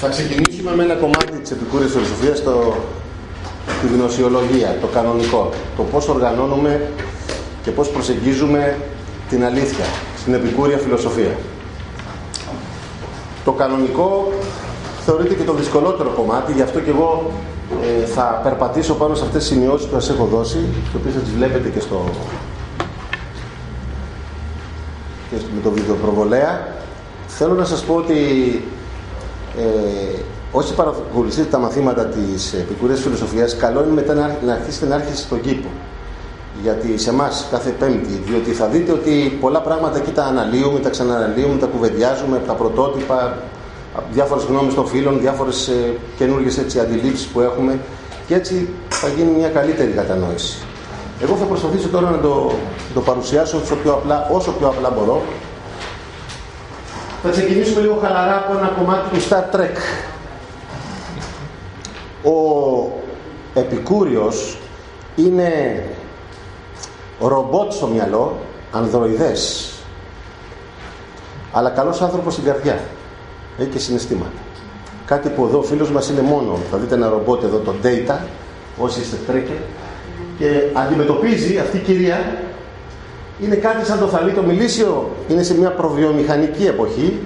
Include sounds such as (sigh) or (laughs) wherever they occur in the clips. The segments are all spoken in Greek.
Θα ξεκινήσουμε με ένα κομμάτι της επικούρης φιλοσοφίας, το, τη γνωσιολογία, το κανονικό. Το πώς οργανώνουμε και πώς προσεγγίζουμε την αλήθεια στην επικούρια φιλοσοφία. Το κανονικό θεωρείται και το δυσκολότερο κομμάτι, γι' αυτό και εγώ ε, θα περπατήσω πάνω σε αυτές τις σημειώσεις που σας έχω δώσει, τις οποίες θα τις βλέπετε και στο, και με το βιντεοπροβολέα. Θέλω να σας πω ότι ε, όσοι παρακολουθείτε τα μαθήματα της επικουρίας φιλοσοφίας, καλό είναι μετά να, να αρχίσετε να έρχεστε στον κήπο. Γιατί σε εμάς κάθε Πέμπτη, διότι θα δείτε ότι πολλά πράγματα εκεί τα αναλύουμε, τα ξαναναλύουμε, τα κουβεντιάζουμε, τα πρωτότυπα, διάφορες γνώμες των φίλων, διάφορες ε, καινούργιες έτσι, αντιλήψεις που έχουμε και έτσι θα γίνει μια καλύτερη κατανόηση. Εγώ θα προσπαθήσω τώρα να το, το παρουσιάσω όσο πιο, απλά, όσο πιο απλά μπορώ. Θα ξεκινήσουμε λίγο χαλαρά από ένα κομμάτι του Star Trek. Ο Επικούριος είναι ρομπότ στο μυαλό, ανδροειδές, αλλά καλός άνθρωπος στην καρδιά. Έχει και συναισθήματα. Κάτι που εδώ ο φίλος μας είναι μόνο, θα δείτε ένα ρομπότ εδώ, το Data, όσοι είστε τρέκερ, και αντιμετωπίζει αυτή η κυρία, είναι κάτι σαν το θαλί το μιλήσιο, είναι σε μια προβιομηχανική εποχή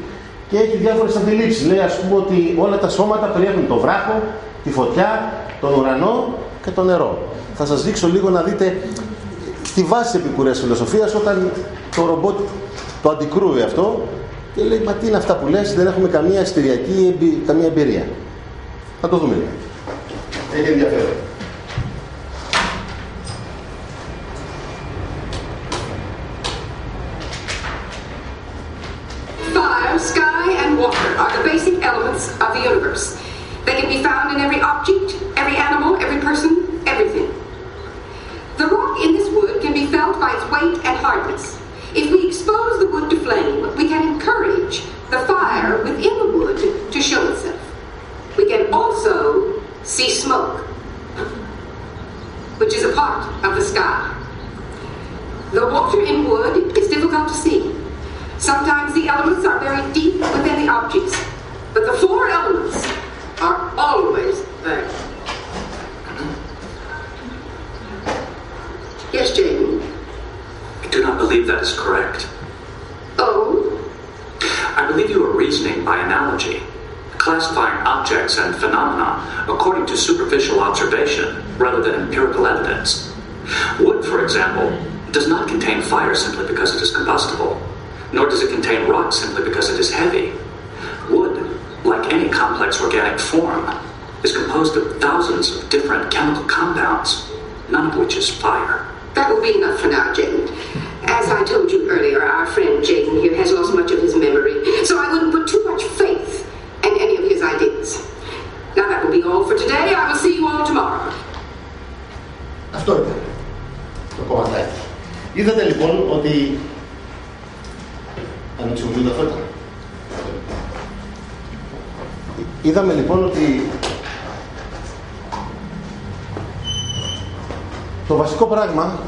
και έχει διάφορες αντιλήψεις. Λέει ας πούμε ότι όλα τα σώματα περιέχουν το βράχο, τη φωτιά, τον ουρανό και το νερό. Θα σας δείξω λίγο να δείτε τη βάση της επικουρίας φιλοσοφίας όταν το ρομπότ το αντικρούει αυτό και λέει μα τι είναι αυτά που λες, δεν έχουμε καμία αισθηριακή, καμία εμπειρία. Θα το δούμε λίγο. Έχει ενδιαφέρον. The universe. They can be found in every object, every animal, every person, everything. The rock in this wood can be felt by its weight and hardness. If we expose the wood to flame, we can encourage the fire within the wood to show itself. We can also see smoke, which is a part of the sky. The water in wood is difficult to see. Sometimes the elements are very deep within the objects, but the four elements are always there. Yes, Jane. I do not believe that is correct. Oh, I believe you are reasoning by analogy, classifying objects and phenomena according to superficial observation rather than empirical evidence. Wood, for example, does not contain fire simply because it is combustible, nor does it contain rock simply because it is heavy. Wood, like any complex organic form, is composed of thousands of different chemical compounds, none of which is fire. that will be enough for now, Jane. As I told you earlier, our friend Jane here has lost much of his memory, so I wouldn't put too much faith in any of his ideas. Now that will be all for today. I will see you all tomorrow. Αυτό ήταν το κομματάκι. Είδατε λοιπόν ότι ανεξομιλούν τα φώτα. Είδαμε λοιπόν ότι το βασικό πράγμα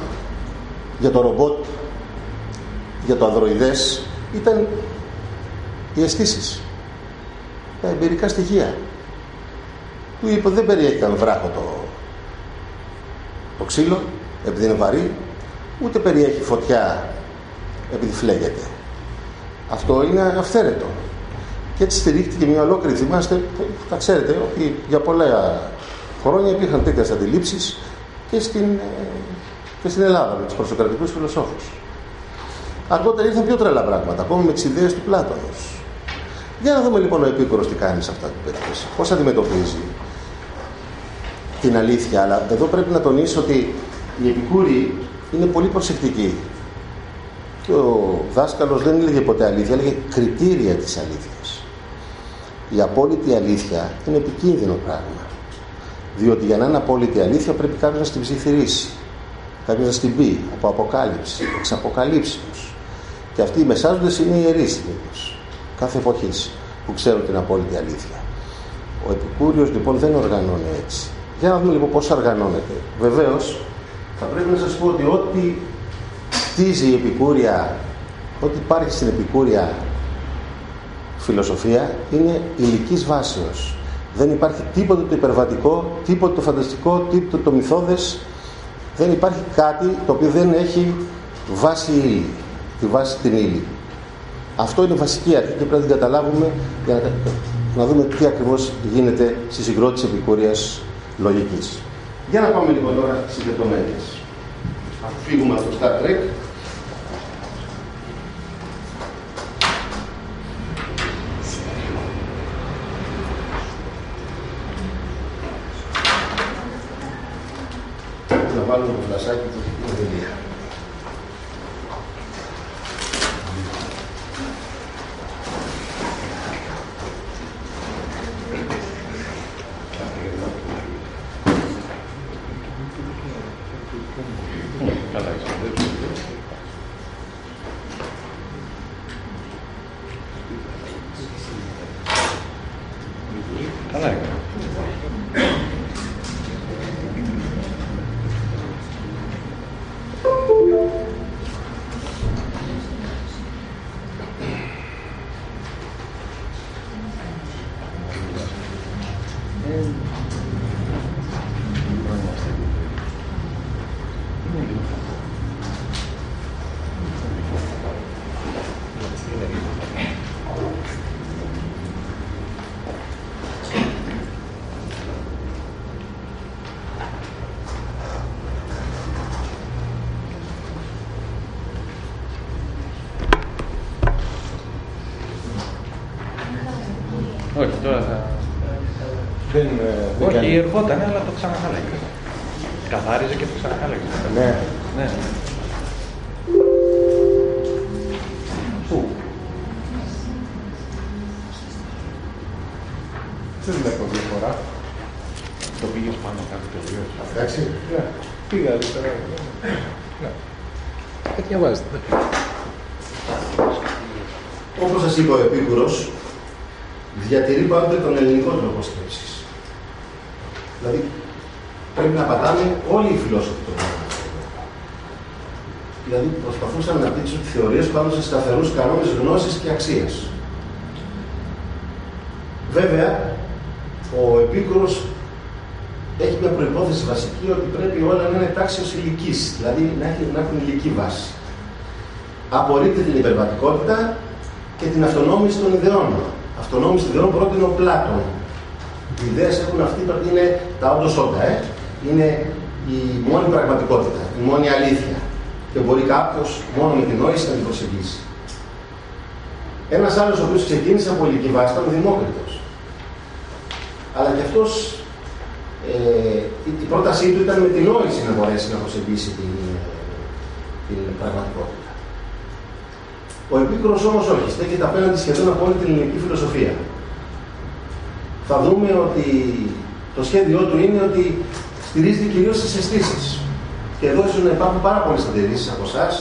για το ρομπότ, για το ανδροειδές, ήταν οι αισθήσεις. Τα εμπειρικά στοιχεία. Του είπε δεν περιέχει καν βράχο το, το ξύλο, επειδή είναι βαρύ, ούτε περιέχει φωτιά επειδή φλέγεται. Αυτό είναι αυθαίρετο. Και έτσι στηρίχθηκε μια ολόκληρη, θυμάστε, τα ξέρετε, ότι για πολλά χρόνια υπήρχαν τέτοιες αντιλήψεις και στην, ε, και στην Ελλάδα με τους προσοκρατικού φιλοσόφους. Αργότερα ήρθαν πιο τρελά πράγματα, ακόμη με τις ιδέες του Πλάτωνος. Για να δούμε λοιπόν ο Επίκουρος τι κάνει σε αυτά την περίπτωση. Πώς αντιμετωπίζει την αλήθεια. Αλλά εδώ πρέπει να τονίσω ότι οι Επικούροι είναι πολύ προσεκτικοί. Και ο δάσκαλος δεν έλεγε ποτέ αλήθεια, έλεγε κριτήρια της αλήθειας. Η απόλυτη αλήθεια είναι επικίνδυνο πράγμα. Διότι για να είναι απόλυτη αλήθεια πρέπει κάποιος να στην ψιθυρίσει. Κάποιος να στην πει από αποκάλυψη, εξ αποκαλύψεως. Και αυτοί οι μεσάζοντες είναι ιερείς συνήθως, κάθε εποχής που ξέρουν την απόλυτη αλήθεια. Ο Επικούριος λοιπόν δεν οργανώνει έτσι. Για να δούμε λοιπόν πώς οργανώνεται. Βεβαίως θα πρέπει να σας πω ότι ό,τι χτίζει η επικούρια ό,τι υπάρχει στην επικούρια φιλοσοφία είναι ηλικής βάσεως. Δεν υπάρχει τίποτε το υπερβατικό, τίποτε το φανταστικό, τίποτε το μυθώδες. Δεν υπάρχει κάτι το οποίο δεν έχει βάση ύλη, τη βάση την ύλη. Αυτό είναι βασική αρχή και πρέπει να την καταλάβουμε για να, δούμε τι ακριβώς γίνεται στη συγκρότηση επικούρειας λογικής. Για να πάμε λοιπόν τώρα στις λεπτομέρειες. Αφού φύγουμε από το Star Trek, βάλουμε Όχι, ερχόταν, αλλά το ξαναχάλαγε. Καθάριζε και το ξαναχάλαγε. Ναι. ναι. Πού; Δεν βλέπω διαφορά. Το πήγες πάνω κάτι τελείως. Εντάξει. Ναι. Πήγα αριστερά. Ναι. Ε, διαβάζετε. Όπως σας είπε ο Επίκουρος, διατηρεί πάντοτε τον ελληνικό τρόπο σκέψης. Δηλαδή, πρέπει να πατάμε όλοι οι φιλόσοφοι του Δηλαδή, προσπαθούσαν να δείξουν τι θεωρίες πάνω σε σταθερούς κανόνες γνώσης και αξίας. Βέβαια, ο Επίκουρος έχει μια προπόθεση βασική ότι πρέπει όλα να είναι τάξεω ηλική, δηλαδή να, έχει, να έχουν ηλική βάση. Απορρίπτει την υπερβατικότητα και την αυτονόμηση των ιδεών. Αυτονόμηση των ιδεών πρότεινε ο Πλάτων, οι ιδέες έχουν αυτή, είναι τα όντως όντα, ε. είναι η μόνη πραγματικότητα, η μόνη αλήθεια. Και μπορεί κάποιος μόνο με την νόηση να την προσεγγίσει. Ένας άλλος ο οποίος ξεκίνησε από ηλική βάση ήταν ο Δημόκριτος. Αλλά και αυτός ε, η πρότασή του ήταν με την νόηση να μπορέσει να προσεγγίσει την, την πραγματικότητα. Ο Επίκρος όμως όχι, στέκεται απέναντι σχεδόν από όλη την ελληνική φιλοσοφία θα δούμε ότι το σχέδιό του είναι ότι στηρίζεται κυρίως στις αισθήσεις. Και εδώ ίσως να υπάρχουν πάρα πολλές αντιρρήσεις από εσάς,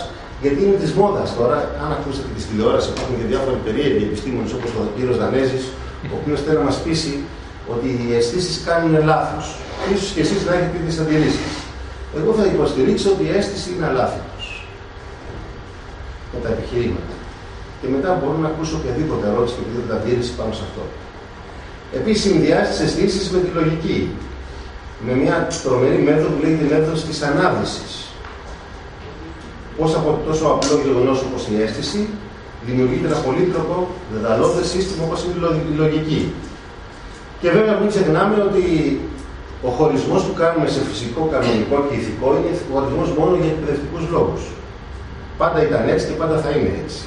γιατί είναι της μόδας τώρα. Αν ακούσετε τη τηλεόραση, υπάρχουν και διάφορα περίεργοι επιστήμονες όπως ο κύριος Δανέζης, ο οποίος θέλει να μας πείσει ότι οι αισθήσεις κάνουν λάθος. σω και εσείς να έχετε τις αντιρρήσεις. Εγώ θα υποστηρίξω ότι η αίσθηση είναι αλάθητος. Με τα επιχειρήματα. Και μετά μπορώ να ακούσω οποιαδήποτε ερώτηση και οποιαδήποτε αντίρρηση πάνω σε αυτό. Επίσης, συνδυάζει τις αισθήσεις με τη λογική. Με μια τρομερή μέθοδο που λέγεται μέθοδος της ανάδυσης. Πώς από τόσο απλό γεγονός όπως η αίσθηση δημιουργείται ένα πολύπλοκο δεδαλώδες σύστημα όπως είναι η λογική. Και βέβαια μην ξεχνάμε ότι ο χωρισμός που κάνουμε σε φυσικό, κανονικό και ηθικό είναι χωρισμός μόνο για εκπαιδευτικούς λόγους. Πάντα ήταν έτσι και πάντα θα είναι έτσι.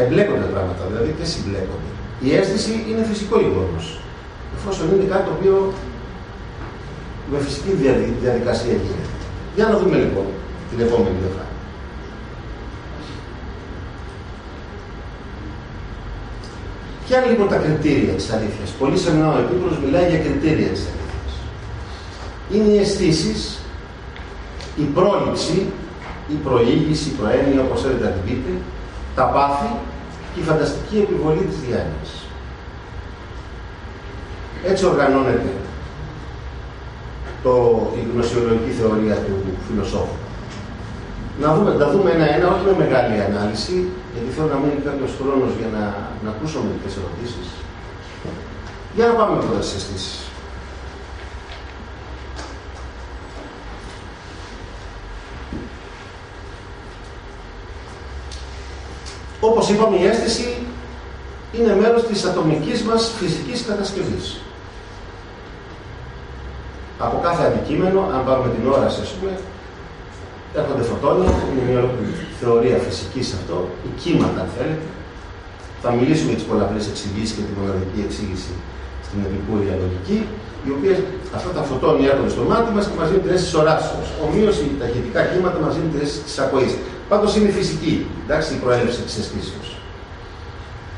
Εμπλέκονται πράγματα, δηλαδή και συμπλέκονται. Η αίσθηση είναι φυσικό γεγονός. Εφόσον είναι κάτι το οποίο με φυσική διαδικασία γίνεται. Για να δούμε λοιπόν την επόμενη πλευρά. Ποια είναι λοιπόν τα κριτήρια της αλήθειας; Πολύ συχνά ο Επίκουρο μιλάει για κριτήρια της αλήθειας. Είναι οι αισθήσεις, η πρόληψη, η προήγηση, η προέννοια, όπως θέλετε να την πείτε, τα πάθη η φανταστική επιβολή της διάνοιας. Έτσι οργανώνεται το, η γνωσιολογική θεωρία του φιλοσόφου. Να δούμε, τα δούμε ένα-ένα, όχι με μεγάλη ανάλυση, γιατί θέλω να μείνει κάποιος χρόνος για να, να ακούσω μερικές ερωτήσεις. Για να πάμε τώρα στις αισθήσεις. Όπως είπαμε, η αίσθηση είναι μέρος της ατομικής μας φυσικής κατασκευής. Από κάθε αντικείμενο, αν πάρουμε την όραση, ας πούμε, έρχονται φωτόνια, είναι μια θεωρία φυσική σε αυτό, η κύματα, αν θέλετε. Θα μιλήσουμε για τις πολλαπλές εξηγήσεις και τη μοναδική εξήγηση στην επικούρια λογική, οι οποίες αυτά τα φωτόνια έρχονται στο μάτι μας και μας δίνουν την αίσθηση οράσεως. Ομοίω οι ταχυτικά κύματα μας δίνουν την αίσθηση της ακοής. Πάντως είναι φυσική, εντάξει, η προέλευση της αισθήσεως.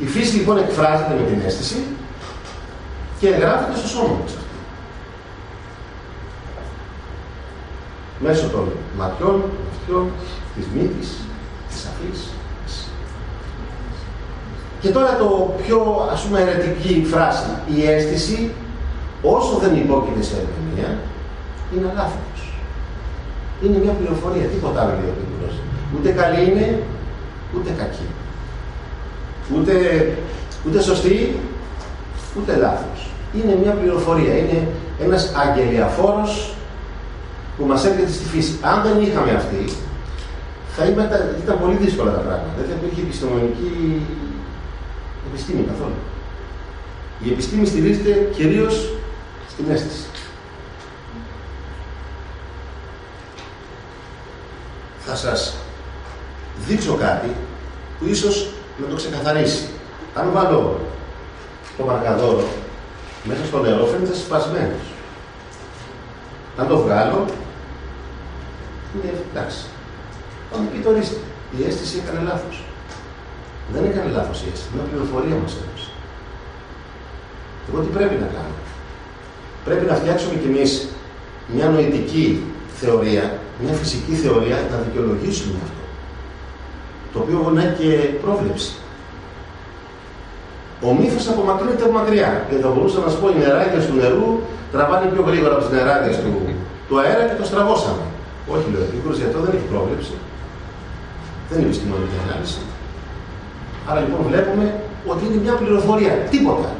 Η φύση λοιπόν εκφράζεται με την αίσθηση και εγγράφεται στο σώμα μας. Μέσω των ματιών, των αυτιών, της μύτης, της αφής. Και τώρα το πιο ας πούμε αιρετική φράση. Η αίσθηση, όσο δεν υπόκειται σε ερμηνεία, είναι λάθος. Είναι μια πληροφορία, τίποτα άλλο λέει ο Ούτε καλή είναι, ούτε κακή. Ούτε, ούτε σωστή, ούτε λάθος. Είναι μια πληροφορία, είναι ένας αγγελιαφόρος που μας έρχεται στη φύση. Αν δεν είχαμε αυτή, θα ήταν πολύ δύσκολα τα πράγματα. Δεν θα υπήρχε επιστημονική επιστήμη καθόλου. Η επιστήμη στηρίζεται κυρίως στην αίσθηση. Θα σας δείξω κάτι που ίσως να το ξεκαθαρίσει. Αν βάλω το μαρκαδόρο μέσα στο νερό φαίνεται σπασμένος. Αν το βγάλω, είναι εντάξει. Πάμε πει το ορίστε. Η αίσθηση έκανε λάθος. Δεν έκανε λάθος η αίσθηση. Μια πληροφορία μας έδωσε. Εγώ τι πρέπει να κάνω; Πρέπει να φτιάξουμε κι εμείς μια νοητική θεωρία, μια φυσική θεωρία, να δικαιολογήσουμε αυτό. Το οποίο μπορεί να έχει και πρόβλεψη. Ο μύθος απομακρύνεται από μακριά. Και θα μπορούσα να σα πω: οι νεράκια του νερού τραβάνε πιο γρήγορα από τις νεράκια του, του αέρα και το στραβώσαμε. Όχι, λέω ο γιατί αυτό δεν έχει πρόβλεψη. Δεν είναι επιστημονική ανάλυση. Άρα λοιπόν βλέπουμε ότι είναι μια πληροφορία. Τίποτα.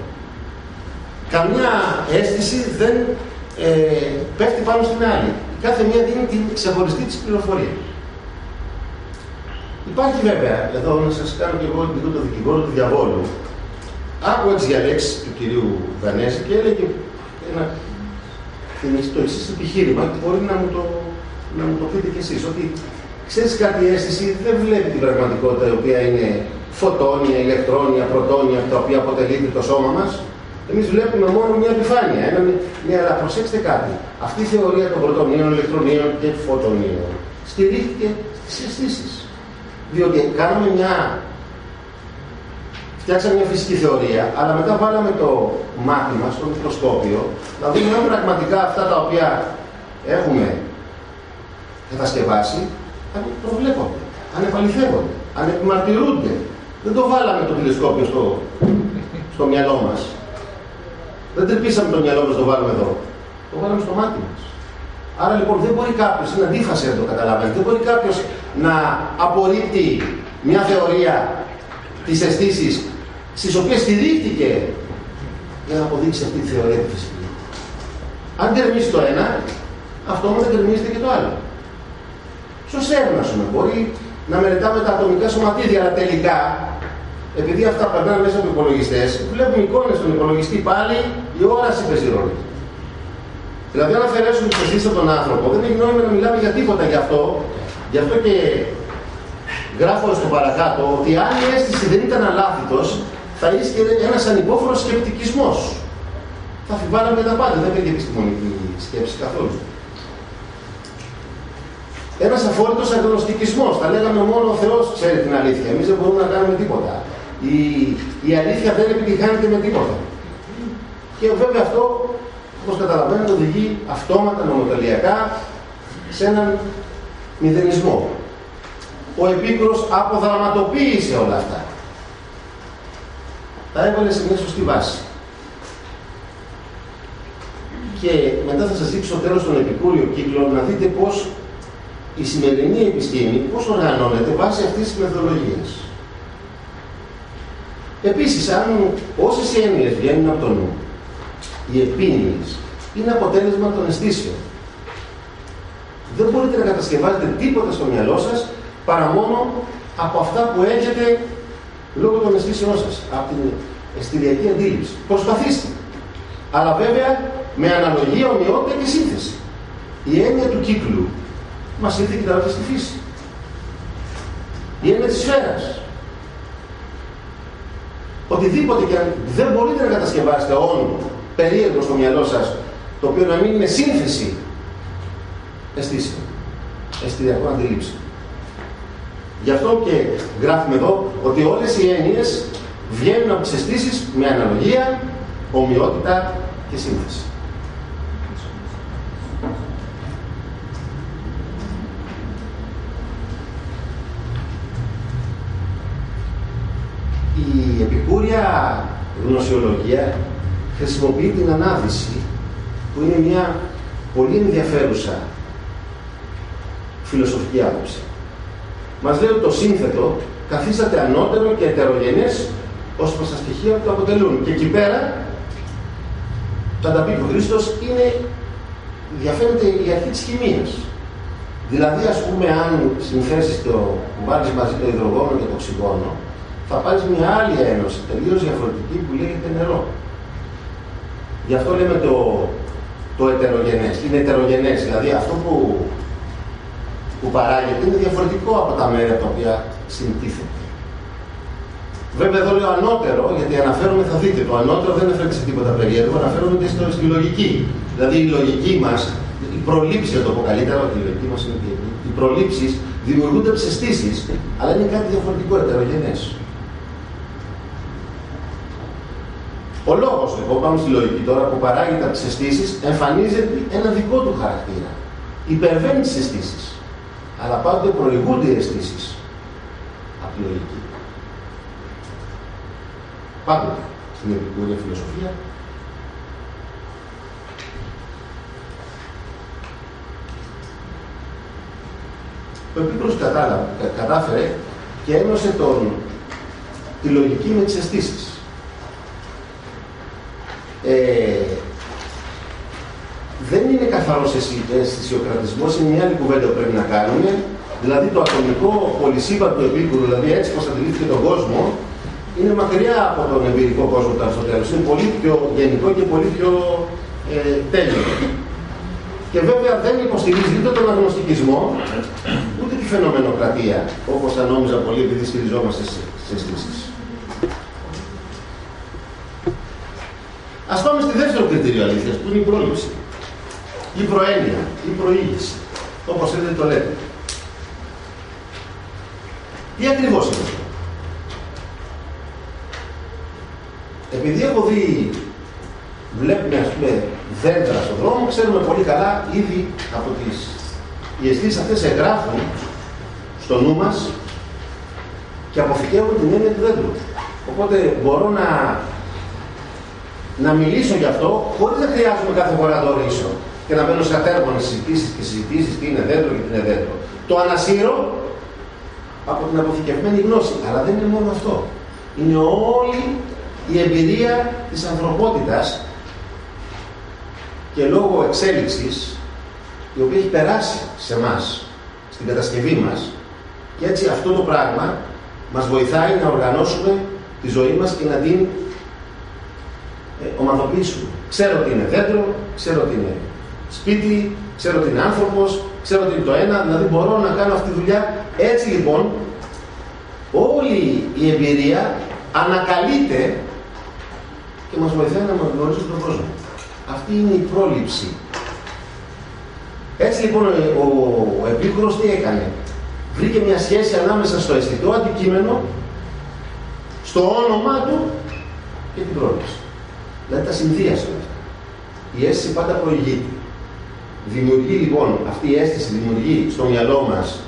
Καμιά αίσθηση δεν ε, πέφτει πάνω στην άλλη. Κάθε μία δίνει την ξεχωριστή της πληροφορία. Υπάρχει βέβαια, εδώ να σας κάνω και εγώ λίγο το δικηγόρο του διαβόλου, άκουγα τις διαλέξεις του κυρίου Βανέση και έλεγε ένα το εξή επιχείρημα και μπορεί να μου το να μου το πείτε κι εσείς, ότι ξέρεις κάτι αίσθηση δεν βλέπει την πραγματικότητα η οποία είναι φωτόνια, ηλεκτρόνια, πρωτόνια, τα οποία αποτελείται το σώμα μας. Εμείς βλέπουμε μόνο μια επιφάνεια. Ένα, μια, αλλά προσέξτε κάτι. Αυτή η θεωρία των πρωτονίων, ηλεκτρονίων και φωτονίων στηρίχθηκε στις αισθήσεις. Διότι κάναμε μια φτιάξαμε μια φυσική θεωρία, αλλά μετά βάλαμε το μάτι μας στο μικροσκόπιο να δούμε αν πραγματικά αυτά τα οποία έχουμε κατασκευάσει, αν προβλέπονται, αν επαληθεύονται, αν επιμαρτυρούνται. Δεν το βάλαμε το τηλεσκόπιο στο, στο μυαλό μας. Δεν τρυπήσαμε το μυαλό μας το βάλουμε εδώ. Το βάλαμε στο μάτι μας. Άρα λοιπόν δεν μπορεί κάποιος, είναι αντίφαση να το καταλαβαίνει, δεν μπορεί κάποιος να απορρίπτει μια θεωρία της αισθήσης στις οποίες στηρίχθηκε για να αποδείξει αυτή τη θεωρία της φυσική. Αν τερμίσει το ένα, αυτό δεν τερμίζεται και το άλλο. Ποιο έρευνα σου μπορεί να μελετάμε τα ατομικά σωματίδια, αλλά τελικά, επειδή αυτά περνάνε μέσα από υπολογιστές, βλέπουμε εικόνες στον υπολογιστή πάλι, η όραση παίζει ρόλο. Δηλαδή, αν αφαιρέσουμε τη αισθήση από τον άνθρωπο, δεν έχει νόημα να μιλάμε για τίποτα γι' αυτό. Γι' αυτό και γράφω στο παρακάτω ότι αν η αίσθηση δεν ήταν αλάθητος, θα ίσχυε ένας ανυπόφορος σκεπτικισμός. Θα αφιβάλαμε τα πάντα. Δεν υπήρχε επιστημονική σκέψη καθόλου. Ένας αφόρητος αγνωστικισμός. Θα λέγαμε μόνο ο Θεός ξέρει την αλήθεια. Εμείς δεν μπορούμε να κάνουμε τίποτα. Η, η αλήθεια δεν επιτυχάνεται με τίποτα. Και βέβαια αυτό, όπως καταλαβαίνετε, οδηγεί αυτόματα, νομοτελειακά σε έναν μηδενισμό. Ο Επίκουρος αποδραματοποίησε όλα αυτά. Τα έβαλε σε μια σωστή βάση. Και μετά θα σας δείξω τέλος τον Επικούριο κύκλο να δείτε πώς η σημερινή επιστήμη πώς οργανώνεται βάσει αυτής της μεθοδολογίας; Επίσης, αν όσες έννοιες βγαίνουν από το νου, οι επίνοιες είναι αποτέλεσμα των αισθήσεων. Δεν μπορείτε να κατασκευάσετε τίποτα στο μυαλό σας παρά μόνο από αυτά που έχετε λόγω των αισθήσεών σας, από την αισθηριακή αντίληψη. Προσπαθήστε. Αλλά βέβαια με αναλογία, ομοιότητα και σύνθεση. Η έννοια του κύκλου μας ήρθε και τα στη φύση. Η έννοια της σφαίρας. Οτιδήποτε και αν δεν μπορείτε να κατασκευάσετε όν περίεργο στο μυαλό σας, το οποίο να μην είναι σύνθεση αισθήσεων, αισθηριακών αντιλήψεων. Γι' αυτό και γράφουμε εδώ ότι όλες οι έννοιες βγαίνουν από τις αισθήσεις με αναλογία, ομοιότητα και σύνθεση. Η επικούρια γνωσιολογία χρησιμοποιεί την ανάδυση που είναι μια πολύ ενδιαφέρουσα φιλοσοφική άποψη. Μας λέει ότι το σύνθετο καθίσταται ανώτερο και ετερογενές ως προς τα στοιχεία που το αποτελούν. Και εκεί πέρα, θα τα πει ο Χρήστος, είναι, διαφαίνεται η αρχή της χημίας. Δηλαδή, ας πούμε, αν συνθέσεις το, που βάλεις μαζί το υδρογόνο και το οξυγόνο, θα πάρεις μια άλλη ένωση, τελείως διαφορετική, που λέγεται νερό. Γι' αυτό λέμε το, το ετερογενές. Είναι ετερογενές, δηλαδή αυτό που, που παράγεται είναι διαφορετικό από τα μέρη τα οποία συντίθεται. Βέβαια εδώ λέω ανώτερο, γιατί αναφέρομαι, θα δείτε, το ανώτερο δεν αναφέρεται σε τίποτα περίεργο, αναφέρομαι και στο, στη λογική. Δηλαδή η λογική μας, η προλήψη, να το πω καλύτερα, ότι η λογική μας είναι οι προλήψεις δημιουργούνται από τις αισθήσεις, αλλά είναι κάτι διαφορετικό, ετερογενές. Ο λόγος λοιπόν, πάμε στη λογική τώρα, που παράγεται από τι αισθήσει, εμφανίζεται ένα δικό του χαρακτήρα. Υπερβαίνει τις αισθήσει. Αλλά πάντοτε προηγούνται οι αισθήσεις από τη λογική. Πάντοτε στην επικούρια φιλοσοφία Ο Επίκρος κατάφερε και ένωσε τον, τη λογική με τις αισθήσεις. Ε, δεν είναι καθαρός αισθησιοκρατισμός, είναι μια άλλη κουβέντα που πρέπει να κάνουμε. Δηλαδή το ατομικό πολυσύμπαν του Επίκουρου, δηλαδή έτσι πως αντιλήφθηκε τον κόσμο, είναι μακριά από τον εμπειρικό κόσμο του Αριστοτέλους. Είναι πολύ πιο γενικό και πολύ πιο ε, τέλειο. Και βέβαια δεν υποστηρίζει ούτε τον αγνωστικισμό, ούτε τη φαινομενοκρατία, όπως θα νόμιζα πολύ επειδή στηριζόμαστε σε αισθήσεις. Ας πάμε στη δεύτερο κριτήριο αλήθειας, που είναι η πρόληψη. Η προέννοια, η προήγηση, όπως θέλετε το λέτε. Τι ακριβώς είναι αυτό; Επειδή έχω δει, βλέπουμε ας πούμε δέντρα στον δρόμο, ξέρουμε πολύ καλά ήδη από τις οι αισθήσεις αυτές εγγράφουν στο νου μας και αποθηκεύουν την έννοια του δέντρου. Οπότε μπορώ να, να μιλήσω γι' αυτό χωρίς να χρειάζομαι κάθε φορά να το ορίσω και να μπαίνω σε ατέρμονες συζητήσεις και συζητήσεις τι είναι δέντρο και τι είναι δέντρο. Το ανασύρω από την αποθηκευμένη γνώση. Αλλά δεν είναι μόνο αυτό. Είναι όλη η εμπειρία της ανθρωπότητας και λόγω εξέλιξης η οποία έχει περάσει σε μας στην κατασκευή μας και έτσι αυτό το πράγμα μας βοηθάει να οργανώσουμε τη ζωή μας και να την ε, ομαδοποιήσουμε. Ξέρω ότι είναι δέντρο, ξέρω ότι είναι σπίτι, ξέρω ότι είναι άνθρωπος, ξέρω ότι είναι το ένα, δηλαδή μπορώ να κάνω αυτή τη δουλειά. Έτσι λοιπόν, όλη η εμπειρία ανακαλείται και μας βοηθάει να γνωρίζουμε τον κόσμο. Αυτή είναι η πρόληψη. Έτσι λοιπόν ο, ο Επίκουρος τι έκανε; Βρήκε μια σχέση ανάμεσα στο αισθητό αντικείμενο, στο όνομα του και την πρόληψη. Δηλαδή τα συνδύασε αυτά. Η αίσθηση πάντα προηγείται. Δημιουργεί λοιπόν, αυτή η αίσθηση δημιουργεί στο μυαλό μας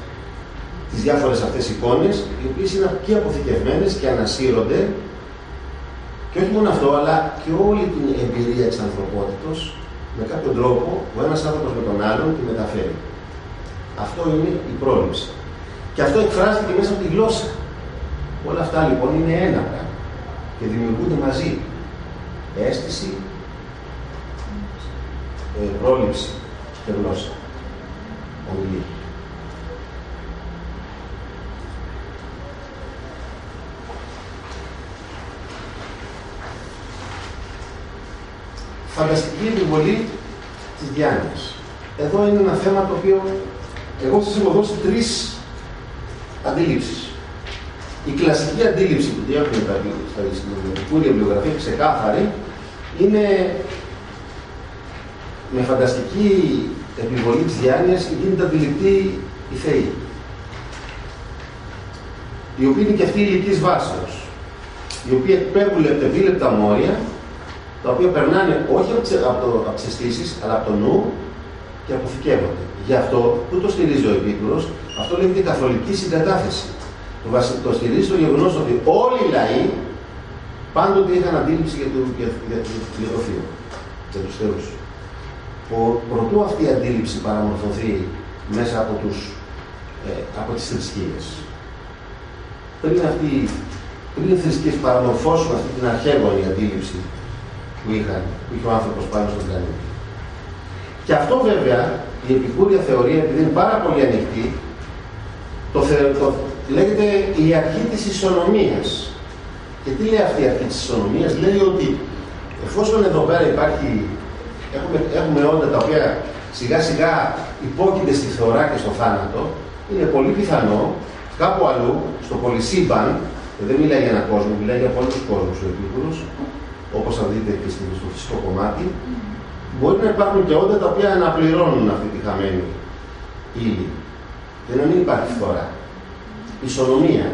τις διάφορες αυτές εικόνες, οι οποίες είναι και αποθηκευμένες και ανασύρονται και όχι μόνο αυτό, αλλά και όλη την εμπειρία της ανθρωπότητος με κάποιο τρόπο ο ένας άνθρωπος με τον άλλον τη μεταφέρει. Αυτό είναι η πρόληψη. Και αυτό εκφράζεται και μέσα από τη γλώσσα. Όλα αυτά λοιπόν είναι ένα πράγμα. και δημιουργούνται μαζί. Αίσθηση, ε, πρόληψη και γλώσσα. Ομιλία. Φανταστική επιβολή της διάνοιας. Εδώ είναι ένα θέμα το οποίο εγώ σας έχω δώσει τρεις αντίληψεις. Η κλασική αντίληψη που διέχουν τα στην βιβλιογραφία ξεκάθαρη είναι με φανταστική επιβολή της διάνοιας γίνεται αντιληπτή η Θεή. Η οποία είναι και αυτή ηλικής βάσεως. Η οποία εκπέμπουν λεπτεπίλεπτα μόρια, τα οποία περνάνε όχι από τις, από, από τις αισθήσεις, αλλά από το νου και αποθηκεύονται. Γι' αυτό, που το στηρίζει ο Επίκουρος, αυτό λέγεται καθολική συγκατάθεση. Το, το στηρίζει το γεγονός ότι όλοι οι λαοί πάντοτε είχαν αντίληψη για το, για, για, για το Θείο, για τους θεούς. Προτού αυτή η αντίληψη παραμορφωθεί μέσα από, τους, ε, από τις θρησκείες. Πριν, αυτή, πριν οι θρησκείες παραμορφώσουν αυτή την αρχαίγονη αντίληψη που, είχαν, που είχε ο άνθρωπος πάνω στον πλανήτη. Και αυτό βέβαια η επικούρια θεωρία, επειδή είναι πάρα πολύ ανοιχτή, το, το, λέγεται η αρχή της ισονομίας. Και τι λέει αυτή η αρχή της ισονομίας, λέει ότι εφόσον εδώ πέρα υπάρχει, έχουμε, έχουμε όντα τα οποία σιγά σιγά υπόκειται στη θεωρά και στο θάνατο, είναι πολύ πιθανό κάπου αλλού, στο πολυσύμπαν, και δεν μιλάει για έναν κόσμο, μιλάει για πολλούς κόσμους ο Επίκουρος, όπως θα δείτε και στο φυσικό κομμάτι, μπορεί να υπάρχουν και όντα τα οποία αναπληρώνουν αυτή τη χαμένη ύλη. Και να μην υπάρχει φορά. Ισονομία.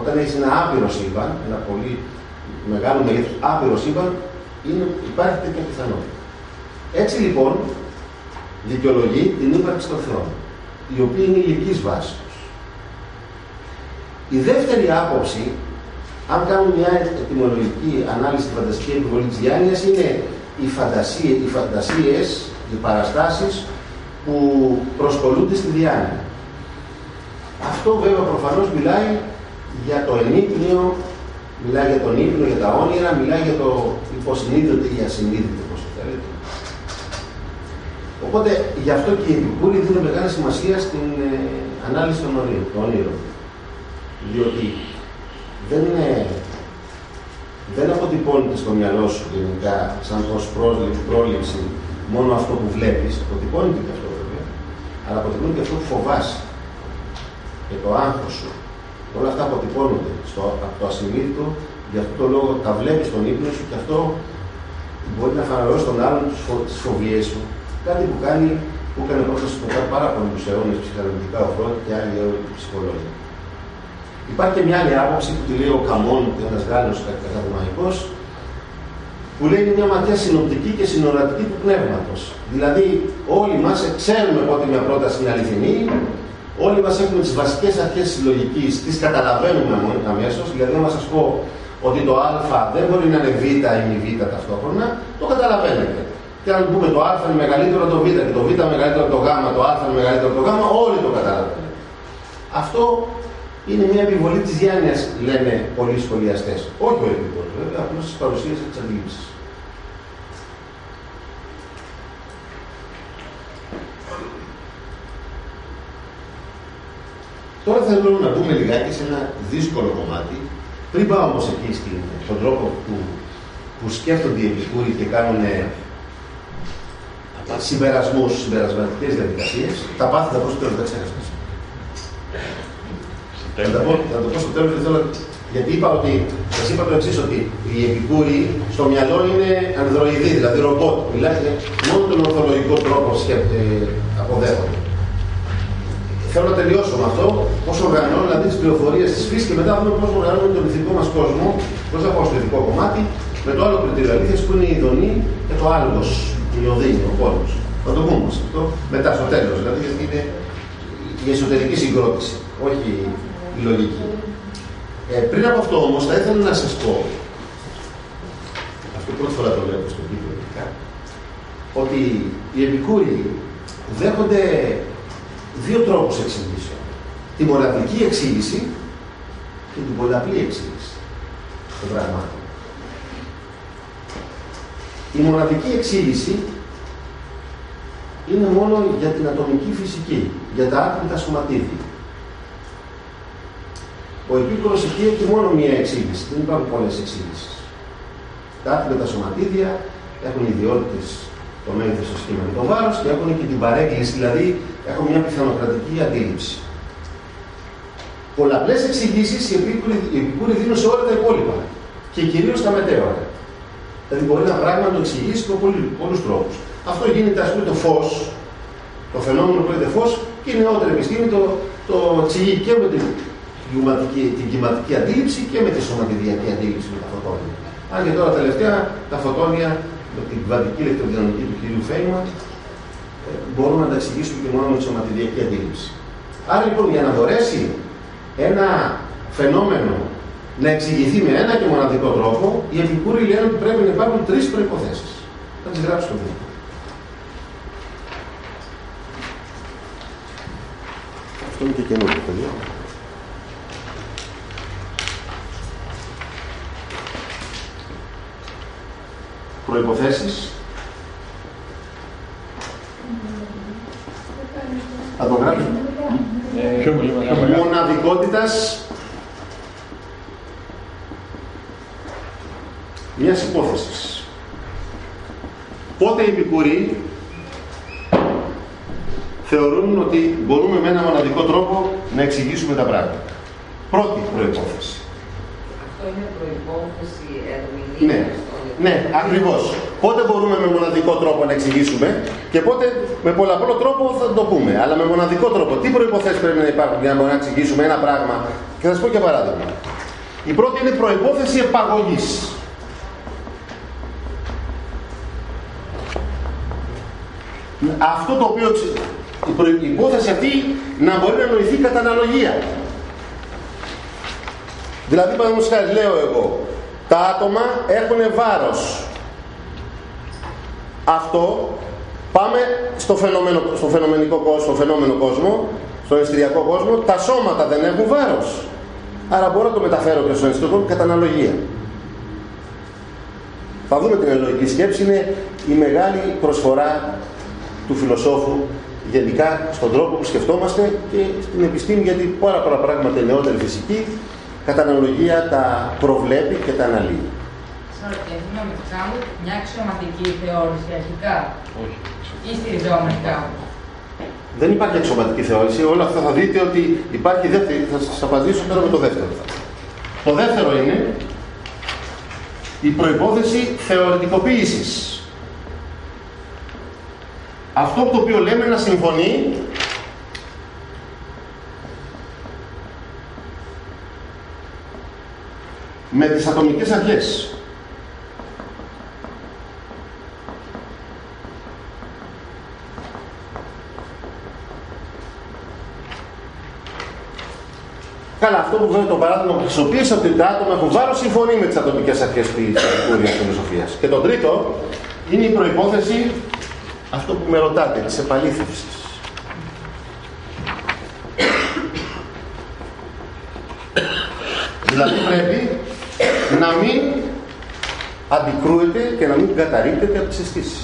Όταν έχεις ένα άπειρο σύμπαν, ένα πολύ μεγάλο μεγέθος άπειρο σύμπαν, είναι, υπάρχει τέτοια πιθανότητα. Έτσι λοιπόν δικαιολογεί την ύπαρξη των Θεών, η οποία είναι ηλικής βάσης. Η δεύτερη άποψη, αν κάνουμε μια ετοιμολογική ανάλυση τη φανταστική επιβολή της διάνοιας, είναι οι, φαντασίες, οι φαντασίες, οι παραστάσεις που προσκολούνται στη διάνοια. Αυτό βέβαια προφανώς μιλάει για το ενύπνιο, μιλάει για τον ύπνο, για τα όνειρα, μιλάει για το υποσυνείδητο ή ασυνείδητο, όπως θέλετε. Οπότε γι' αυτό και οι Επικούροι δίνουν μεγάλη σημασία στην ε, ανάλυση των όνειρων. Διότι δεν είναι δεν αποτυπώνεται στο μυαλό σου γενικά σαν ως πρόληψη μόνο αυτό που βλέπεις, αποτυπώνεται και αυτό βέβαια, αλλά αποτυπώνεται και αυτό που φοβάσαι και το άγχος σου. Όλα αυτά αποτυπώνονται στο, από το ασυνείδητο, γι' αυτό το λόγο τα βλέπεις στον ύπνο σου και αυτό μπορεί να φανερώσει τον άλλον τις φοβίες σου. Κάτι που κάνει, που έκανε πρώτα στο πάρα πολλούς αιώνες ψυχαναλυτικά ο Φρόντ και άλλοι ψυχολόγοι. Υπάρχει και μια άλλη άποψη που τη λέει ο Καμόν, ένας Γάλλος ακαδημαϊκό, που λέει είναι μια ματιά συνοπτική και συνορατική του πνεύματος. Δηλαδή, όλοι μας ξέρουμε πότε μια πρόταση είναι αληθινή, όλοι μας έχουμε τις βασικές αρχές της λογικής, τις καταλαβαίνουμε αμέσω. Δηλαδή, να σας πω ότι το Α δεν μπορεί να είναι Β ή μη Β ταυτόχρονα, το καταλαβαίνετε. Και αν πούμε το Α είναι μεγαλύτερο από το Β και το Β μεγαλύτερο από το Γ, το Α είναι μεγαλύτερο από το Γ, όλοι το καταλαβαίνετε. Αυτό είναι μια επιβολή της διάνοια, λένε πολλοί σχολιαστές. Όχι ο Επίπολο, βέβαια, απλώς της παρουσίασης της αντίληψης. Τώρα θέλω να πούμε λιγάκι σε ένα δύσκολο κομμάτι, πριν πάω όμως εκεί στον τρόπο που, που σκέφτονται οι Επικούροι και κάνουν συμπερασμούς, συμπερασματικές διαδικασίες, τα πάθη θα πω στο τέλος, δεν θα το πω, θα το πω στο τέλος, γιατί είπα ότι, σας είπα το εξής, ότι οι επικούροι στο μυαλό είναι ανδροειδή, δηλαδή ρομπότ. Μιλάτε μόνο τον ορθολογικό τρόπο σκέφτε, αποδέχονται. Θέλω να τελειώσω με αυτό, πώς οργανώνω δηλαδή τις πληροφορίες της φύσης και μετά δούμε πώς οργανώνουμε τον ηθικό μας κόσμο, πώς θα πάω στο ηθικό κομμάτι, με το άλλο κριτήριο αλήθειας που είναι η ειδονή και το άλλο, η οδύνη, ο πόλεμο. Θα το πούμε αυτό μετά στο τέλος, δηλαδή γιατί είναι η εσωτερική συγκρότηση, όχι η λογική. Ε, πριν από αυτό όμως θα ήθελα να σας πω, αυτό πρώτη φορά το λέω στο κείμενο, ότι οι επικούροι δέχονται δύο τρόπους εξηγήσεων. Τη μοναδική εξήγηση και την πολλαπλή εξήγηση των πραγμάτων. Η μοναδική εξήγηση είναι μόνο για την ατομική φυσική, για τα άτομα τα σωματίδια. Ο επίκουρος εκεί έχει μόνο μία εξήγηση, δεν υπάρχουν πολλές εξήγησεις. Τα άτομα τα σωματίδια έχουν ιδιότητες το μέγεθος, το σχήμα και το βάρος και έχουν και την παρέκκληση, δηλαδή έχουν μια πιθανοκρατική αντίληψη. Πολλαπλές εξηγήσεις οι Επικούροι δίνουν σε όλα τα υπόλοιπα και κυρίως τα μετέωρα. Δηλαδή μπορεί ένα πράγμα να το εξηγήσει με πολλούς τρόπους. Αυτό γίνεται ας πούμε το φως, το φαινόμενο που είναι φως και η νεότερη επιστήμη το, το εξηγεί και με την, την κυματική αντίληψη και με τη σωματιδιακή αντίληψη με τα φωτόνια. Αν και τώρα τελευταία τα φωτόνια με την κβαντική ηλεκτροδυναμική του κ. Φέιμαν ε, μπορούμε να τα εξηγήσουμε και μόνο με τη σωματιδιακή αντίληψη. Άρα λοιπόν για να μπορέσει ένα φαινόμενο να εξηγηθεί με ένα και μοναδικό τρόπο, οι επικούροι λένε ότι πρέπει να υπάρχουν τρεις προποθέσει. Θα τις γράψω στο βίντεο. Αυτό είναι και καινούργιο, παιδιά. Προϋποθέσεις. Θα το γράψουμε. Ε, μοναδικότητας μιας υπόθεσης. Πότε οι επικουροί θεωρούν ότι μπορούμε με ένα μοναδικό τρόπο να εξηγήσουμε τα πράγματα. Πρώτη προϋπόθεση. Αυτό είναι προϋπόθεση ερμηνείας. Ναι, ναι, ακριβώς. Πότε μπορούμε με μοναδικό τρόπο να εξηγήσουμε και πότε με πολλαπλό τρόπο θα το πούμε. Αλλά με μοναδικό τρόπο. Τι προϋποθέσεις πρέπει να υπάρχουν για να μπορούμε να εξηγήσουμε ένα πράγμα; Και θα σας πω και παράδειγμα. Η πρώτη είναι προϋπόθεση επαγωγής. Αυτό το οποίο η υπόθεση αυτή να μπορεί να νοηθεί κατά αναλογία. Δηλαδή, παραδείγματος χάρη, λέω εγώ, τα άτομα έχουν βάρος. Αυτό πάμε στο, φαινομενο, στο φαινομενικό κόσμο, στο φαινόμενο κόσμο, στον αισθηριακό κόσμο, τα σώματα δεν έχουν βάρος. Άρα μπορώ να το μεταφέρω και στον αισθητικό κατά αναλογία. Θα δούμε την ελογική σκέψη, είναι η μεγάλη προσφορά του φιλοσόφου γενικά στον τρόπο που σκεφτόμαστε και στην επιστήμη γιατί πάρα πολλά πράγματα η νεότερη φυσική κατά αναλογία τα προβλέπει και τα αναλύει. Συγγνώμη, κάνουμε μια αξιωματική θεώρηση αρχικά. Όχι. Ή στηριζόμενη κάπου; Δεν υπάρχει αξιωματική θεώρηση. Όλα αυτά θα δείτε ότι υπάρχει δεύτερη. Θα σας απαντήσω τώρα με το δεύτερο. Το δεύτερο είναι η προϋπόθεση θεωρητικοποίησης. Αυτό το οποίο λέμε να συμφωνεί με τις ατομικές αρχές. Καλά, αυτό που βέβαια το παράδειγμα που χρησιμοποίησα ότι τα άτομα έχουν βάρο συμφωνεί με τις ατομικές αρχές της Επικούριας Φιλοσοφίας. Και το τρίτο είναι η προϋπόθεση αυτό που με ρωτάτε, της επαλήθευσης. (coughs) δηλαδή πρέπει να μην αντικρούεται και να μην καταρρύπτεται από τις αισθήσεις.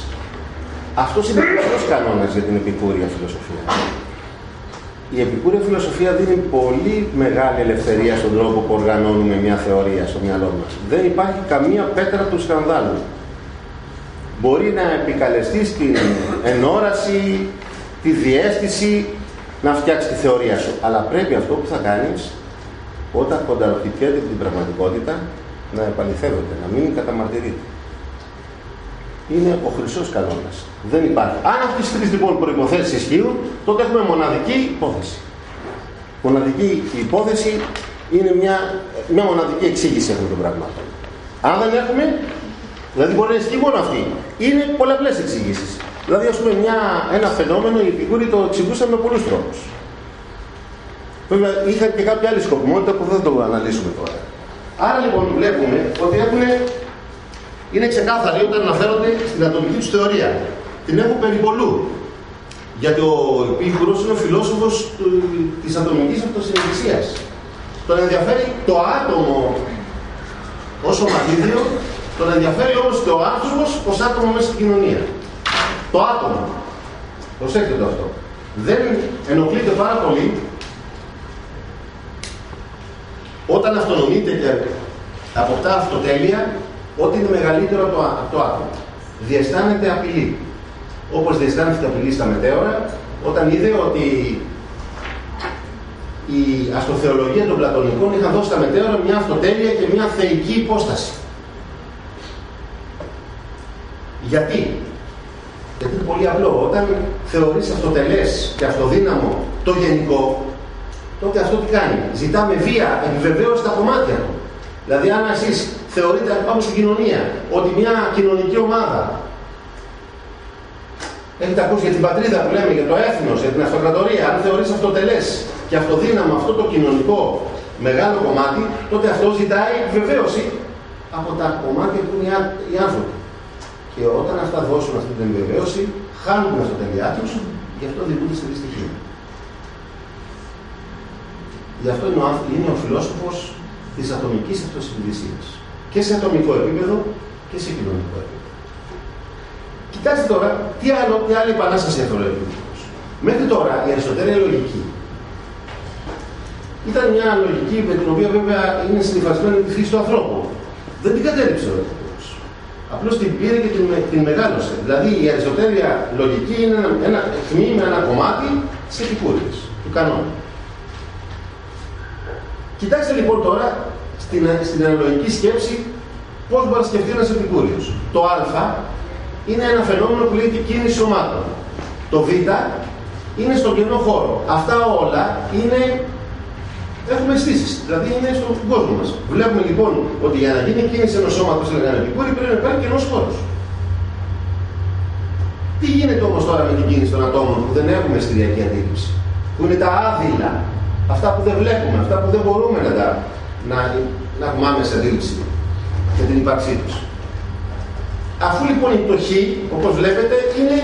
Αυτός είναι ο κανόνας για την επικούρια φιλοσοφία. Η επικούρια φιλοσοφία δίνει πολύ μεγάλη ελευθερία στον τρόπο που οργανώνουμε μια θεωρία στο μυαλό μας. Δεν υπάρχει καμία πέτρα του σκανδάλου μπορεί να επικαλεστείς την ενόραση, τη διέστηση, να φτιάξεις τη θεωρία σου. Αλλά πρέπει αυτό που θα κάνεις όταν κονταροχητιέται την πραγματικότητα να επαληθεύεται, να μην καταμαρτυρείται. Είναι ο χρυσός κανόνας. Δεν υπάρχει. Αν αυτές τις τρεις λοιπόν προϋποθέσεις ισχύουν, τότε έχουμε μοναδική υπόθεση. Μοναδική υπόθεση είναι μια, μια μοναδική εξήγηση αυτών των πραγμάτων. Αν δεν έχουμε, Δηλαδή μπορεί να ισχύει μόνο αυτή. Είναι πολλαπλές εξηγήσει. Δηλαδή, ας πούμε, μια, ένα φαινόμενο οι επικούροι το εξηγούσαν με πολλούς τρόπους. Βέβαια, είχαν και κάποια άλλη σκοπιμότητα που δεν το αναλύσουμε τώρα. Άρα λοιπόν βλέπουμε ότι έχουν, είναι ξεκάθαροι όταν αναφέρονται στην ατομική τους θεωρία. Την έχουν περιπολού. Γιατί ο Επίκουρος είναι ο φιλόσοφος της ατομικής αυτοσυνειδησίας. Τον ενδιαφέρει το άτομο ως σωματίδιο Τον ενδιαφέρει όμως και ο άνθρωπος ως άτομο μέσα στην κοινωνία. Το άτομο. Προσέξτε το αυτό. Δεν ενοχλείται πάρα πολύ όταν αυτονομείται και αποκτά αυτοτέλεια ό,τι είναι μεγαλύτερο το, το άτομο. Διαισθάνεται απειλή. Όπως διαισθάνεται απειλή στα μετέωρα, όταν είδε ότι η αστροθεολογία των Πλατωνικών είχαν δώσει στα μετέωρα μια αυτοτέλεια και μια θεϊκή υπόσταση. Γιατί; Γιατί είναι πολύ απλό. Όταν θεωρείς αυτοτελές και αυτοδύναμο το γενικό, τότε αυτό τι κάνει; Ζητά με βία επιβεβαίωση τα κομμάτια του. Δηλαδή αν εσείς θεωρείτε, πάμε στην κοινωνία, ότι μια κοινωνική ομάδα Έχετε ακούσει για την πατρίδα που λέμε, για το έθνος, για την αυτοκρατορία. Αν θεωρείς αυτοτελές και αυτοδύναμο αυτό το κοινωνικό μεγάλο κομμάτι, τότε αυτό ζητάει βεβαίωση από τα κομμάτια που είναι οι άνθρωποι. Και όταν αυτά δώσουν αυτή την βεβαίωση, χάνουν την αυτοτελειά του, γι' αυτό δημιουργούνται στη δυστυχία. Γι' αυτό είναι ο, είναι ο φιλόσοφος της ατομικής αυτοσυγκρισίας. Και σε ατομικό επίπεδο και σε κοινωνικό επίπεδο. Κοιτάξτε τώρα, τι, άλλο, τι άλλη επανάσταση έφερε ο Μέχρι τώρα η Αριστοτέλεια λογική ήταν μια λογική με την οποία βέβαια είναι συνειφασμένη τη φύση του ανθρώπου. Δεν την κατέληψε ο Επίκουρος. Απλώς την πήρε και την, την μεγάλωσε. Δηλαδή η Αριστοτέλεια λογική είναι ένα, ένα τμήμα, ένα κομμάτι τη Επικούρης, του κανόνα. Κοιτάξτε λοιπόν τώρα στην, στην αναλογική σκέψη πώς μπορεί να σκεφτεί ένας Επικούριος. Το α είναι ένα φαινόμενο που λέγεται κίνηση σωμάτων. Το β είναι στον κενό χώρο. Αυτά όλα είναι έχουμε αισθήσεις. Δηλαδή είναι στον κόσμο μας. Βλέπουμε λοιπόν ότι για να γίνει κίνηση ενός σώματος, λέγανε Επικούρη, πρέπει να υπάρχει κενός χώρος. Τι γίνεται όμως τώρα με την κίνηση των ατόμων που δεν έχουμε αισθηριακή αντίληψη, που είναι τα άδειλα, αυτά που δεν βλέπουμε, αυτά που δεν μπορούμε να, τα, να, να έχουμε άμεση αντίληψη για την ύπαρξή τους. Αφού λοιπόν η πτωχή, όπως βλέπετε, είναι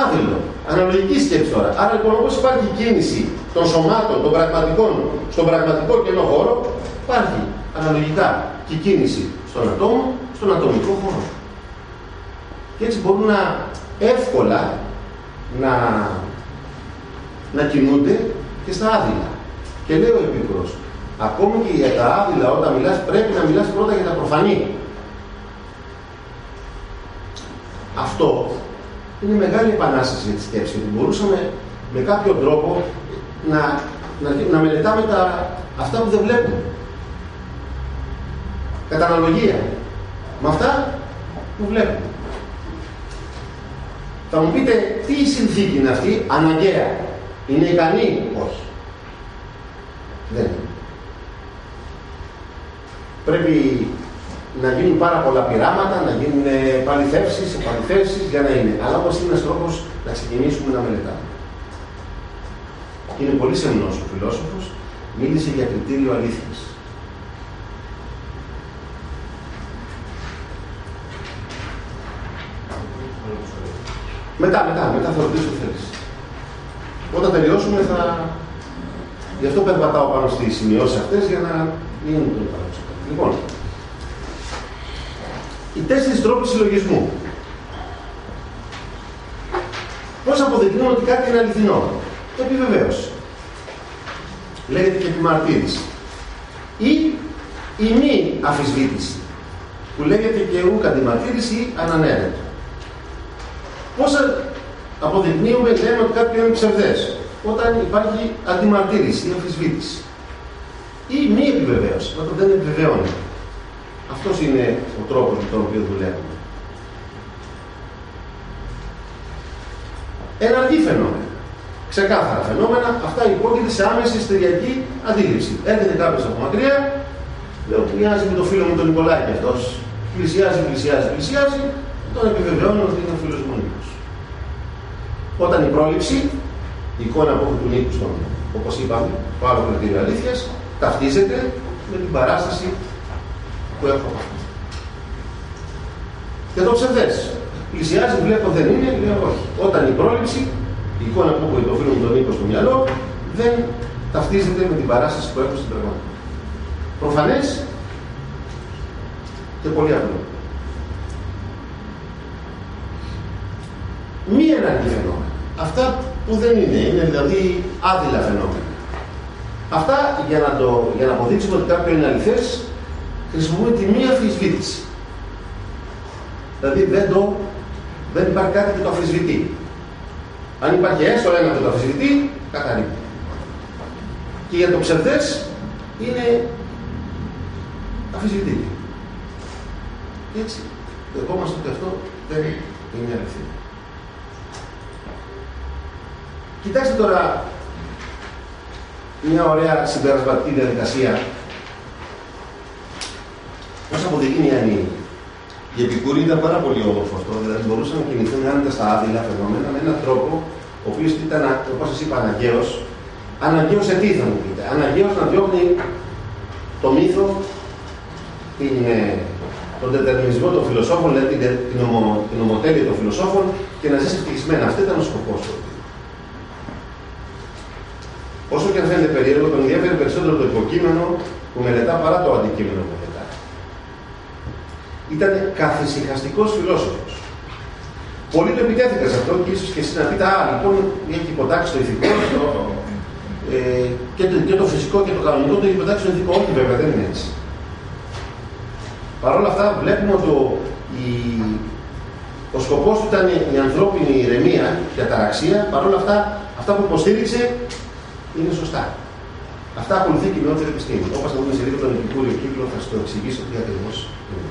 άδειλο. Αναλογική σκέψη τώρα. Άρα λοιπόν όπως υπάρχει κίνηση των σωμάτων, των πραγματικών, στον πραγματικό κενό χώρο, υπάρχει αναλογικά και κίνηση στον ατόμο, στον ατομικό χώρο. Και έτσι μπορούν να εύκολα να, να κινούνται και στα άδειλα. Και λέει ο Επίκουρος, ακόμη και για τα άδειλα όταν μιλάς πρέπει να μιλάς πρώτα για τα προφανή. Αυτό είναι μεγάλη επανάσταση για τη σκέψη, ότι μπορούσαμε με κάποιο τρόπο να, να, να μελετάμε τα, αυτά που δεν βλέπουμε. Κατά αναλογία. Με αυτά που βλέπουμε. Θα μου πείτε, τι συνθήκη είναι αυτή, αναγκαία. Είναι ικανή, όχι. Δεν είναι. Πρέπει να γίνουν πάρα πολλά πειράματα, να γίνουν παληθεύσει, επαληθεύσεις για να είναι. Αλλά όμω είναι ένα τρόπο να ξεκινήσουμε να μελετάμε. Είναι πολύ σεμνός ο φιλόσοφος, μίλησε για κριτήριο αλήθειας. Μετά, μετά, μετά θα ρωτήσω θέλεις. Όταν τελειώσουμε θα... Γι' αυτό περπατάω πάνω στις σημειώσεις αυτές για να μην το Λοιπόν, οι τέσσερις τρόποι συλλογισμού. Πώς αποδεικνύουν ότι κάτι είναι αληθινό; Επιβεβαίωση. Λέγεται και επιμαρτύρηση. Ή η μη αφισβήτηση. Που λέγεται και ουκ αντιμαρτύρηση ή ανανέρετο. Πώς αποδεικνύουμε, λέμε ότι κάτι είναι ψευδές; Όταν υπάρχει αντιμαρτύρηση ή αμφισβήτηση. Ή μη επιβεβαίωση, όταν δεν επιβεβαιώνει. Αυτός είναι ο τρόπος με τον οποίο δουλεύουμε. Εναργή φαινόμενα. Ξεκάθαρα φαινόμενα, αυτά υπόκειται σε άμεση εστεριακή αντίληψη. Έρχεται κάποιος από μακριά, λέω μοιάζει με το φίλο μου τον Νικολάκη αυτός. Πλησιάζει, πλησιάζει, πλησιάζει, τον επιβεβαιώνω ότι είναι ο φίλος μου Νίκος. Όταν η πρόληψη, εικόνα που έχουν του λύκου όπως είπαμε, πάρα πολύ την αλήθειας, ταυτίζεται με την παράσταση που έχω Και το ψευδές. Πλησιάζει, βλέπω δεν είναι, λέω όχι. Όταν η πρόληψη, η εικόνα που έχω τον λύκο στο μυαλό, δεν ταυτίζεται με την παράσταση που έχω στην πραγματικότητα. Προφανές και πολύ απλό. Μία εναντιφαινόμενα. Αυτά που δεν είναι, είναι δηλαδή άδειλα φαινόμενα. Αυτά για να, το, για να αποδείξουμε ότι κάποιο είναι αληθές, χρησιμοποιούμε τη μία αφισβήτηση. Δηλαδή δεν, το, δεν υπάρχει κάτι που το αφισβητεί. Αν υπάρχει έστω ένα που το αφισβητεί, καθαρή. Και για το ψευδές είναι αφισβητή. Έτσι, δεχόμαστε ότι αυτό δεν είναι αληθή. Κοιτάξτε τώρα μια ωραία συμπερασματική διαδικασία. Πώς αποδεικνύει η Επικούρη ήταν πάρα πολύ όμορφο αυτό, δηλαδή μπορούσαν να κινηθούν άνετα στα άδειλα φαινόμενα με έναν τρόπο ο οποίος ήταν, όπως σας είπα, αναγκαίος. Αναγκαίος σε τι θα μου πείτε; Αναγκαίος να διώχνει το μύθο, την, ε, τον τετερμινισμό των φιλοσόφων, δηλαδή την, την, ομο, την ομοτέλεια των φιλοσόφων και να ζήσει ευτυχισμένα. Αυτό ήταν ο σκοπός του. Όσο και αν φαίνεται περίεργο, τον ενδιαφέρει περισσότερο το υποκείμενο που μελετά παρά το αντικείμενο που μελετά. Ήταν καθησυχαστικός φιλόσοφος. Πολλοί το επιτέθηκαν σε αυτό και ίσως και εσεί να πείτε, Α, λοιπόν, έχει υποτάξει το ηθικό το, ε, και, το, και το φυσικό και το κανονικό το έχει υποτάξει το ηθικό. Όχι, βέβαια, δεν είναι έτσι. Παρ' όλα αυτά, βλέπουμε ότι η, ο σκοπός του ήταν η ανθρώπινη ηρεμία και αταραξία. Παρ' όλα αυτά, αυτά που υποστήριξε είναι σωστά. Αυτά ακολουθεί η κοινότητα επιστήμη. Όπως θα δούμε σε λίγο τον Επικούριο κύκλο, θα σας το εξηγήσω τι ακριβώς είναι.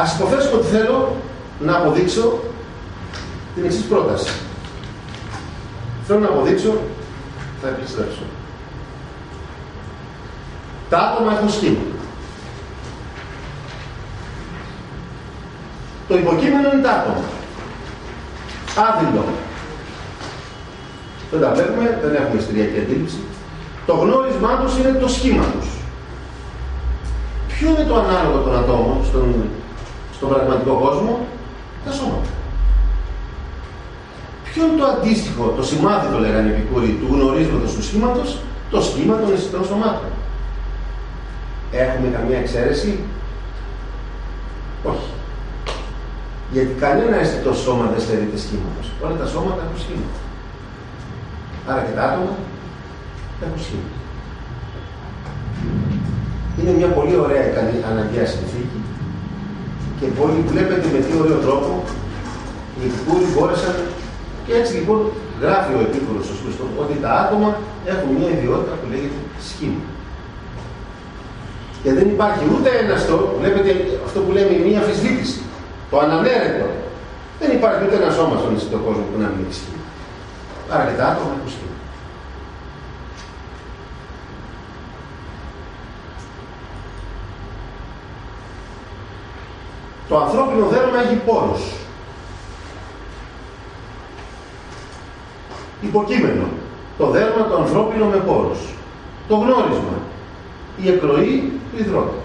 Α υποθέσουμε ότι θέλω να αποδείξω την εξής πρόταση. Θέλω να αποδείξω, θα επιστρέψω. Τα άτομα έχουν σχήμα. Το υποκείμενο είναι τα άτομα. Άδειλο. Δεν τα βλέπουμε, δεν έχουμε ιστοριακή αντίληψη. Το γνώρισμά τους είναι το σχήμα τους. Ποιο είναι το ανάλογο των ατόμων στον, στον πραγματικό κόσμο, τα σώματα. Ποιο είναι το αντίστοιχο, το σημάδι το λέγανε οι επικούροι, του γνωρίσματος του σχήματος, το σχήμα των αισθητών σωμάτων. Έχουμε καμία εξαίρεση; Όχι. Γιατί κανένα αισθητό σώμα δεν στερείται σχήματος. Όλα τα σώματα έχουν σχήμα. Άρα και τα άτομα έχουν σχήμα. Είναι μια πολύ ωραία αναγκαία συνθήκη και πολύ βλέπετε με τι ωραίο τρόπο οι Επικούροι μπόρεσαν και έτσι λοιπόν γράφει ο Επίκουρος ο Χριστός ότι τα άτομα έχουν μια ιδιότητα που λέγεται σχήμα. Και δεν υπάρχει ούτε ένας στο, βλέπετε αυτό που λέμε η μία αμφισβήτηση, το ανανέρετο. Δεν υπάρχει ούτε ένας σώμας στον αισθητό κόσμο που να μην έχει σχήμα. Άρα και τα άτομα έχουν σχήμα. Το ανθρώπινο δέρμα έχει πόρους. Υποκείμενο. Το δέρμα το ανθρώπινο με πόρους. Το γνώρισμα. Η εκροή του υδρότα.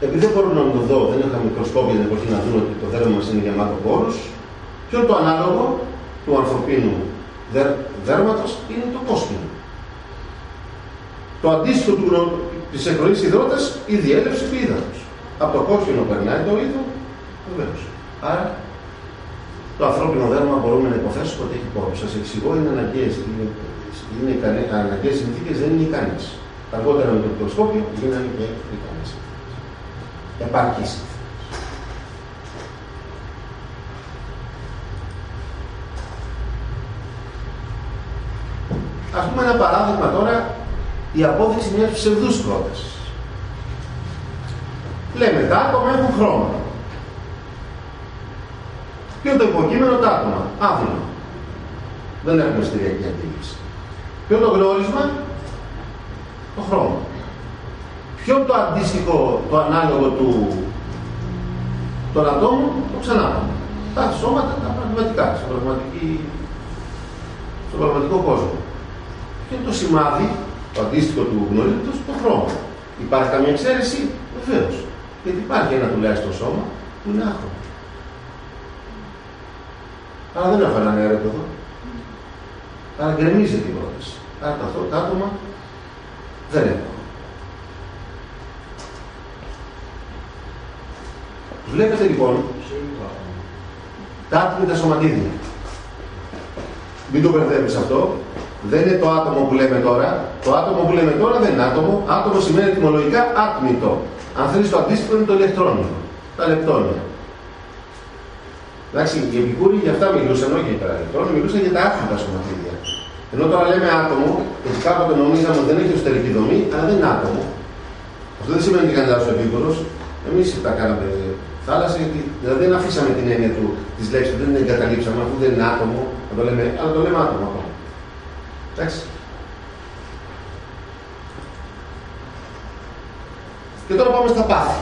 Επειδή δεν μπορούμε να το δω, δεν είχα μικροσκόπια την εποχή να δούμε ότι το δέρμα μας είναι γεμάτο πόρους, ποιο είναι το ανάλογο; Του ανθρωπίνου δέρ, δέρματος είναι το κόσκινο. Το αντίστοιχο του, της εκροή υδρότα η διέλευση του ύδατος. Από το κόκκινο περνάει το είδο, βεβαίως. Άρα το ανθρώπινο δέρμα μπορούμε να υποθέσουμε ότι έχει πόρου. Σας εξηγώ, είναι αναγκαίες είναι, είναι αναγκαίες συνθήκες, δεν είναι ικανές. Αργότερα με το μικροσκόπιο γίνανε και ικανές. Επαρκή Ας πούμε ένα παράδειγμα τώρα η απόδειξη μιας ψευδούς πρότασης. Λέμε, τα άτομα έχουν χρώμα. Ποιο είναι το υποκείμενο, τα άτομα. Άθλο. Δεν έχουμε στηριακή αντίληψη. Ποιο είναι το γνώρισμα, το χρώμα. Ποιο είναι το αντίστοιχο, το ανάλογο του των ατόμων, το ξανά. Τα σώματα, τα πραγματικά, στο, στο πραγματικό κόσμο. Ποιο είναι το σημάδι το αντίστοιχο του γνωρίζοντος, το χρώμα. Υπάρχει καμία εξαίρεση, βεβαίως. Γιατί υπάρχει ένα τουλάχιστον σώμα που είναι άχρωμο. Άρα δεν έχω έναν έρετο εδώ. Άρα γκρεμίζεται η πρόταση. Άρα τα άτομα δεν έχουν. Βλέπετε λοιπόν τα άτμητα σωματίδια. Μην το μπερδεύεις αυτό. Δεν είναι το άτομο που λέμε τώρα. Το άτομο που λέμε τώρα δεν είναι άτομο. Άτομο σημαίνει ετοιμολογικά άτμητο. Αν θέλεις το αντίστοιχο είναι το ηλεκτρόνιο. Τα λεπτόνια. Εντάξει, οι επικούροι για αυτά μιλούσαν, όχι για τα ηλεκτρόνια, μιλούσαν για τα άτμητα σωματίδια. Ενώ τώρα λέμε άτομο, γιατί κάποτε νομίζαμε ότι δεν έχει εσωτερική δομή, αλλά δεν είναι άτομο. Αυτό δεν σημαίνει ότι κανένας ο επίκουρος. Εμείς τα κάναμε θάλασσα, γιατί δηλαδή δεν αφήσαμε την έννοια του της λέξης, δεν την εγκαταλείψαμε, αφού δεν είναι άτομο, να το λέμε, αλλά το λέμε άτομο ακόμα. Εντάξει. Και τώρα πάμε στα πάθη.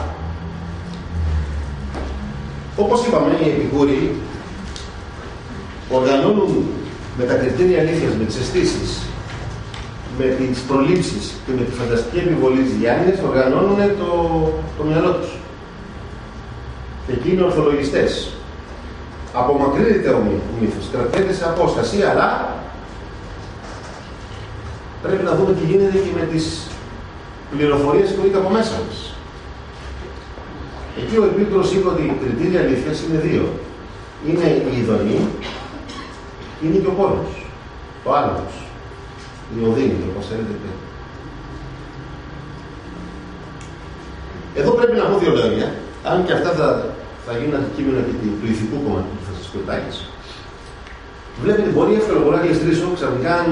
Όπως είπαμε, οι επικούροι οργανώνουν με τα κριτήρια αλήθειας, με τις αισθήσεις, με τις προλήψεις και με τη φανταστική επιβολή της διάνοιας, οργανώνουν το, το μυαλό τους. Και εκεί είναι ορθολογιστές. Απομακρύνεται ο μύθος, κρατιέται σε απόσταση, αλλά πρέπει να δούμε τι γίνεται και με τις πληροφορίες που είναι από μέσα μας. Εκεί ο Επίκρος είπε ότι οι κριτήρια αλήθειας είναι δύο. Είναι η ειδονή και είναι και ο πόνος. Το άλλος. Η οδύνη, όπως θέλετε πει. Εδώ πρέπει να πω δύο λόγια, αν και αυτά θα, θα γίνουν αντικείμενα και του ηθικού κομμάτι που θα σας πει Βλέπετε, μπορεί εύκολα να γλιστρήσω ξαφνικά αν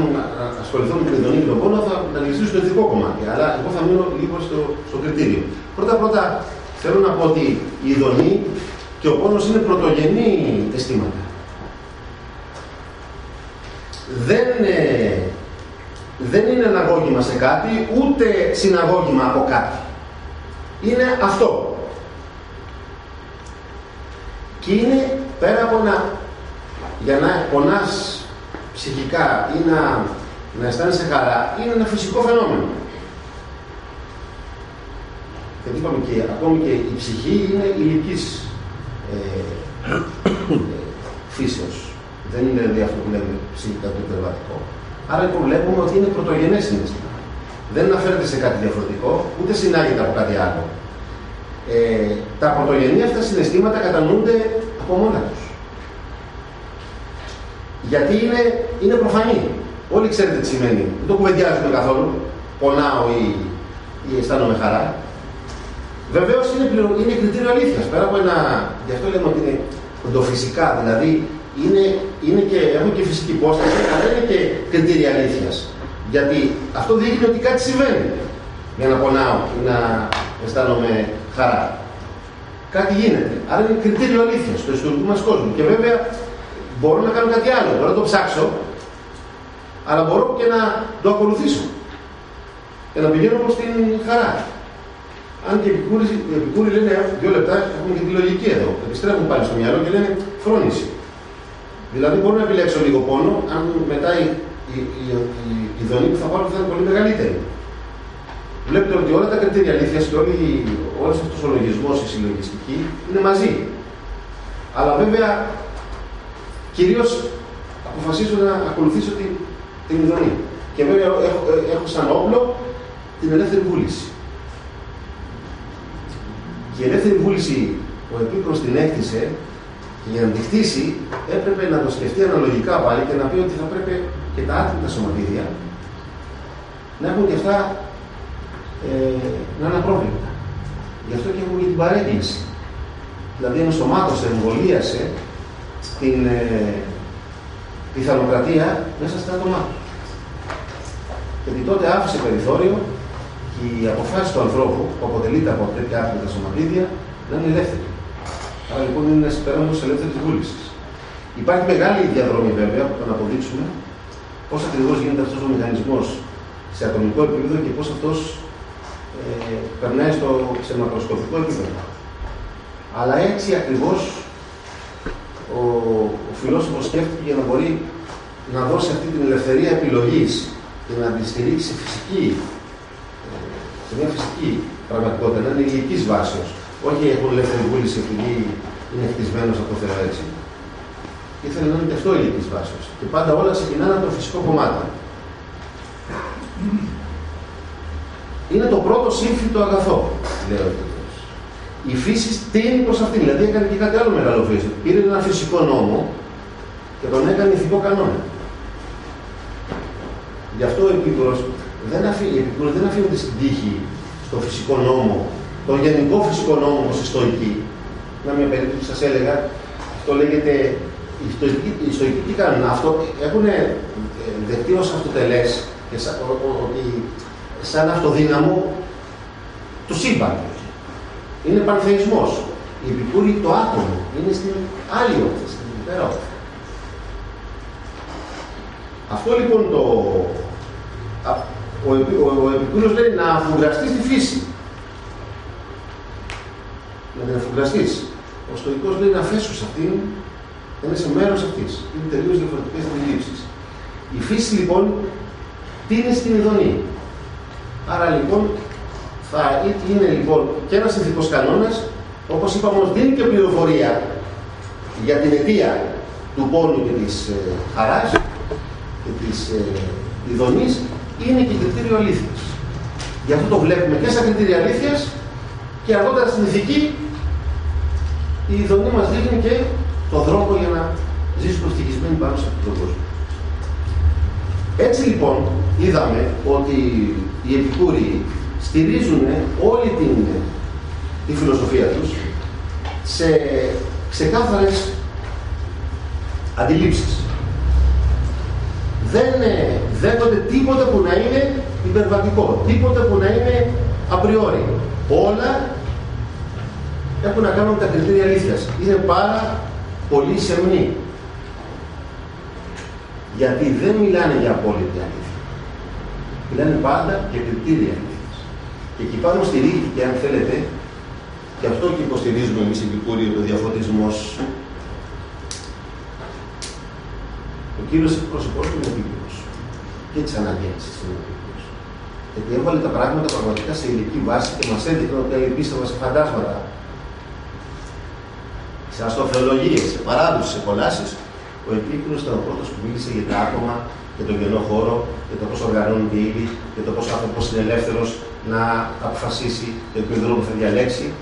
ασχοληθώ με την ειδονή και τον πόνο, θα τα γλιστρήσω στο ηθικό κομμάτι. Αλλά εγώ θα μείνω λίγο στο, στο κριτήριο. Πρώτα-πρώτα, θέλω να πω ότι η ειδονή και ο πόνος είναι πρωτογενή αισθήματα. Δεν, ε, δεν είναι αναγώγημα σε κάτι, ούτε συναγώγημα από κάτι. Είναι αυτό. Και είναι πέρα από να για να πονάς ψυχικά ή να, να αισθάνεσαι χαρά είναι ένα φυσικό φαινόμενο. Γιατί είπαμε και ακόμη και η ψυχή είναι ηλικής ε, ε, φύσεως. Δεν είναι δηλαδή αυτό που λέμε ψυχικά το υπερβατικό. Άρα λοιπόν βλέπουμε ότι είναι πρωτογενές συναίσθημα. Δεν αναφέρεται σε κάτι διαφορετικό, ούτε συνάγεται από κάτι άλλο. Ε, τα πρωτογενή αυτά συναισθήματα κατανοούνται από μόνα τους. Γιατί είναι, είναι προφανή. Όλοι ξέρετε τι σημαίνει. Δεν το κουβεντιάζουμε καθόλου. Πονάω ή, ή αισθάνομαι χαρά. Βεβαίως είναι, είναι κριτήριο αλήθειας. Πέρα από ένα. Γι' αυτό λέμε ότι είναι κοντοφυσικά. Δηλαδή είναι, είναι και, έχουν και φυσική υπόσταση, αλλά είναι και κριτήρια αλήθειας. Γιατί αυτό δείχνει ότι κάτι συμβαίνει για να πονάω ή να αισθάνομαι χαρά. Κάτι γίνεται. Άρα είναι κριτήριο αλήθειας στο ιστορικό μας κόσμο. Και βέβαια Μπορώ να κάνω κάτι άλλο. Μπορώ να το ψάξω, αλλά μπορώ και να το ακολουθήσω. Και να πηγαίνω προς την χαρά. Αν και οι επικούροι, λένε δύο λεπτά, έχουμε και τη λογική εδώ. Επιστρέφουν πάλι στο μυαλό και λένε φρόνηση. Δηλαδή μπορώ να επιλέξω λίγο πόνο, αν μετά η, η, η, η, η δονή που θα πάρω θα είναι πολύ μεγαλύτερη. Βλέπετε ότι όλα τα κριτήρια αλήθειας και όλοι, όλος αυτός ο λογισμός, η συλλογιστική, είναι μαζί. Αλλά βέβαια Κυρίως αποφασίζω να ακολουθήσω την, την ειδονή. Και βέβαια έχω, έχω σαν όπλο την ελεύθερη βούληση. Και η ελεύθερη βούληση ο Επίκρος την έκτισε και για να τη χτίσει έπρεπε να το σκεφτεί αναλογικά πάλι και να πει ότι θα πρέπει και τα άτομα σωματίδια να έχουν και αυτά ε, να είναι απρόβλεπτα. Γι' αυτό και έχουμε και την παρέκκληση. Δηλαδή ενσωμάτωσε, εμβολίασε την ε, πιθανοκρατία μέσα στα άτομά του. Γιατί τότε άφησε περιθώριο και η αποφάση του ανθρώπου που αποτελείται από τέτοια άθλητα σωματίδια να είναι ελεύθερη. Άρα λοιπόν είναι ένας συμπέρασμα της ελεύθερης βούλησης. Υπάρχει μεγάλη διαδρομή βέβαια που να αποδείξουμε πώς ακριβώς γίνεται αυτός ο μηχανισμός σε ατομικό επίπεδο και πώς αυτός ε, περνάει στο, σε μακροσκοπικό επίπεδο. Αλλά έτσι ακριβώς ο, ο φιλόσοφος σκέφτηκε για να μπορεί να δώσει αυτή την ελευθερία επιλογής και να τη στηρίξει φυσική, σε μια φυσική πραγματικότητα, να είναι ηλικής βάσεως. Όχι έχουν ελεύθερη βούληση επειδή είναι χτισμένος από το Θεό έτσι. Ήθελε να είναι και αυτό ηλικής βάσεως. Και πάντα όλα ξεκινάνε από το φυσικό κομμάτι. Είναι το πρώτο σύμφυτο αγαθό, λέει ο η φύση τίνει προς αυτήν. Δηλαδή έκανε και κάτι άλλο μεγάλο φύση. Πήρε ένα φυσικό νόμο και τον έκανε ηθικό κανόνα. Γι' αυτό ο Επίκουρος δεν αφήνει, δεν αφήνεται στην τύχη στο φυσικό νόμο, τον γενικό φυσικό νόμο όπως η στοική. Να μια περίπτωση που σας έλεγα, αυτό λέγεται, οι στοικοί, οι στοικοί τι κάνουν, αυτό, έχουν ε, δεχτεί ως αυτοτελές και σαν, ότι σαν αυτοδύναμο του σύμπαν. Είναι πανθεϊσμός. Η Επικούρη το άτομο είναι στην άλλη όχθη, στην υπερόχθη. Αυτό λοιπόν το, ο, ο, ο Επικούρος λέει να αφουγκραστείς τη φύση. Να την αφουγκραστείς. Ο Στοικός λέει να αφήσεις αυτήν, να είσαι μέρος αυτής. Είναι τελείως διαφορετικές αντιλήψεις. Η φύση λοιπόν τι είναι στην ειδονή; Άρα λοιπόν θα είναι λοιπόν και ένας ηθικός κανόνας, όπως είπαμε όμως δίνει και πληροφορία για την αιτία του πόνου και της ε, χαράς και της ε, ειδονής είναι και κριτήριο αλήθειας. Γι' αυτό το βλέπουμε και στα κριτήρια αλήθειας και αργότερα στην ηθική η ειδονή μας δείχνει και τον δρόμο για να ζήσουμε ευτυχισμένοι πάνω σε αυτόν τον κόσμο. Έτσι λοιπόν είδαμε ότι οι Επικούροι στηρίζουν όλη την, τη φιλοσοφία τους σε ξεκάθαρες αντιλήψεις δεν δέχονται τίποτα που να είναι υπερβατικό, τίποτα που να είναι απριόρι. Όλα έχουν να κάνουν με τα κριτήρια αλήθειας. Είναι πάρα πολύ σεμνοί. Γιατί δεν μιλάνε για απόλυτη αλήθεια. Μιλάνε πάντα για κριτήρια αλήθειας. Και εκεί πάνω στηρίχθηκε, αν θέλετε, και αυτό και υποστηρίζουμε εμείς οι το διαφωτισμός Ο κύριος εκπροσωπός του είναι επίκαιρο. Και τις αναγκαίε είναι επίκαιρο. Γιατί έβαλε τα πράγματα πραγματικά σε ηλική βάση και μας έδειχνε ότι ελπίστευα σε φαντάσματα. Σε αστροφεολογίε, σε παράδοσης, σε κολάσεις. Ο επίκαιρο ήταν ο πρώτος που μίλησε για τα άτομα, για τον κενό χώρο, για το πώς οργανώνονται οι είδη, για το πώς ο άνθρωπος είναι ελεύθερος να αποφασίσει για ποιο δρόμο θα διαλέξει.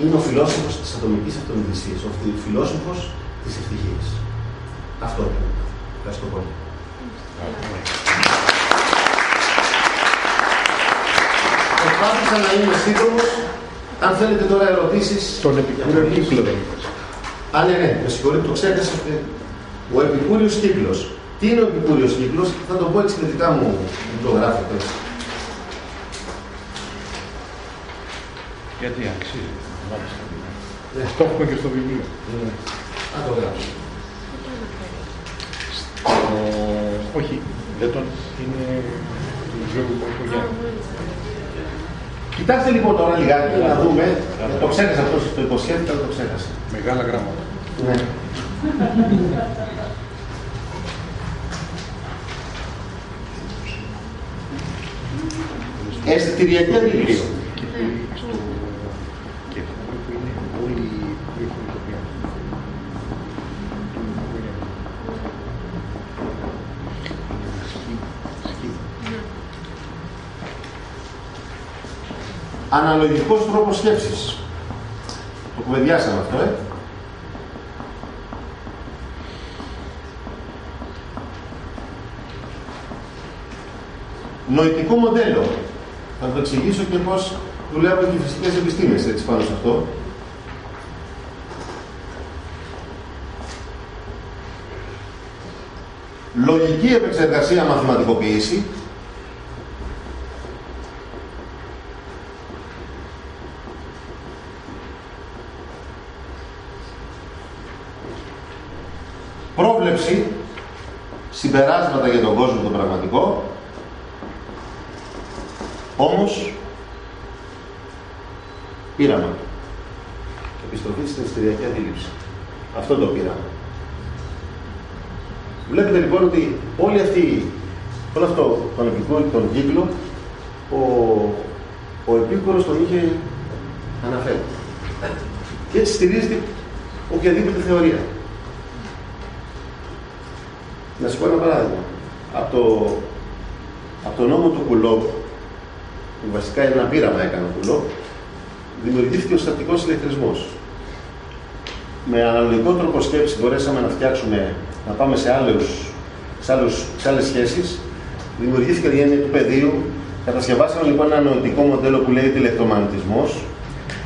Είναι ο φιλόσοφος της ατομικής αυτοδιοικησία, ο φιλόσοφος της ευτυχίας. Αυτό. Ευχαριστώ πολύ. Προσπάθησα να είμαι σύντομος. Αν θέλετε τώρα ερωτήσεις. Στον επικούριο κύκλο δεν είπες. Α, ναι, ναι, με συγχωρείτε, το ξέχασα. Ο επικούριος κύκλος. Τι είναι ο επικούριος κύκλος, θα το πω εξαιρετικά μου το γράφετε. Γιατί αξίζει. Ναι. Το έχουμε και στο βιβλίο. Ναι. Α, το γράψω. όχι, δεν τον είναι του Κοιτάξτε λοιπόν τώρα λιγάκι να δούμε. Το ξέχασα αυτό, το υποσχέθηκα, το ξέχασα. Μεγάλα γράμματα. Ναι. Αισθητηριακή αντίληψη. Αναλογικός τρόπος σκέψης. Το κουβεντιάσαμε αυτό, ε. Νοητικό μοντέλο. Θα το εξηγήσω και πώς δουλεύουν και οι φυσικές επιστήμες έτσι πάνω σε αυτό. Λογική επεξεργασία μαθηματικοποίηση. πρόβλεψη, συμπεράσματα για τον κόσμο τον πραγματικό, όμως πείραμα. Επιστροφή στην αισθηριακή αντίληψη. Αυτό το πείραμα. Βλέπετε λοιπόν ότι όλη αυτή, όλο αυτό τον επικό τον κύκλο, ο, ο επίκορος τον είχε αναφέρει. Και έτσι στηρίζεται οποιαδήποτε θεωρία. Να σου πω ένα παράδειγμα. Από το, από το νόμο του Κουλόπ, που βασικά είναι ένα πείραμα έκανε ο Κουλόπ, δημιουργήθηκε ο στατικός ηλεκτρισμός. Με αναλογικό τρόπο σκέψη μπορέσαμε να φτιάξουμε, να πάμε σε, άλλους, σε, άλλους, σε άλλες σχέσεις. Δημιουργήθηκε η έννοια του πεδίου. Κατασκευάσαμε λοιπόν ένα νοητικό μοντέλο που λέγεται ηλεκτρομαγνητισμός.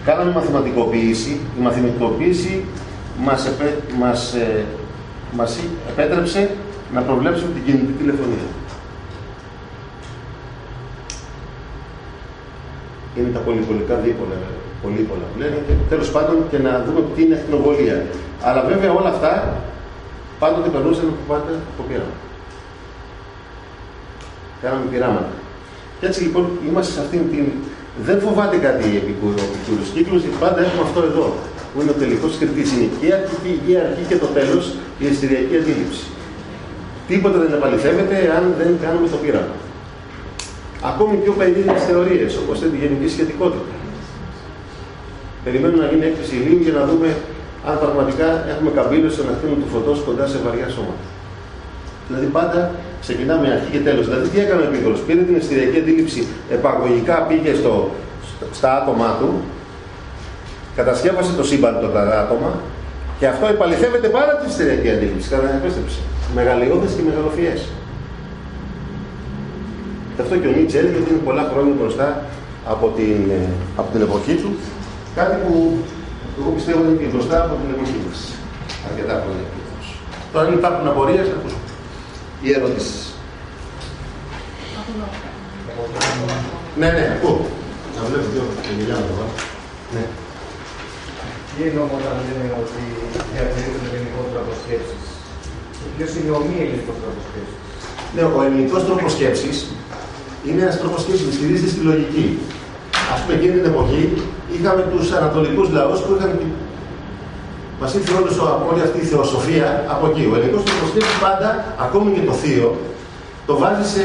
Κάναμε μαθηματικοποίηση. Η μαθηματικοποίηση μας, επέ, μας, ε, μας επέτρεψε να προβλέψουμε την κινητή τηλεφωνία. Είναι τα πολυπολικά δίπολα, πολύπολα που λένε, και τέλος πάντων και να δούμε τι είναι εθνοβολία. Αλλά βέβαια όλα αυτά πάντοτε περνούσαν από πάντα το πείραμα. Κάναμε πειράματα. Και έτσι λοιπόν είμαστε σε αυτήν την... Δεν φοβάται κάτι η επικούρος κύκλος, γιατί πάντα έχουμε αυτό εδώ, που είναι ο τελικός κριτής. Είναι και η αρχή, η αρχή και το τέλος, η αισθηριακή αντίληψη. Τίποτα δεν επαληθεύεται αν δεν κάνουμε το πείραμα. Ακόμη πιο περίεργε θεωρίες, όπως τη γενική σχετικότητα. Περιμένουμε να γίνει έκθεση ηλίου για να δούμε αν πραγματικά έχουμε καμπύλωση στον ακτίνο του φωτός κοντά σε βαριά σώματα. Δηλαδή πάντα ξεκινάμε αρχή και τέλος. Δηλαδή τι έκανε ο Επίκολος; Πήρε την αισθητική αντίληψη επαγωγικά, πήγε στο, στα άτομά του, κατασκεύασε το σύμπαν των άτομα και αυτό επαληθεύεται πάρα την αισθητική αντίληψη. Κατά επέστρεψη μεγαλειώδες και μεγαλοφιές. Και αυτό και ο Νίτσε έλεγε ότι είναι πολλά χρόνια μπροστά από την, ε, από την εποχή του, κάτι που εγώ πιστεύω ότι είναι και μπροστά από την εποχή μας. Αρκετά χρόνια. Τώρα αν υπάρχουν απορίες, θα ακούσουμε. Οι ερωτήσεις. Ναι, ναι, ακούω. Να βλέπω δύο μιλάμε εδώ. Ναι. Τι εννοώ όταν λέμε ότι διατηρείται γενικότερα από σκέψεις Ποιος είναι ο μη ελληνικός τρόπος σκέψης; Ναι, ο ελληνικός τρόπος σκέψης είναι ένας τρόπος σκέψης που στηρίζεται στη λογική. Α πούμε, εκείνη την εποχή είχαμε τους ανατολικούς λαούς που είχαν. Μας ήρθε όλη, όλη αυτή η θεοσοφία από εκεί. Ο ελληνικός τρόπος σκέψης πάντα, ακόμη και το θείο, το βάζει σε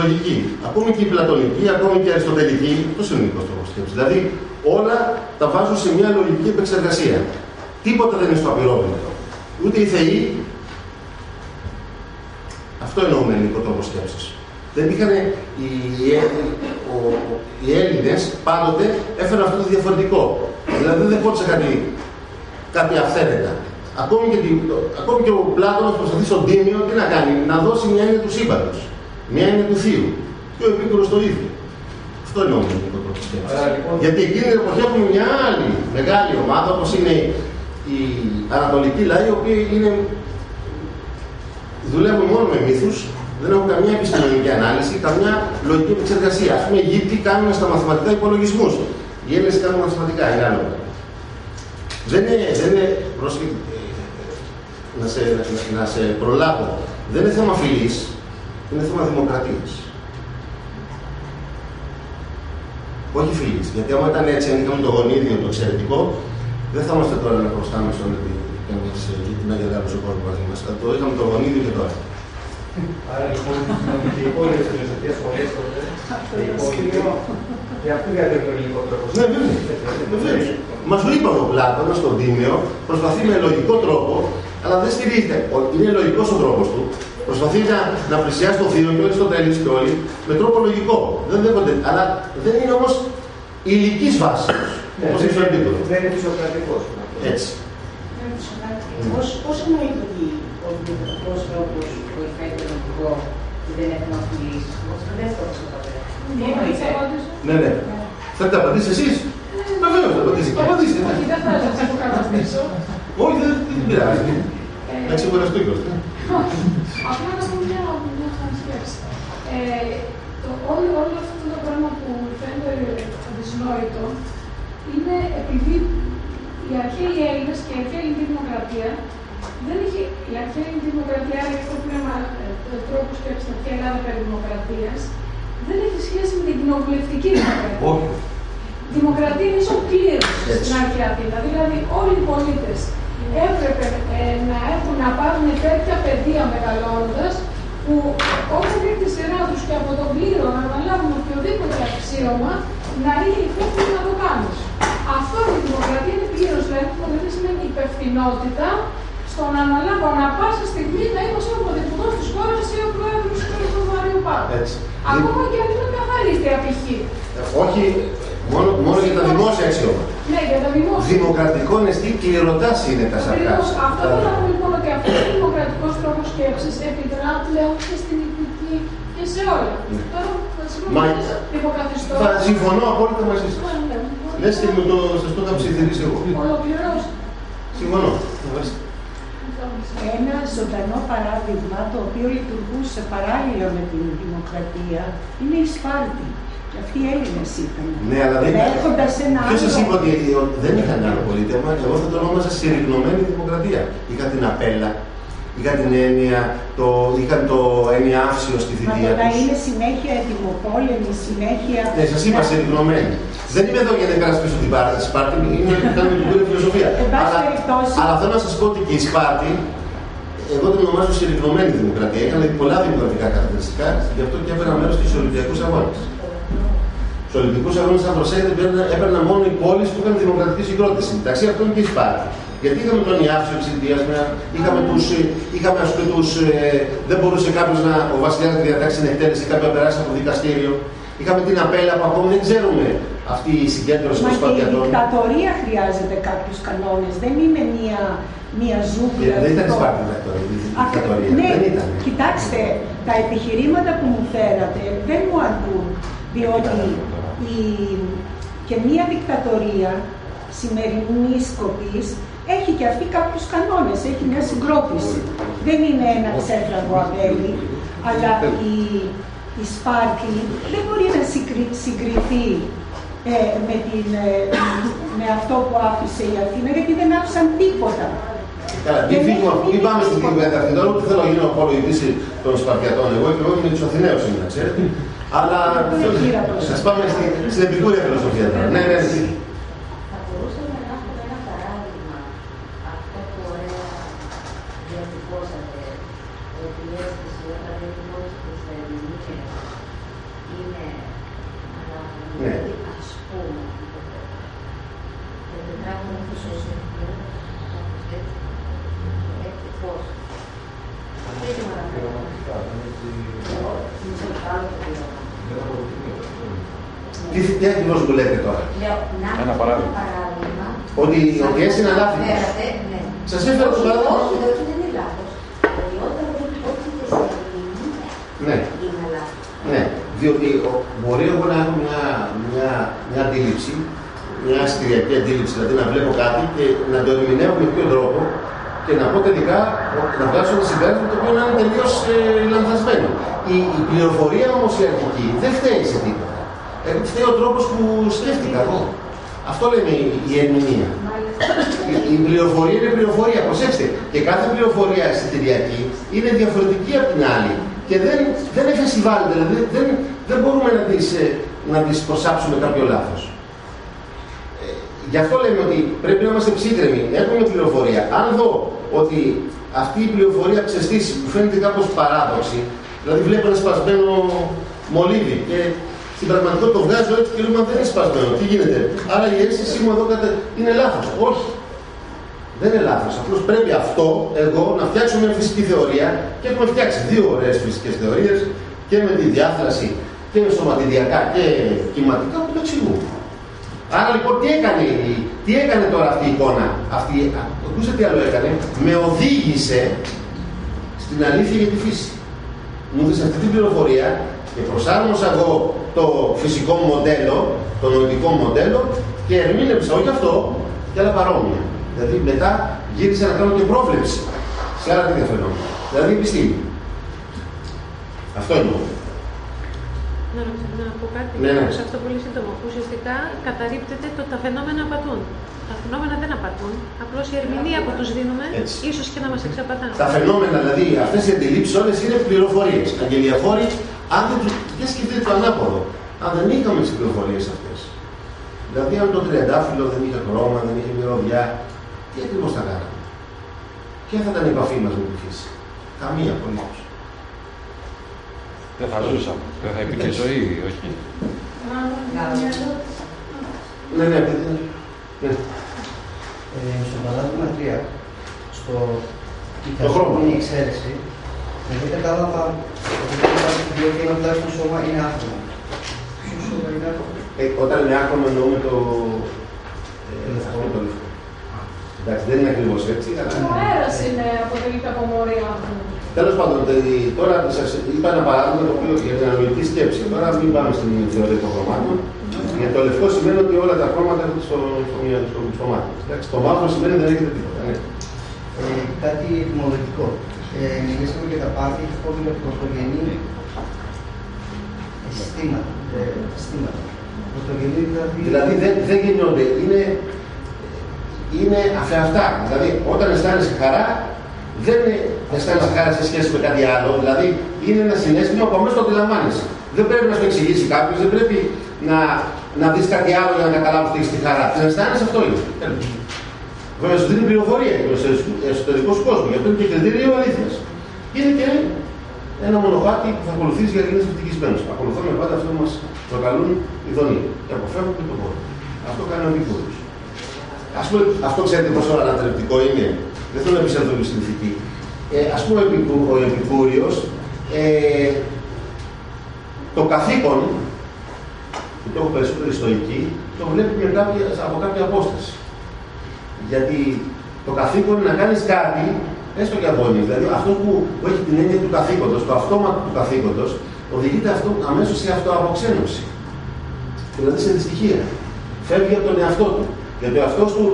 λογική. Ακόμη και η πλατωνική, ακόμη και η αριστοτελική, αυτός είναι ο ελληνικός τρόπος σκέψης. Δηλαδή όλα τα βάζουν σε μια λογική επεξεργασία. Τίποτα δεν είναι στο απειρόβλητο. Ούτε οι θεοί, αυτό εννοούμε ελληνικό τρόπο σκέψης. Δεν είχαν οι, οι Έλληνες πάντοτε έφεραν αυτό το διαφορετικό. Δηλαδή δεν δεχόντουσαν κάτι, κάτι αυθαίρετα. Ακόμη και, ακόμη και ο Πλάτωνο προσπαθεί στον Τίμιο τι να κάνει, να δώσει μια έννοια του σύμπαντος. Μια έννοια του θείου. Και ο Επίκουρος το ίδιο. Αυτό είναι ο ελληνικό τρόπο σκέψη. Λοιπόν... Γιατί εκείνη την εποχή έχουμε μια άλλη μεγάλη ομάδα όπως είναι οι Ανατολικοί λαοί, οι οποίοι είναι δουλεύουν μόνο με μύθους, δεν έχουν καμία επιστημονική ανάλυση, καμιά λογική επεξεργασία. Α πούμε, οι Αιγύπτιοι κάνουν στα μαθηματικά υπολογισμούς. Οι Έλληνες κάνουν μαθηματικά, είναι άλλο. Δεν είναι, δεν είναι να, σε, να, να σε προλάβω. Δεν είναι θέμα φιλής, είναι θέμα δημοκρατίας. Όχι φιλής. Γιατί άμα ήταν έτσι, αν είχαμε το γονίδιο το εξαιρετικό, δεν θα είμαστε τώρα να προστάμε στον να διαδράμει ο κόσμο μαζί μας. Το είχαμε το γονίδι και τώρα. Άρα λοιπόν και οι υπόλοιπε φιλοσοφίε φορές τότε. Και αυτό για το ελληνικό τρόπος. Ναι, βέβαια. Μας το είπαμε ο Πλάτωνα στον Τίμιο, προσπαθεί με λογικό τρόπο, αλλά δεν στηρίζεται. Είναι λογικός ο τρόπος του. Προσπαθεί να, να πλησιάσει το θείο και όλοι στο τέλο και όλοι με τρόπο λογικό. Δεν δέχονται. Αλλά δεν είναι όμως ηλική βάσης. Ναι, δεν είναι φυσιοκρατικό. Έτσι. Πώς, πώς εννοείται ότι ο δημοκρατικός τρόπος βοηθάει τον ελληνικό και δεν έχει να φιλήσει. Δεν δεύτερο Τι εννοείται. Ναι, ναι. Θέλετε να απαντήσετε εσείς; Βεβαίως θα απαντήσετε. Απαντήστε. Όχι, δεν θα σας το καταστήσω. Όχι, δεν πειράζει. Να ξεκουραστώ κιόλας. Απλά να πω μια σκέψη. Όλο αυτό το πράγμα που φαίνεται αντισνόητο είναι επειδή οι αρχαίοι Έλληνες και η αρχαία ελληνική δημοκρατία δεν είχε. Η αρχαία ελληνική δημοκρατία, άρα αυτό που λέμε ε, τρόπο σκέψης στην αρχαία Ελλάδα περί δημοκρατίας, δεν έχει σχέση με την κοινοβουλευτική δημοκρατία. Όχι. Η δημοκρατία είναι ισοπλήρωση στην αρχαία Αθήνα. Δηλαδή, όλοι οι πολίτες έπρεπε ε, να έχουν να πάρουν τέτοια παιδεία μεγαλώνοντας που όταν έρθει τη σειρά τους και από τον πλήρω να αναλάβουν οποιοδήποτε αξίωμα να είναι υπόψη να το κάνουν. Αυτό είναι η δημοκρατία, είναι πλήρως δηλαδή. Η δημοκρατία σημαίνει υπευθυνότητα στο να αναλάβω ανα πάσα στιγμή να είμαι ο πρωθυπουργός της χώρας ή ο πρόεδρος του Βαρίου Πάρκου. Ακόμα και αν είναι καθαρή αριστεία π.χ. Όχι, μόνο, μόνο για τα δημόσια αξιώματα. Ναι, για τα δημόσια. Δημοκρατικό εστί κληρωτά είναι τα Ακριβώς. σαρκάσια. Αυτό θέλω να πω λοιπόν ότι αυτός ο δημοκρατικός τρόπος σκέψης επιδρά πλέον και στην ηθική και σε όλα. Τώρα θα Μα- συμφωνήσω. Δημοκρατιστό. Θα συμφωνώ απόλυτα μαζί σας. Ναι, ναι. Λες και μου το σας το είχα ψιθυρίσει εγώ. Ολοκληρώσω. Συμφωνώ. Ένα ζωντανό παράδειγμα το οποίο λειτουργούσε παράλληλα με την δημοκρατία είναι η Σπάρτη. Και αυτοί οι Έλληνες ήταν. Ναι, αλλά δεν Έχοντας ένα Ποιος σας άλλο- είπε ότι ότι δεν είχαν άλλο πολίτευμα, και εγώ θα το ονόμαζα συρρυκνωμένη δημοκρατία. Είχα την απέλα, είχα την έννοια, το, είχαν το έννοια άφσιο στη Μα θητεία το να τους. είναι συνέχεια ετοιμοπόλεμη, συνέχεια... Ναι, σας είπα συρρυκνωμένη. Δεν είμαι εδώ για να υπερασπίσω την Σπάρτη, τη Σπάρτη είναι ήταν την πura φιλοσοφία. Εν πάση Αλλά, περιπτώσει- αλλά θέλω να σας πω ότι και η Σπάρτη, εγώ την ονομάζω συρρυκνωμένη δημοκρατία. Έκανε πολλά δημοκρατικά χαρακτηριστικά, γι' αυτό και έφερα μέρος στους Ολυμπιακούς Αγώνες. Στους Ολυμπιακούς Αγώνες, αν προσέχετε, έπαιρνα- έπαιρνα μόνο οι πόλεις που είχαν δημοκρατική συγκρότηση. Μεταξύ αυτών και η Σπάρτη. Γιατί είχαμε τον Ιάψιο εξαιτία είχαμε τους. Είχαμε ας πούμε, τους, ε, δεν μπορούσε κάποιος να. Ο βασιλιάς να διατάξει την εκτέλεση, κάποιο να περάσει από το δικαστήριο. Είχαμε την απέλα που ακόμη δεν ξέρουμε αυτή η συγκέντρωση Μα των και η Σπαρτιατών. δικτατορία χρειάζεται κάποιους κανόνες. Δεν είναι μία, μία ζούγκλα. Ε, Δεν ήταν η το- Σπάρτη δικτατορία. η Α, δικτατορία. ναι, Δεν ήταν. κοιτάξτε, τα επιχειρήματα που μου φέρατε δεν μου αρκούν, διότι η, και μία δικτατορία σημερινής σκοπής έχει και αυτή κάποιους κανόνες, έχει μια συγκρότηση. Δεν είναι ένα ξέφραγο αβέλη, αλλά η, η Σπάρτη δεν μπορεί να συγκρι- συγκριθεί ε, με, την, ε, με αυτό που άφησε η Αθήνα, γιατί δεν άφησαν τίποτα. Καλά, μην Δεν φύγουμε, έχει μην μείνει πάμε στην τίποτα. κουβέντα αυτή τώρα, ούτε θέλω να γίνω απολογητής των Σπαρτιατών. Εγώ και εγώ είμαι του Αθηναίου σήμερα, ξέρετε. Αλλά σα πάμε στην, στην επικούρια φιλοσοφία τώρα. Ναι, ναι, ναι. Θα μπορούσαμε να έχουμε ένα παράδειγμα αυτό που ωραία διατυπώσατε ότι η αίσθηση όταν είναι μόλις χριστιανική είναι Ναι. αναλογική ας πούμε και τετράγωνο του σωσιαλισμού έτσι έτσι πώς τι είναι Τι, τι ακριβώ μου λέτε τώρα. Λέω, να Ένα έχουμε παράδειγμα. παράδειγμα Ότι, σαν ότι έτσι είναι αυτό που λάθη. αναφέρατε, ναι. Σας έφερα το Όχι, παράδειγμα. Όχι, όχι, δεν είναι λάθος. Ότι όταν δεν υπόκειται σε ερμηνεία, Ναι. είναι λάθος. Ναι, διότι ο- μπορεί εγώ να έχω μια, μια, μια αντίληψη, μια αστηριακή αντίληψη, δηλαδή να βλέπω κάτι και να το ερμηνεύω με ποιο τρόπο και να πω τελικά ο- να βγάζω ένα συμπέρασμα το οποίο να είναι τελείω ε, λανθασμένο. Η, η πληροφορία όμω η αρχική δεν φταίει σε τίποτα. Ε, φταίει ο τρόπο που σκέφτηκα εγώ. Αυτό λέμε η, η ερμηνεία. Η, η πληροφορία είναι πληροφορία. Προσέξτε, και κάθε πληροφορία αισθητηριακή είναι διαφορετική από την άλλη. Και δεν, δεν εφεσιβάλλεται, δηλαδή δεν, δεν μπορούμε να τις, ε, να τις προσάψουμε κάποιο λάθος. Ε, γι' αυτό λέμε ότι πρέπει να είμαστε ψύχρεμοι. Έχουμε πληροφορία. Αν δω ότι αυτή η πληροφορία ξεστήσει που φαίνεται κάπως παράδοξη, δηλαδή βλέπω ένα σπασμένο μολύβι και στην πραγματικότητα το βγάζω έτσι και λέμε «Μα δεν είναι σπασμένο. Τι γίνεται; Άρα η αίσθησή μου εδώ κατα... είναι λάθος. Όχι. Δεν είναι λάθος. Απλώς πρέπει αυτό εγώ να φτιάξω μια φυσική θεωρία και έχουμε φτιάξει δύο ωραίες φυσικές θεωρίες και με τη διάθραση και με σωματιδιακά και κυματικά που το εξηγούν. Άρα λοιπόν τι έκανε, η- τι έκανε τώρα αυτή η εικόνα, αυτή, α, ακούστε τι άλλο έκανε, με οδήγησε στην αλήθεια για τη φύση. Μου έδωσε αυτή την πληροφορία και προσάρμοσα εγώ το φυσικό μου μοντέλο, το νοητικό μου μοντέλο και ερμήνευσα όχι αυτό και άλλα παρόμοια. Δηλαδή μετά γύρισα να κάνω και πρόβλεψη σε άλλα τέτοια φαινόμενα. Δηλαδή επιστήμη. Αυτό εννοώ. Να, ρωτήσω- να πω κάτι Ναι, ναι. σε αυτό πολύ σύντομο. Ουσιαστικά καταρρύπτεται το τα φαινόμενα απατούν. Τα φαινόμενα δεν απατούν. Απλώς η ερμηνεία που τους δίνουμε Έτσι. ίσως και να μας εξαπατά. Τα φαινόμενα, δηλαδή αυτές οι αντιλήψεις όλες είναι πληροφορίες. Αγγελιαφόροι, αν δεν του. Για σκεφτείτε το ανάποδο. Αν δεν είχαμε τις πληροφορίες αυτές. Δηλαδή, αν το τριαντάφυλλο δεν είχε χρώμα, δεν είχε μυρωδιά, τι ακριβώ θα κάναμε. Ποια θα ήταν η επαφή μας με τη φύση; Καμία απολύτως. Δεν θα ζούσαμε. Δεν θα υπήρχε ζωή, όχι. Ναι, ναι, παιδί. Ναι. Ε, στο παράδειγμα 3, στο η Το χρώμα. καθόλου εξαίρεση, εγώ κατάλαβα ότι το οποίο είναι τουλάχιστον σώμα είναι άτομο. είναι άκρομο. Ε, όταν είναι άκρομο εννοούμε το. Ε, αυτό το λευκό. Εντάξει, δεν είναι ακριβώς έτσι, αλλά. Ο αέρας είναι αποτελείται από μόρια άνθρωπου. Τέλος πάντων, τε- τώρα σας είπα ένα παράδειγμα το οποίο για την αναλογική σκέψη. Τώρα μην πάμε στην θεωρία των χρωμάτων. Γιατί το λευκό σημαίνει ότι όλα τα χρώματα έχουν στο, στο, μυαλό- στο, στο μάτι. Εντάξει, το μαύρο σημαίνει ότι δεν έχετε τίποτα. Ναι. Ε, κάτι ετοιμολογικό. Ε, μιλήσαμε για τα πάθη και αυτό είναι πρωτογενή αισθήματα. Ε, αισθήματα. Πρωτογενή δηλαδή. Δηλαδή δεν, δεν γεννιόνται. Είναι, είναι αφεαυτά. Δηλαδή όταν αισθάνεσαι χαρά, δεν είναι αισθάνεσαι χαρά σε σχέση με κάτι άλλο. Δηλαδή είναι ένα συνέστημα που αμέσως το αντιλαμβάνεσαι. Δεν πρέπει να σου εξηγήσει κάποιος, δεν πρέπει να, να δεις κάτι άλλο για να καταλάβεις ότι έχεις τη χαρά. Την αισθάνεσαι αυτό είναι. Τέλος. Βέβαια σου δίνει πληροφορία για το εσωτερικός σου κόσμος. Γι' αυτό είναι και κριτήριο αλήθειας. Είναι και ένα μονοπάτι που θα ακολουθήσει για να γίνει ευτυχισμένο. Ακολουθούμε πάντα αυτό που μας προκαλούν οι δονοί και αποφεύγουμε και το πόνο. Αυτό κάνει ο Επικούριο. Α πούμε, αυτό ξέρετε πόσο ανατρεπτικό είναι. Δεν θέλω να επισέλθω στην ηθική. Ε, Α πούμε, ο Επικού- ο Επικούριος ε, το καθήκον που το έχω περισσότερο ιστορική, το βλέπει με κάποια, από κάποια απόσταση. Γιατί το καθήκον είναι να κάνεις κάτι, έστω και αγώνι. Δηλαδή αυτό που, που έχει την έννοια του καθήκοντος, το αυτόματο του καθήκοντος, οδηγείται αυτό, αμέσως σε αυτοαποξένωση. Δηλαδή σε δυστυχία. Φεύγει από τον εαυτό του. Γιατί ο εαυτό του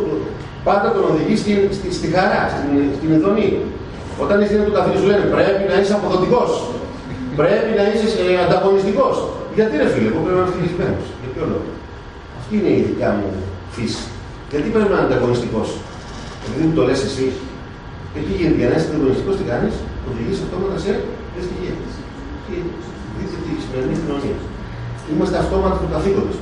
πάντα τον οδηγεί στη, στη, στη χαρά, στην, στην ειδονή. Όταν είσαι του καθήκον σου λένε πρέπει να είσαι αποδοτικός. Πρέπει να είσαι ε, ανταγωνιστικός. Γιατί ρε φίλε, εγώ πρέπει να είμαι ευτυχισμένο. Για ποιο λόγο. Αυτή είναι η δικιά μου φύση. Γιατί πρέπει να είμαι ανταγωνιστικός. Επειδή μου το λες εσύ, εκεί γίνεται για να είσαι ανταγωνιστικό, τι κάνεις, οδηγείς αυτόματα σε δυστυχία. Και δείτε τη σημερινή κοινωνία. Είμαστε αυτόματα του καθήκοντος.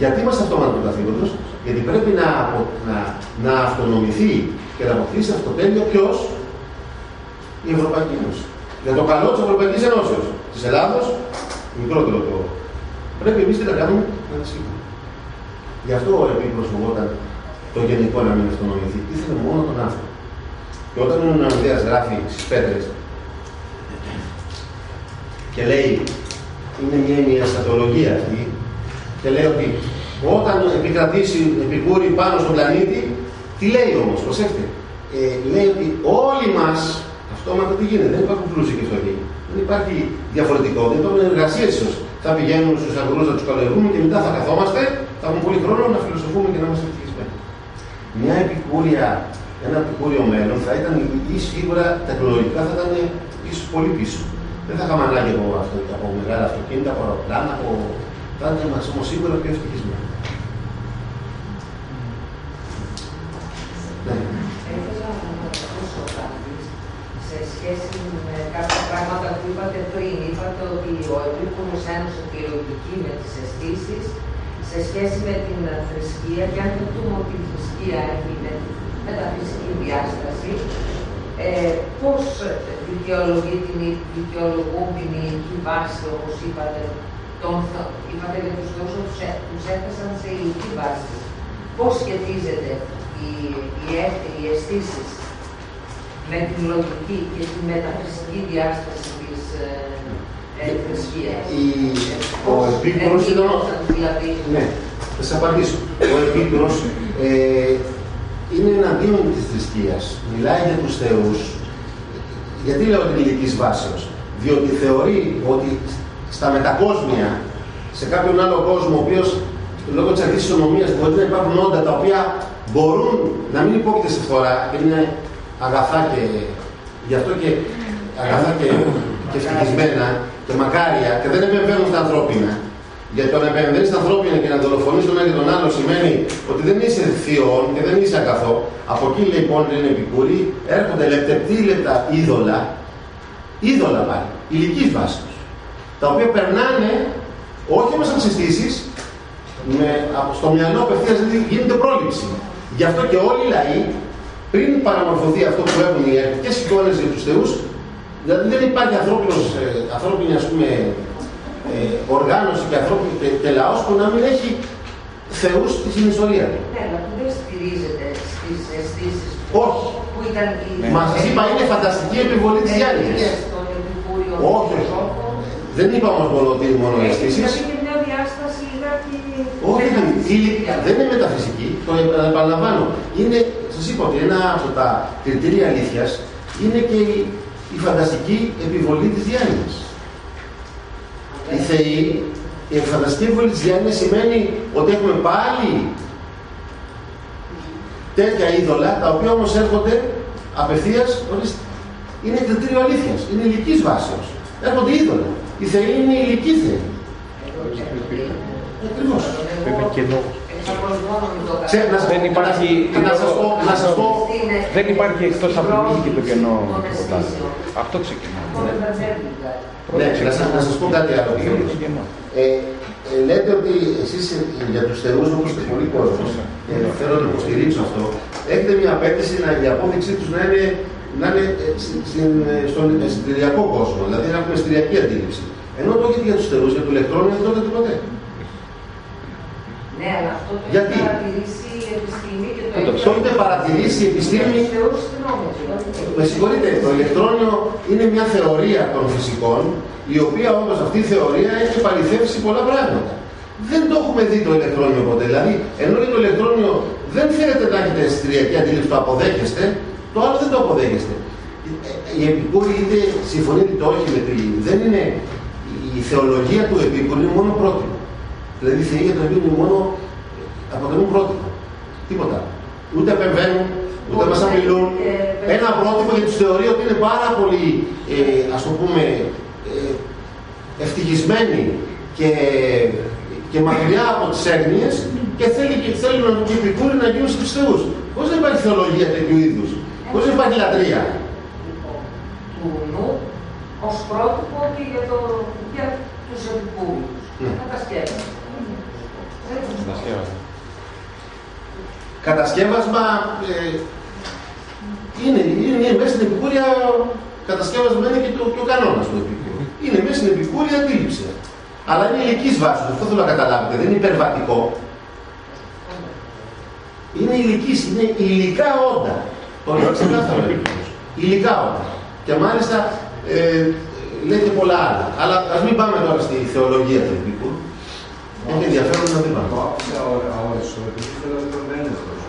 Γιατί είμαστε αυτόματα του καθήκοντος, Γιατί πρέπει να, απο- να, να αυτονομηθεί και να αποκτήσει αυτοτέλεια ποιος, η Ευρωπαϊκή Ένωση. Για το καλό της Ευρωπαϊκής Ενώσεως. Της Ελλάδος, μικρότερο το. Πρέπει εμείς τι να κάνουμε, να τη σήκουμε. Γι' αυτό ο Επίκρο φοβόταν το γενικό να μην αυτονομηθεί. Ήθελε μόνο τον άνθρωπο. Και όταν ο Νεονδία γράφει στις πέτρες και λέει, είναι μια ημιαστατολογία αυτή, και λέει ότι όταν επικρατήσει επικούρη πάνω στον πλανήτη, τι λέει όμως, προσέξτε, ε, λέει ότι όλοι μας, αυτόματα τι γίνεται, δεν υπάρχουν πλούσιοι και φτωχοί. Δεν υπάρχει διαφορετικό, δεν υπάρχουν εργασίες ίσως. Θα πηγαίνουν στους αγρούς να τους καλλιεργούμε και μετά θα καθόμαστε, θα έχουμε πολύ χρόνο να φιλοσοφούμε και να είμαστε ευτυχισμένοι. Μια επικούρια, ένα επικούριο μέλλον θα ήταν ή σίγουρα τεχνολογικά θα ήταν ίσως πολύ πίσω. Δεν θα είχαμε ανάγκη από, αυτο, από μεγάλα αυτοκίνητα, από αεροπλάνα, από... θα ήταν μας όμως σίγουρα πιο ευτυχισμένοι. Ναι. Ήθελα να ρωτήσω κάτι σε σχέση με κάποια πράγματα που είπατε πριν. Είπατε ότι ο Επίκουρος ένωσε τη λογική με τις αισθήσεις σε σχέση με την θρησκεία και αν δεχτούμε ότι η θρησκεία έχει με- μεταφυσική διάσταση, ε, πώς δικαιολογεί την δικαιολογούν την ηλική βάση, όπως είπατε, τον, Θεό- είπατε για τους θεούς ότι τους, έ- τους έθεσαν σε ηλική βάση. Πώς σχετίζεται η, η, έ- οι αισθήσει με την λογική και τη μεταφυσική διάσταση της ε, ε, θρησκείας. Η- ο Πώς Επίκουρος ήταν ο- εντύπωσαν δηλαδή Ναι, θα σα απαντήσω. Ο Επίκουρος ε, είναι εναντίον της θρησκείας. Μιλάει για τους θεούς. Γιατί λέω την ηλικής βάσεως; Διότι θεωρεί ότι στα μετακόσμια, σε κάποιον άλλο κόσμο, ο οποίος λόγω της αρχής της ονομίας μπορεί να υπάρχουν όντα τα οποία μπορούν να μην υπόκειται σε φθορά και είναι αγαθά και γι' αυτό και αγαθά και, και ευτυχισμένα και μακάρια και δεν επεμβαίνουν στα ανθρώπινα. Γιατί το να επεμβαίνεις στα ανθρώπινα και να δολοφονείς τον ένα και τον άλλο σημαίνει ότι δεν είσαι θείον και δεν είσαι αγαθό. Από εκεί λοιπόν λένε επικούροι, έρχονται λεπτεπτήλεπτα είδωλα, είδωλα πάλι, ηλική βάσης τα οποία περνάνε όχι μέσα από τι αισθήσει, στο μυαλό απευθείας δηλαδή γίνεται πρόληψη. Γι' αυτό και όλοι οι λαοί, πριν παραμορφωθεί αυτό που έχουν οι αρχικές εικόνες για τους θεούς, δηλαδή δεν υπάρχει ανθρώπινος, ε, ανθρώπινη ας πούμε, ε, οργάνωση και, ανθρώπινη, και, και λαός που να μην έχει θεούς στην ιστορία του. Ναι, αλλά που δεν στηρίζεται στις αισθήσεις Όχι. που ήταν η... Μα σας είπα, είναι φανταστική επιβολή της διάνοιας. Στον Επικούριο Όχι, όχι. φιλόσοφο. Δεν είπα όμως μόνο ότι είναι μόνο οι Έχει αισθήσεις. δηλαδή και μια διάσταση Όχι, η- δεν είναι μεταφυσική, το επαναλαμβάνω. Είναι, σας είπα ότι ένα από τα κριτήρια αλήθειας είναι και η, η φανταστική επιβολή της διάνοιας. Η θεή, η φανταστική επιβολή της διάνοιας σημαίνει ότι έχουμε πάλι τέτοια είδωλα, τα οποία όμως έρχονται απευθείας, ορίστε, είναι κριτήριο αλήθειας, είναι ηλικής βάσεως. Έρχονται είδωλα. Η θεή είναι η ηλική θεή. Ακριβώς. Πρέπει και λόγος. Ξέ- να σας- Δεν υπάρχει, να- να σας πω, να σας πω, δεν υπάρχει εκτός από τη μύθη και το κενό τίποτα άλλο. Αυτό ξεκινά. ναι, να, σας, να σας πω κάτι άλλο. Είναι το κενό. Ε, ε, λέτε ότι εσείς ε, για τους θεούς όπως και πολλοί κόσμος, και θέλω να το υποστηρίξω αυτό, έχετε μια απέτηση να, η απόδειξή τους να είναι, να είναι ε, στην- στην- ε, στον εστηριακό κόσμο, δηλαδή να έχουμε εστηριακή αντίληψη. Ενώ το έχετε για τους θεούς, για το ηλεκτρόνιο δεν το έχετε ποτέ. Ναι, αλλά αυτό το Γιατί; έχει παρατηρήσει η επιστήμη και το Το έχει το έχετε παρατηρήσει η επιστήμη. θεούς στην νόμο. Με συγχωρείτε, το ηλεκτρόνιο είναι μια θεωρία των φυσικών, η οποία όμως αυτή η θεωρία έχει παρηθεύσει πολλά πράγματα. Δεν το έχουμε δει το ηλεκτρόνιο ποτέ. Δηλαδή, ενώ για το ηλεκτρόνιο δεν θέλετε να έχετε αισθητηριακή αντίληψη, το αποδέχεστε, το άλλο δεν το αποδέχεστε. Οι επικούροι είτε συμφωνείτε είτε όχι με τη. Δεν είναι. Η θεολογία του επίκουρου είναι μόνο πρότυπο. Δηλαδή η θεοί για τον επίκουρο είναι μόνο αποτελούν πρότυπο. Τίποτα. Ούτε επεμβαίνουν, ούτε μας αμιλούν. Ένα πρότυπο για τους θεωρεί ότι είναι πάρα πολύ, ε, ας το πούμε, ε, ευτυχισμένοι και, και μακριά από τις έγνοιες και θέλει και θέλουν και οι επικούροι να γίνουν στους θεούς. Πώς δεν υπάρχει θεολογία τέτοιου είδους; Πώς δεν υπάρχει λατρεία; του νου ως πρότυπο και για, το, για τους επικούρους. Ναι. Κατασκεύαση. Κατασκεύασμα ε, είναι, είναι μέσα στην επικούρια κατασκεύασμα είναι και, το, και ο κανόνα του επικούρου. Είναι μέσα στην επικούρια αντίληψη. Αλλά είναι ηλικής βάσης, αυτό θέλω να καταλάβετε, δεν είναι υπερβατικό. Είναι ηλικής, είναι υλικά όντα. Το λέω ξεκάθαρα. Υλικά όντα. Και μάλιστα ε, λέει και πολλά άλλα. Αλλά ας μην πάμε τώρα στη θεολογία του επικούρου. Έχει ενδιαφέρον να μην πάμε. Το άφησα αόριστο, επειδή θέλω να τον δεν είναι τόσο.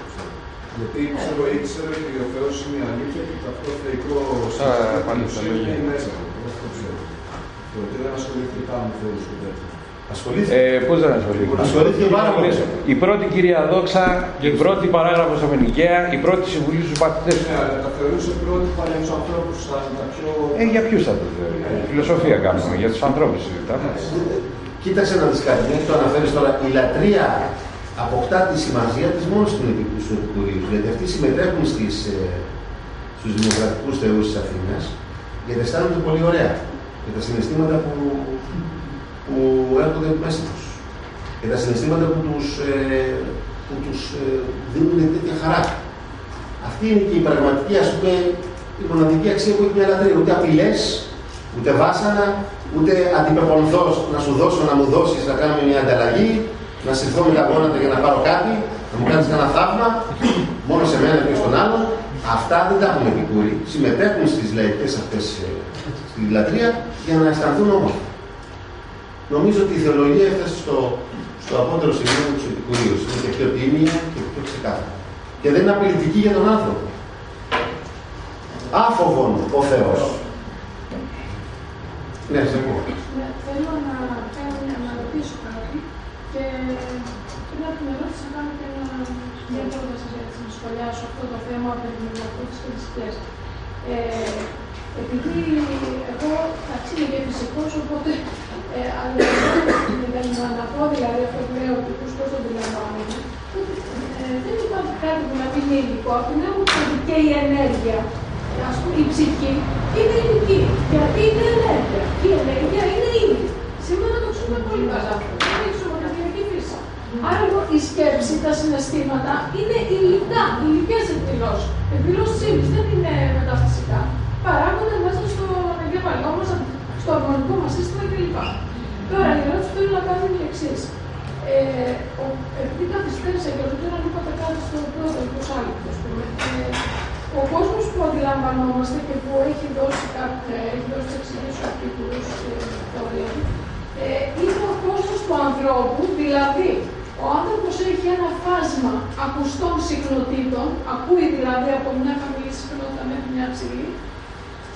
Γιατί ξέρω, ήξερα ότι ο Θεός είναι η αλήθεια και το αυτό θεϊκό σύστημα είναι μέσα του. Αυτό ξέρω. Το ότι δεν ασχολήθηκα με Θεούς και τέτοια. Ασχολήθηκε. Ε, Πώς δεν ασχολήθηκα. Ασχολήθηκε πάρα πολύ. Η πρώτη κυρία Δόξα, η πρώτη παράγραφος στα Μενικαία, η πρώτη συμβουλή στους παθητέ Ναι, αλλά τα θεωρούσε πρότυπα για τους ανθρώπους σαν τα πιο... Ε, για ποιους θα το θεωρεί; Φιλοσοφία κάνουμε, για τους ανθρώπους συζητάμε. Κοίταξε να δεις κάτι, γιατί το αναφέρεις τώρα, η λατρεία αποκτά τη σημασία της μόνο στην επικού του Επικουρίου. Γιατί αυτοί συμμετέχουν στις, ε, στους δημοκρατικούς θεούς της Αθήνας, γιατί αισθάνονται πολύ ωραία για τα συναισθήματα που, που έρχονται μέσα τους. Για τα συναισθήματα που τους, ε, που τους ε, δίνουν τέτοια χαρά. Αυτή είναι και η πραγματική, ας πούμε, η μοναδική αξία που έχει μια λατρεία. Ούτε απειλές, ούτε βάσανα, ούτε αντιπεπονθός να σου δώσω, να μου δώσεις, να κάνουμε μια ανταλλαγή, να συρθώ με τα γόνατα για να πάρω κάτι, να μου κάνεις ένα θαύμα, μόνο σε μένα και στον άλλον. Αυτά δεν τα έχουν επικούροι. Συμμετέχουν στις λαϊκές αυτές ε, στη λατρεία για να αισθανθούν όμορφα. Νομίζω ότι η θεολογία έφτασε στο, στο απότερο σημείο του επικουρίου. Είναι και πιο τίμια και πιο ξεκάθαρα. Και δεν είναι απειλητική για τον άνθρωπο. Άφοβον ο Θεός. Ναι, σε ακούω. Ναι, θέλω να, κάνω, μια- να ρωτήσω κάτι και πριν από την ερώτηση να κάνω και ένα, μια πρόταση για να σχολιάσω αυτό το θέμα από την δημοκρατία και τις θητές. Ε, επειδή εγώ εντάξει είμαι και φυσικός, οπότε ε, αλλά δεν να πω δηλαδή αυτό που λέω ότι πώς το αντιλαμβάνομαι, ε, δεν υπάρχει κάτι που να πει είναι υλικό, από την άποψη ότι και η ενέργεια, ας πούμε η ψυχή, είναι υλική. Γιατί είναι ενέργεια. Η ενέργεια είναι ύλη. Σήμερα το ξέρουμε πολύ καλά αυτό. Είναι εξωματική φύση. Άρα λοιπόν η σκέψη, τα συναισθήματα είναι υλικά, υλικές εκδηλώσεις. Εκδηλώσεις ύλης, δεν είναι μεταφυσικά. Παράγονται μέσα στο εγκεφαλικό μας, στο αρμονικό μας σύστημα κλπ. Τώρα, η ερώτηση που θέλω να κάνω είναι η εξής. Ε, ο- επειδή καθυστέρησα και ρωτήσω να είπατε κάτι στο πρώτο, το άλλο, ας πούμε, ε, ο κόσμος που αντιλαμβανόμαστε και που έχει δώσει, κάποια, έχει δώσει εξηγήσεις ο Επίκουρος ε, θεωρία του, ε, είναι ο κόσμος του ανθρώπου, δηλαδή ο ένα φάσμα ακουστών συχνοτήτων, ακούει δηλαδή από μια χαμηλή συχνότητα μέχρι μια ψηλή,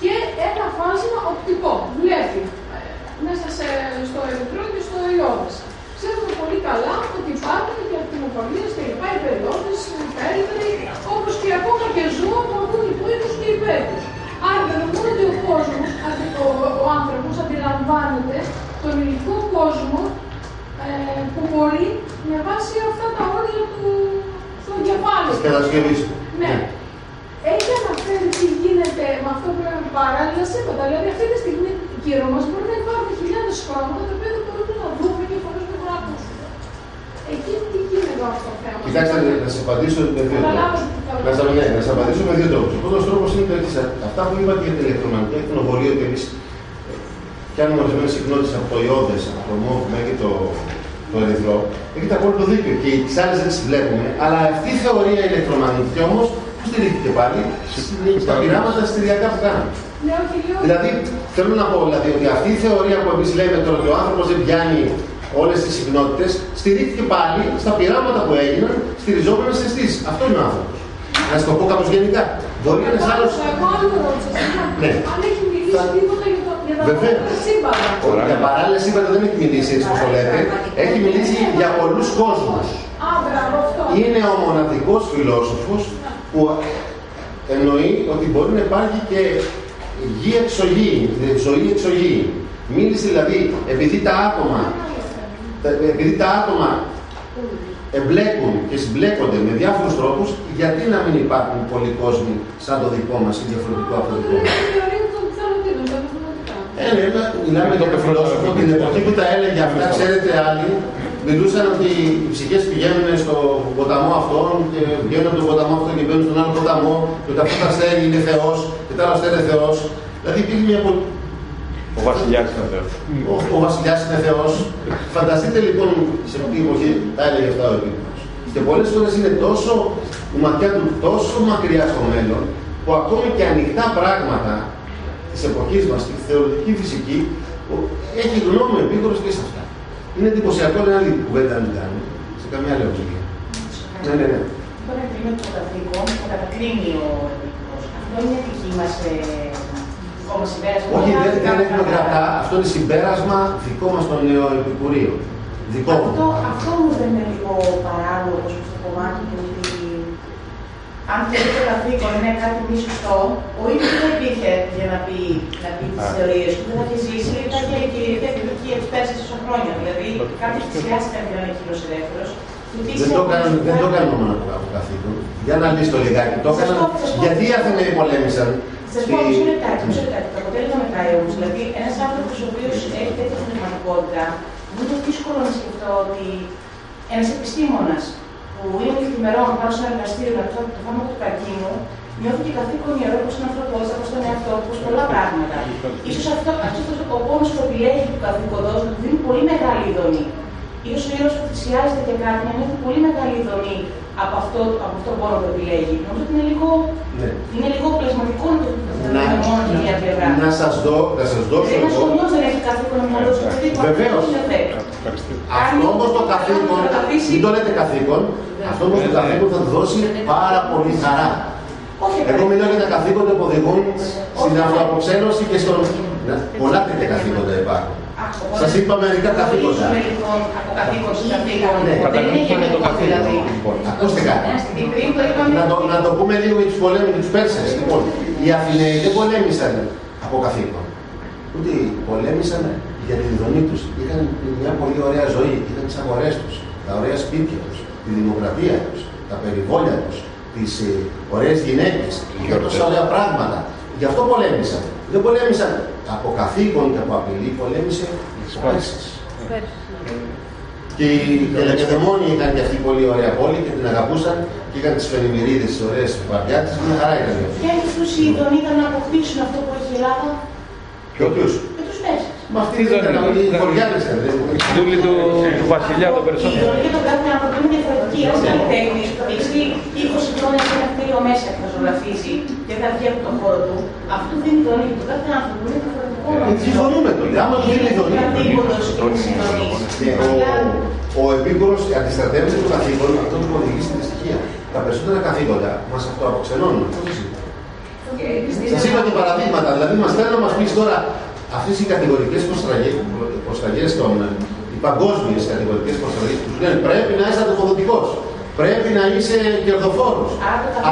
και ένα φάσμα οπτικό. Βλέπει ε, μέσα σε, στο ερυθρό και στο ιόδες. Ξέρουμε πολύ καλά ότι υπάρχουν και ακτινοβολίες και λοιπά υπεριόδες, υπέρυθροι, όπως και ακόμα και ζώα που ακούν υπέρυθρους και υπέρυθρους. Άρα δεδομένου ότι ο κόσμος, ο, ο άνθρωπος αντιλαμβάνεται τον υλικό κόσμο ε, που μπορεί με βάση αυτά τα όρια του στο εγκεφάλαιο. Της Ναι. Έχει αναφέρει τι γίνεται με αυτό που λέμε παράλληλα σύμπαντα. Δηλαδή αυτή τη στιγμή γύρω μας μπορεί να υπάρχουν χιλιάδες χρώματα τα οποία δεν μπορούμε να δούμε και χωρί να μπορούμε να ακούσουμε. Εκεί τι γίνεται αυτό το θέμα. Κοιτάξτε, να σας απαντήσω με δύο τρόπους. Να σας ναι, να σας απαντήσω με δύο τρόπους. Ο πρώτος τρόπος είναι το εξής. Αυτά που είπατε για την ηλεκτρομαγνητική ακτινοβολία, ότι εμείς πιάνουμε ορισμένες συχνότητες από το ιόδε, από το μόβ μέχρι το, το ερυθρό. Έχετε απόλυτο δίκιο. Και τις άλλες δεν τις βλέπουμε. Αλλά αυτή η θεωρία ηλεκτρομαγνητική όμως που στηρίχθηκε πάλι στα πειράματα στηριακά που κάναμε. Ναι, δηλαδή, θέλω να πω δηλαδή, ότι αυτή η θεωρία που εμείς λέμε τώρα ότι ο άνθρωπος δεν πιάνει όλες τις συχνότητες, στηρίχθηκε πάλι στα πειράματα που έγιναν στηριζόμενα σε αισθήσεις. Αυτό είναι ο άνθρωπος. Να σα το πω κάπως γενικά. Μπορεί ένας άλλο. Ναι. Αν έχει μιλήσει τίποτα για το Βεβαίως. Για παράλληλα σύμπαντα δεν έχει μιλήσει έτσι όπως το λέτε. Έχει μιλήσει για πολλούς κόσμους. Είναι ο μοναδικός φιλόσοφος που εννοεί ότι μπορεί να υπάρχει και γη εξωγή, ζωή εξωγή. Μίλησε δηλαδή επειδή τα άτομα, επειδή τα άτομα εμπλέκουν και συμπλέκονται με διάφορους τρόπους, γιατί να μην υπάρχουν πολλοί κόσμοι σαν το δικό μας ή διαφορετικό από το δικό μας; Ε, ναι, μιλάμε για το φιλόσοφο την εποχή που τα έλεγε αυτά, ξέρετε άλλοι, μιλούσαν ότι οι ψυχές πηγαίνουν στο ποταμό αυτόν και βγαίνουν από τον ποταμό αυτόν και μπαίνουν στον άλλο ποταμό και ότι αυτό το αστέρι είναι Θεός και το άλλο αστέρι είναι Θεός. Δηλαδή υπήρχε μια πολύ. Ο βασιλιάς είναι Θεός. Ο, ο βασιλιάς είναι Θεός. Φανταστείτε λοιπόν σε αυτή την εποχή τα έλεγε αυτά ο επίπεδο. Και πολλές φορές είναι τόσο η ματιά του τόσο μακριά στο μέλλον που ακόμη και ανοιχτά πράγματα της εποχής μας, της θεωρητικής φυσική, έχει γνώμη επίκορο και σε αυτά. Είναι εντυπωσιακό να άλλη κουβέντα να κάνουμε σε καμιά άλλη ομιλία. Ναι, ναι, ναι. Αυτό είναι το καθήκον που κατακρίνει ο επίκορος. Αυτό είναι δική μας δικό μας συμπέρασμα. Όχι, δεν, δεν έχουμε κρατά. Αυτό είναι συμπέρασμα δικό μας των νεοεπικουρίων. Δικό μου. Αυτό, αυτό μου δεν είναι λίγο παράλογο στο κομμάτι του ότι αν θεωρεί το καθήκον είναι κάτι μη σωστό, ο ίδιος δεν υπήρχε για να πει, να πει τις θεωρίες του. Δεν θα είχε ζήσει, ήταν και η κυρία εκδοχή για τι πέρσι τόσα χρόνια. Δηλαδή, κάποιο θυσιάστηκαν για να είναι κύριος ελεύθερος. Δεν το έκαναν, δεν το έκαναν μόνο από καθήκον. Για να λύσει το λιγάκι. Το έκαναν γιατί οι Αθηναίοι πολέμησαν. Σα πω μισό λεπτάκι, μισό λεπτάκι. Το αποτέλεσμα μετράει όμως. Δηλαδή, ένας άνθρωπος ο οποίος έχει τέτοια πνευματικότητα, μου είναι δύσκολο να σκεφτώ ότι ένας επιστήμονας που είναι νυχθημερών πάνω σε ένα εργαστήριο να το φάρμακο του καρκίνου, νιώθει και καθήκον ιερό προ την ανθρωπότητα, προ τον εαυτό του, πολλά πράγματα. σω αυτό, αυτός ο πόνο που επιλέγει του καθήκοντο του δίνει πολύ μεγάλη ειδονή. Σω ο ήρωα που θυσιάζεται και κάτι να νιώθει πολύ μεγάλη ειδονή από αυτό, από αυτό πόνο που επιλέγει. Νομίζω ότι είναι λίγο, ναι. είναι λίγο πλασματικό να το δούμε μόνο την μία πλευρά. Να σας δω, να σας δώσω. Ένα γονιό δεν έχει καθήκον να μυαλό του. Βεβαίως. Αυτό όμως το καθήκον, μην το λέτε καθήκον, αυτό όμως το καθήκον θα του δώσει πάρα πολύ χαρά. Εγώ μιλάω για τα καθήκοντα που οδηγούν στην αυτοαποξένωση και στον. Πολλά τέτοια καθήκοντα υπάρχουν. Σας είπα μερικά καθήκοντα. Από καθήκον σε καθήκον. Δεν είναι γενικό δηλαδή. Ακούστε κάτι. Να το, να το πούμε λίγο για τους πολέμους και τους Πέρσες. Λοιπόν, οι Αθηναίοι δεν πολέμησαν από καθήκον. Ούτε πολέμησαν για την δονή τους. Είχαν μια πολύ ωραία ζωή. Είχαν τις αγορές τους, τα ωραία σπίτια τους, τη δημοκρατία τους, τα περιβόλια τους, τις ε, ωραίες γυναίκες. Είχαν τόσα ωραία πράγματα. Γι' αυτό πολέμησαν. Δεν πολέμησαν από καθήκον και από απειλή, πολέμησε τις Πέρσε. Και οι Τελεκεδεμόνοι είχαν και αυτή πολύ ωραία πόλη και την αγαπούσαν και είχαν τις φενημερίδε, τις ωραίες βαριά τη. Μια χαρά ήταν. Ποια είναι τους οι ήταν να αποκτήσουν αυτό που έχει η Ελλάδα. Και ποιου. Και του Πέρσε. Μα αυτοί δεν ήταν οι χωριάδε ήταν. Δούλοι του, του βασιλιά των Περσών. Η ιδεολογία των κάθε άνθρωπων είναι διαφορετική. Ένα καλλιτέχνη που κλειστεί 20 χρόνια σε ένα κτίριο μέσα και θα ζωγραφίζει και θα βγει από τον χώρο του, αυτό δίνει τον ίδιο. Κάθε άνθρωπο είναι διαφορετικό. Ε, Συμφωνούμε τότε. Άμα το είναι ειδονή. Ο επίκουρος αντιστρατεύεται το καθήκον, αυτό που οδηγεί στην δυστυχία. Τα περισσότερα καθήκοντα μας αυτοαποξενώνουν. Αυτό δεν σημαίνει. Σα είπα και παραδείγματα, δηλαδή μα θέλουν να μα πει τώρα αυτές οι κατηγορικές προσταγέ των. οι παγκόσμιες κατηγορικές προσταγές που σου λένε πρέπει να είσαι αντιφοδοτικό. Πρέπει να είσαι κερδοφόρος.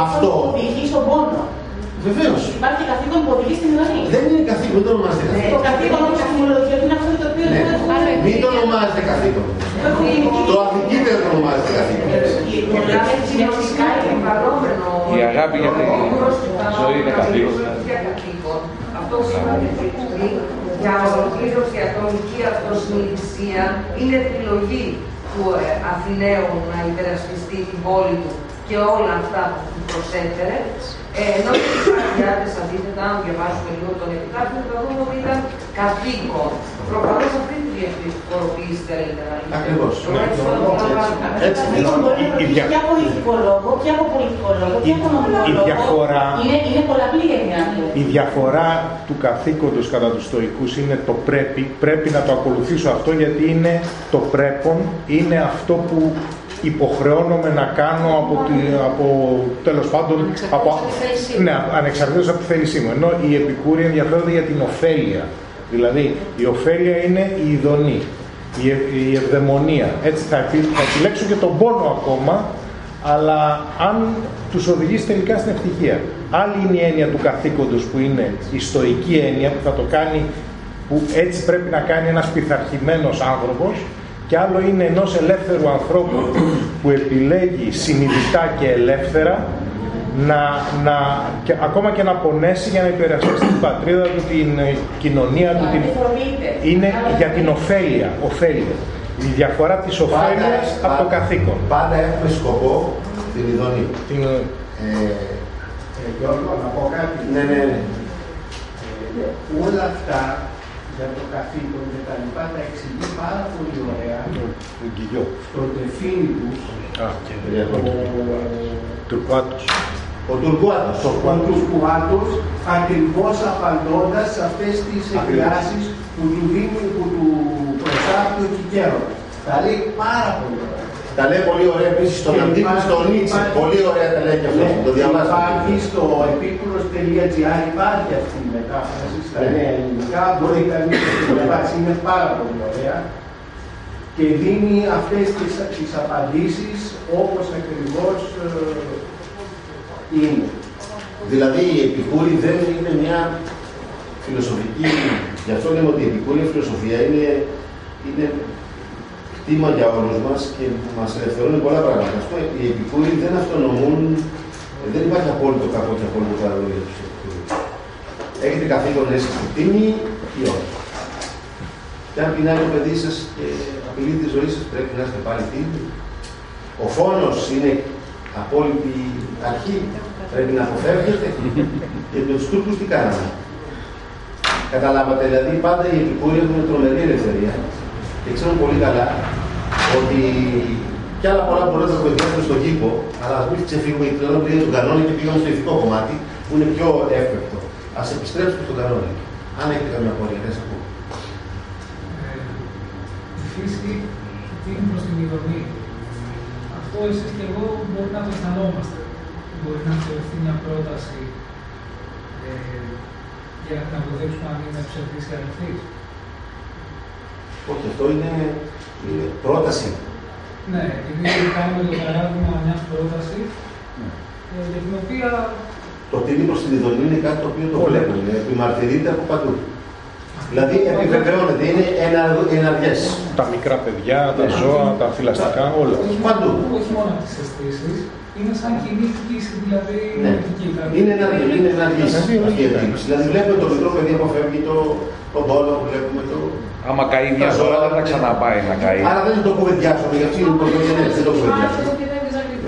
Αυτό. Οδηγεί στον πόνο. Βεβαίως. Υπάρχει καθήκον που οδηγεί στην ειρωνία. Δεν είναι καθήκον, δεν το ονομάζεται καθήκον. Το καθήκον όμως στην ολογία είναι αυτό το οποίο Ναι. δεν έχουμε. Μην το ονομάζετε καθήκον. Το αδικείτε δεν το ονομάζετε καθήκον. Η αγάπη για τη ζωή είναι καθήκον. Αυτό που είπατε πριν, για ολοκλήρωση ατομική αυτοσυνειδησία, είναι επιλογή του ε, Αθηναίου να υπερασπιστεί την πόλη του και όλα αυτά που του προσέφερε. Ε, ενώ οι Σπαρτιάτες αντίθετα, αν διαβάσουμε λίγο τον επιτάφιο, θα δούμε ότι ήταν καθήκον. Προφανώς αυτή τη διαφοροποίηση θέλετε να λύσετε. Ακριβώς. Εγώ έτσι το αντιλαμβάνομαι. Έτσι, μπορεί να η δια- και από ηθικό λόγο, και από πολιτικό λόγο, και Η- από νομικό η λόγο. διαφορά- Είναι, είναι πολλαπλή έννοια του. Η διαφορά του καθήκοντος κατά τους στοικούς είναι το πρέπει. Πρέπει να το ακολουθήσω αυτό γιατί είναι το πρέπον, είναι αυτό που υποχρεώνομαι να κάνω από, τη, από τέλος πάντων από, από τη θέλησή μου. ναι, ανεξαρτήτως από τη θέλησή μου. Ενώ οι επικούροι ενδιαφέρονται για την ωφέλεια. Δηλαδή η ωφέλεια είναι η ειδονή, η, ευ- η ευδαιμονία. Έτσι θα, επι, θα επιλέξω και τον πόνο ακόμα, αλλά αν τους οδηγήσει τελικά στην ευτυχία. Άλλη είναι η έννοια του καθήκοντος που είναι η στοική έννοια που θα το κάνει, που έτσι πρέπει να κάνει ένας πειθαρχημένος άνθρωπος και άλλο είναι ενός ελεύθερου ανθρώπου που επιλέγει συνειδητά και ελεύθερα να, να, και, ακόμα και να πονέσει για να υπερασπίσει την πατρίδα του, την ε, κοινωνία του, την, είναι για την ωφέλεια, ωφέλεια. Η διαφορά της ωφέλειας από το καθήκον. Πάντα έχουμε σκοπό την ειδονή. Την, Ε, Ε, Γιώργο, να πω κάτι. ναι, ναι, ναι. Ε, όλα αυτά για το καθήκον και τα λοιπά τα εξηγεί πάρα πολύ ωραία τον Κιγιό. στο τεφίλι του Α, και Τουρκουάτος. Ο Τουρκουάτος. ο Τουρκουάτος ακριβώς απαντώντας σε αυτές τις εκφράσεις που του δίνει, που του προσάπτει ο Κικέρος. Τα λέει πάρα πολύ ωραία. Τα λέει πολύ ωραία επίσης στον Και Αντίπη, υπάρχει- στον Νίτσε. υπάρχει- Πολύ ωραία τα λέει και αυτό. Ναι, Το διαβάζω. Υπάρχει στο επίκουρος.gr υπάρχει αυτή η μετάφραση στα Ναι. νέα ελληνικά. Μπορεί κανείς να τη διαβάσει. Είναι πάρα πολύ ωραία. Και δίνει αυτές τις, τις απαντήσεις όπως ακριβώς ε, είναι. Δηλαδή η επικούρη δεν είναι μια φιλοσοφική. Γι' αυτό λέμε ότι η επικούρια φιλοσοφία είναι, είναι κτήμα για όλους μας και μας ελευθερώνει πολλά πράγματα. Ας πούμε, οι επικούροι δεν αυτονομούν, δεν υπάρχει απόλυτο κακό και απόλυτο καλό για τους επικούρους. Έχετε καθήκον να είστε τίμοι ή όχι. Και αν πεινάει το παιδί σας και απειλεί τη ζωή σας, πρέπει να είστε πάλι τίμοι. Ο φόνος είναι απόλυτη αρχή. Πρέπει να αποφεύγετε. και τους Τούρκους τι κάναμε. Καταλάβατε, δηλαδή πάντα οι επικούροι έχουν τρομερή ελευθερία και ξέρουν πολύ καλά ότι κι άλλα πολλά μπορούν να τα βοηθήσουν στον κήπο, αλλά ας μην ξεφύγουμε γιατί τώρα πήγαμε τον κανόνα και πήγαμε στο ηθικό κομμάτι που είναι πιο εύπεπτο. Α επιστρέψουμε στον κανόνα. Αν έχετε καμία απορία, δεν σας ακούω. η φύση τίνει προς την ειδονή. Αυτό εσείς και εγώ μπορεί να το αισθανόμαστε. Μπορεί να θεωρηθεί μια πρόταση ε, για να την αποδείξουμε αν είναι ψευδής ή αληθής. Όχι, αυτό είναι, είναι πρόταση. Ναι, επειδή κάνουμε το παράδειγμα μιας πρότασης ε, για την οποία Το τίμη προς την ειδονή είναι κάτι το οποίο το βλέπουμε, επιμαρτυρείται από παντού. Δηλαδή επιβεβαιώνεται, είναι εναργές. Τα μικρά παιδιά, τα ζώα, τα θηλαστικά, όλα. Παντού. όχι μόνο από τις αισθήσεις, είναι σαν κοινή κτήση, δηλαδή Ναι. νοητική. δηλαδή. Είναι εναργή, είναι εναργή αυτή η επίλυση. Δηλαδή βλέπουμε το μικρό παιδί που φεύγει το, τον πόλο, βλέπουμε το. Άμα καεί μια τα φορά ζώα. δεν θα ξαναπάει να καεί. Άρα δεν το κουβεντιάσουμε, γιατί είναι πρωτογενές, δεν το κουβεντιάσουμε.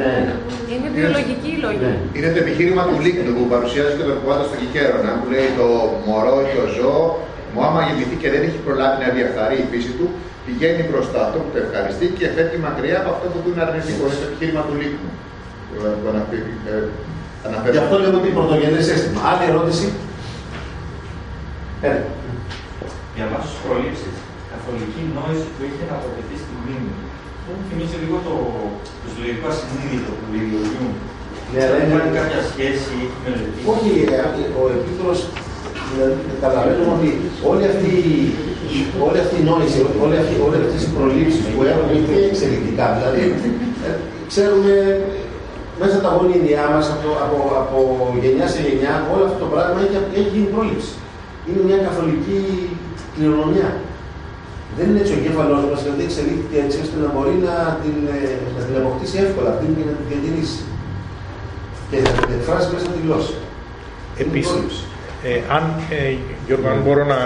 Ναι. Είναι βιολογική η λόγη. Είναι το επιχείρημα του Λίκνου που παρουσιάζει και τον κουβάντα στον Κικέρονα που λέει το μωρό ή το ζώο μου άμα γεννηθεί και δεν έχει προλάβει να διαχθαρεί η φύση του, πηγαίνει μπροστά αυτό που το ευχαριστεί και φεύγει μακριά από αυτό που του είναι αρνητικό. Είναι το επιχείρημα του Λίκνου. που αναπεί- ε, αναφέρει. Γι' αυτό λέμε ότι πρωτογενές αίσθημα. Άλλη ερώτηση. Έλα. για εμά του προλήψει, καθολική νόηση που έχει να αποδεθεί στη μνήμη. Μου θυμίζει λίγο το, το συλλογικό ασυνείδητο που δημιουργούν. Ναι, αλλά Δεν είναι- υπάρχει κάποια σχέση ή μελετή. Όχι, ε, ο επίκουρος δηλαδή, καταλαβαίνουμε ότι όλη αυτή, η- όλη αυτή η νόηση, όλη αυτή, όλες αυτές οι προλήψεις που έχουν και εξελικτικά, δηλαδή ε, ξέρουμε μέσα τα γονίδια μας από, από, από γενιά σε γενιά, όλο αυτό το πράγμα έχει, έχει γίνει πρόληψη. Είναι μια καθολική κληρονομιά. Δεν είναι έτσι ο εγκέφαλός μας, γιατί εξελίχθηκε έτσι ώστε να μπορεί να την, ε, να την αποκτήσει εύκολα αυτή και να την διατηρήσει. Και να την εκφράσει μέσα στη γλώσσα. Επίσης, ε, αν, ε, Γιώργο, αν μπορώ να...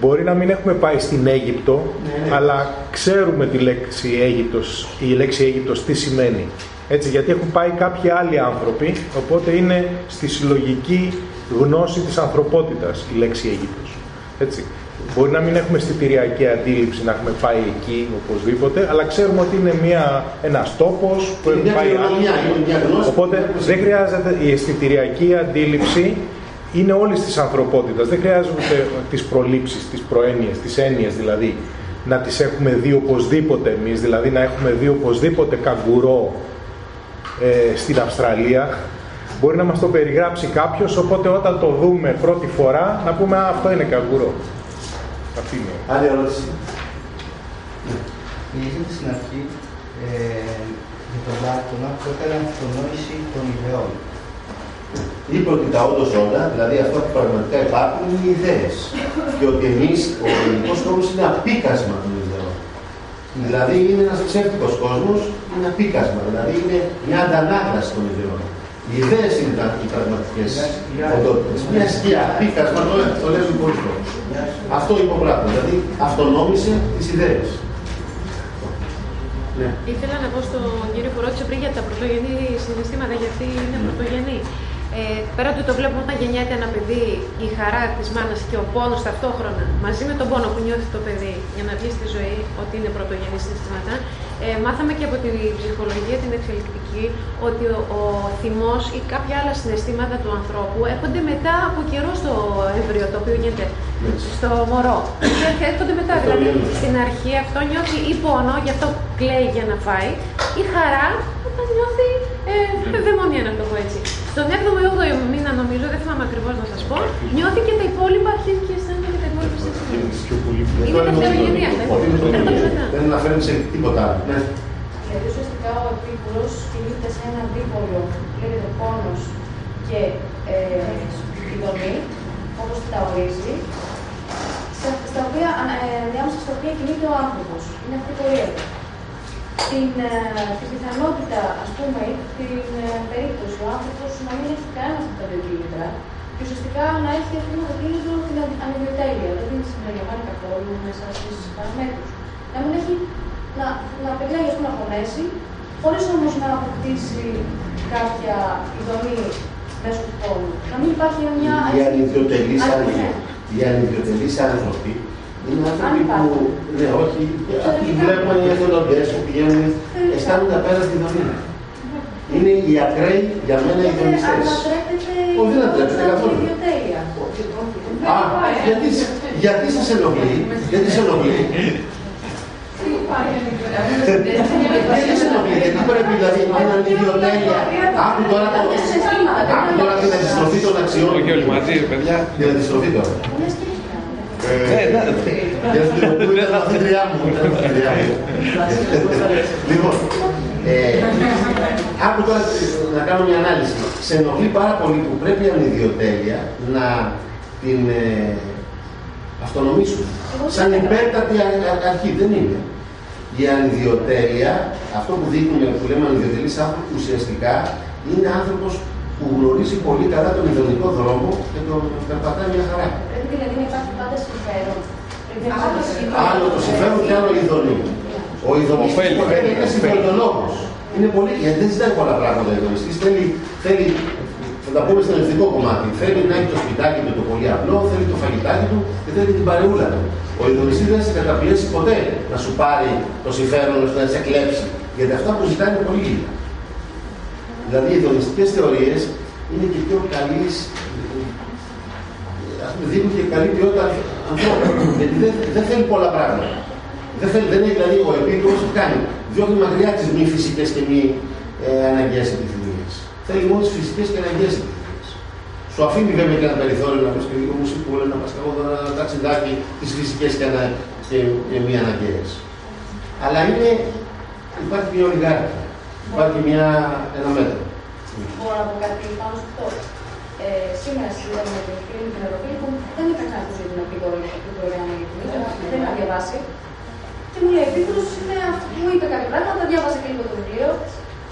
Μπορεί να μην έχουμε πάει στην Αίγυπτο, Ναι, ναι. αλλά ξέρουμε τη λέξη Αίγυπτος, η λέξη Αίγυπτος τι σημαίνει. Έτσι, γιατί έχουν πάει κάποιοι άλλοι άνθρωποι, οπότε είναι στη συλλογική γνώση της ανθρωπότητας η λέξη Αίγυπτος. Έτσι. Μπορεί να μην έχουμε αισθητηριακή αντίληψη να έχουμε πάει εκεί οπωσδήποτε, αλλά ξέρουμε ότι είναι μια, ένας τόπος που Είναι έχουν μια πάει κληρονομιά, άνθρωποι. είναι μια γνώση Οπότε που δεν χρειάζεται η αισθητηριακή αντίληψη είναι όλης της ανθρωπότητας. Δεν χρειάζονται τις προλήψεις, τις προένειε, τις έννοιες δηλαδή να τις έχουμε δει οπωσδήποτε εμείς, δηλαδή να έχουμε δει οπωσδήποτε καγκουρό ε, στην Αυστραλία. Μπορεί να μας το περιγράψει κάποιος, οπότε όταν το δούμε πρώτη φορά να πούμε «Α, αυτό είναι καγκουρό». Αυτή είναι. Άλλη ερώτηση. Μιλήσατε στην αρχή ε, για τον Πλάτωνα που έκανε αυτονόηση των ιδεών. Είπε ότι τα όντως όντα, δηλαδή αυτά που πραγματικά υπάρχουν, είναι οι ιδέες. και ότι εμείς, ο ελληνικός κόσμος είναι απίκασμα των ιδεών. Δηλαδή είναι ένας ψεύτικο κόσμος, είναι απίκασμα. Δηλαδή είναι μια αντανάκλαση των ιδεών. Οι ιδέες είναι τα, οι πραγματικές οντότητες. Μια σκιά, απίκασμα, το, λέ- το λέμε πολλοί κόσμοι. Αυτό είπε ο Πλάτων, δηλαδή αυτονόμησε τις ιδέες. Ναι. Ήθελα να πω στον κύριο που ρώτησε πριν για τα πρωτογενή συναισθήματα, γιατί είναι πρωτογενή. Ε, πέρα του το βλέπουμε όταν γεννιέται ένα παιδί, η χαρά της μάνας και ο πόνος ταυτόχρονα, μαζί με τον πόνο που νιώθει το παιδί για να βγει στη ζωή, ότι είναι πρωτογενής συναισθήματα. Ε, μάθαμε και από τη ψυχολογία την εξελικτική ότι ο, ο θυμός ή κάποια άλλα συναισθήματα του ανθρώπου έρχονται μετά από καιρό στο έμβριο το οποίο γίνεται στο μωρό. Και έρχονται μετά. Δηλαδή στην αρχή αυτό νιώθει ή πόνο, γι' αυτό κλαίει για να φάει, ή χαρά όταν νιώθει ε, δαιμονία να το πω έτσι. Στον 7ο 8ο μήνα νομίζω, δεν θυμάμαι ακριβώς να σας πω, νιώθει και τα υπόλοιπα, αρχίζει και αισθάνεται και τα υπόλοιπα συναισθήματα. Είναι δευτερογενή αυτά. Έρχονται μετά. Δεν αναφέρεται σε τίποτα άλλο. Ναι. Δηλαδή ουσιαστικά ο επίκουρος κινείται σε ένα δίπολο που λέγεται πόνος και ε, ειδονή, όπως τα ορίζει, σε- στα οποία, ανα- ε, ενδιάμεσα στα οποία κινείται ο άνθρωπος. Είναι αυτή η πορεία του. Την, ε, την πιθανότητα, ας πούμε, ή την ε, περίπτωση ο άνθρωπος να μην έχει κανένας από τα δύο κίνητρα και ουσιαστικά να έχει αυτό το κίνητρο την ανι- ανιδιοτέλεια. Δεν είναι συμπεριλαμβάνει καθόλου μέσα στις παραμέτρους. Να μην έχει να, να επιλέγει ας πούμε, να πονέσει, χωρίς όμως να αποκτήσει κάποια ειδονή μέσω του πόνου. Να μην υπάρχει μια... Οι ανιδιοτελείς Α, άνθρωποι, ναι. οι ανιδιοτελείς άνθρωποι είναι άνθρωποι που, υπάρχουν. ναι, όχι, αυτοί βλέπουμε οι εθελοντές που πηγαίνουν, αισθάνονται απέρα στη δομή. Είναι οι ακραίοι για μένα οι δομιστές. Ανατρέπεται Όχι, δεν ανατρέπεται καθόλου. ιδιοτέλεια. Α, γιατί, γιατί σας ενοχλεί, γιατί σε ενοχλεί; (laughs) Γιατί σε ενοχλεί, γιατί πρέπει δηλαδή έναν ιδιοτέλεια. Άκου τώρα το. Άκου τώρα την αντιστροφή των αξιών. Όχι όλοι μαζί, ρε παιδιά. Την αντιστροφή τώρα. Ήταν μαθήτριά μου. ήταν μαθήτριά μου. Λοιπόν, ε, άκου τώρα να κάνω μια ανάλυση. Σε ενοχλεί πάρα πολύ που πρέπει η ανιδιοτέλεια να την ε, αυτονομήσουν. Σαν υπέρτατη α- α- αρχή. Δεν είναι. Η ανιδιοτέλεια, αυτό που δείχνουμε, που λέμε ανιδιοτελής άνθρωπο, ουσιαστικά είναι άνθρωπος που γνωρίζει πολύ καλά τον ιδανικό δρόμο και τον περπατάει μια χαρά. Πρέπει δηλαδή να υπάρχει πάντα συμφέρον. Άλλο το συμφέρον και άλλο η ειδονή. Ο ειδονιστής που θέλει είναι συμφεροντολόγος. Είναι πολύ, γιατί δεν ζητάει πολλά πράγματα ο ειδονιστής. Θέλει, θέλει, θα τα πούμε στο ελευθερικό κομμάτι, θέλει να έχει το σπιτάκι του το πολύ απλό, θέλει το φαγητάκι του και θέλει την παρεούλα του. Ο ειδονιστής δεν σε καταπιέσει ποτέ να σου πάρει το συμφέρον, ώστε να σε κλέψει. Γιατί αυτά που ζητάει είναι πολύ λίγα. Δηλαδή οι ειδονιστικές θεωρίες είναι και πιο καλής αυτό πούμε, δίνει και καλή ποιότητα ανθρώπων. Γιατί δεν, δεν θέλει πολλά πράγματα. Δεν, θέλει, δεν έχει δηλαδή ο επίκορο που κάνει. Διώχνει μακριά τις μη φυσικές και μη ε, αναγκαίες επιθυμίες. Θέλει μόνος τι φυσικές και αναγκαίες επιθυμίες. Σου αφήνει βέβαια και ένα περιθώριο να πεις και λίγο μουσικού, να πας κάνω ένα ταξιδάκι τις φυσικές και, ανα, και, και μη αναγκαίες. Αλλά είναι, υπάρχει μια ολιγάρκεια. Υπάρχει μια, ένα μέτρο. Μπορώ να πω κάτι πάνω σε αυτό. Ε, σήμερα συζητάμε με την φίλη την Ευρωπαϊκή που δεν είχα κάνει για την πρόγραμμα για την δεν είχα διαβάσει. Και μου λέει, Επίκουρο είναι αυτό που μου είπε κάποια πράγματα, διάβασα και λίγο το βιβλίο.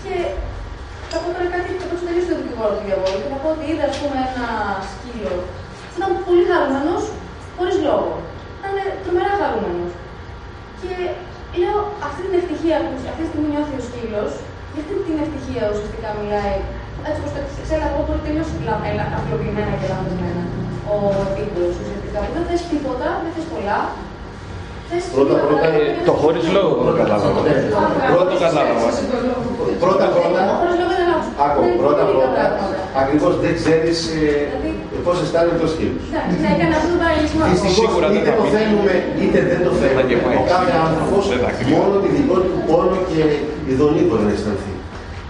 Και θα πω τώρα κάτι που το τελείως το δικηγόρο του διαβόλου. Και θα πω ότι είδα, ας πούμε, ένα σκύλο που ήταν πολύ χαρούμενος, χωρίς λόγο. Ήταν τρομερά χαρούμενος. Και λέω, αυτή την ευτυχία που αυτή τη στιγμή νιώθει ο σκύλος, για αυτή την ευτυχία ουσιαστικά μιλάει έτσι ώστε σε ένα τρόπο τελείως απλοποιημένα και λανθασμένα ο επίκουρο ουσιαστικά που δεν θες τίποτα, δεν θες πολλά. Πρώτα, πρώτα, το χωρίς λόγο δεν κατάλαβα. Πρώτα κατάλαβα. Πρώτα, πρώτα, άκου, πρώτα, πρώτα, ακριβώς δεν ξέρεις πώς αισθάνεται το σκύλος. Ναι, έκανα αυτό το παραλυσμό. Δυστυχώς είτε το θέλουμε είτε δεν το θέλουμε. Ο κάθε άνθρωπος μόνο τη δικό του πόνο και ειδονή μπορεί να αισθανθεί.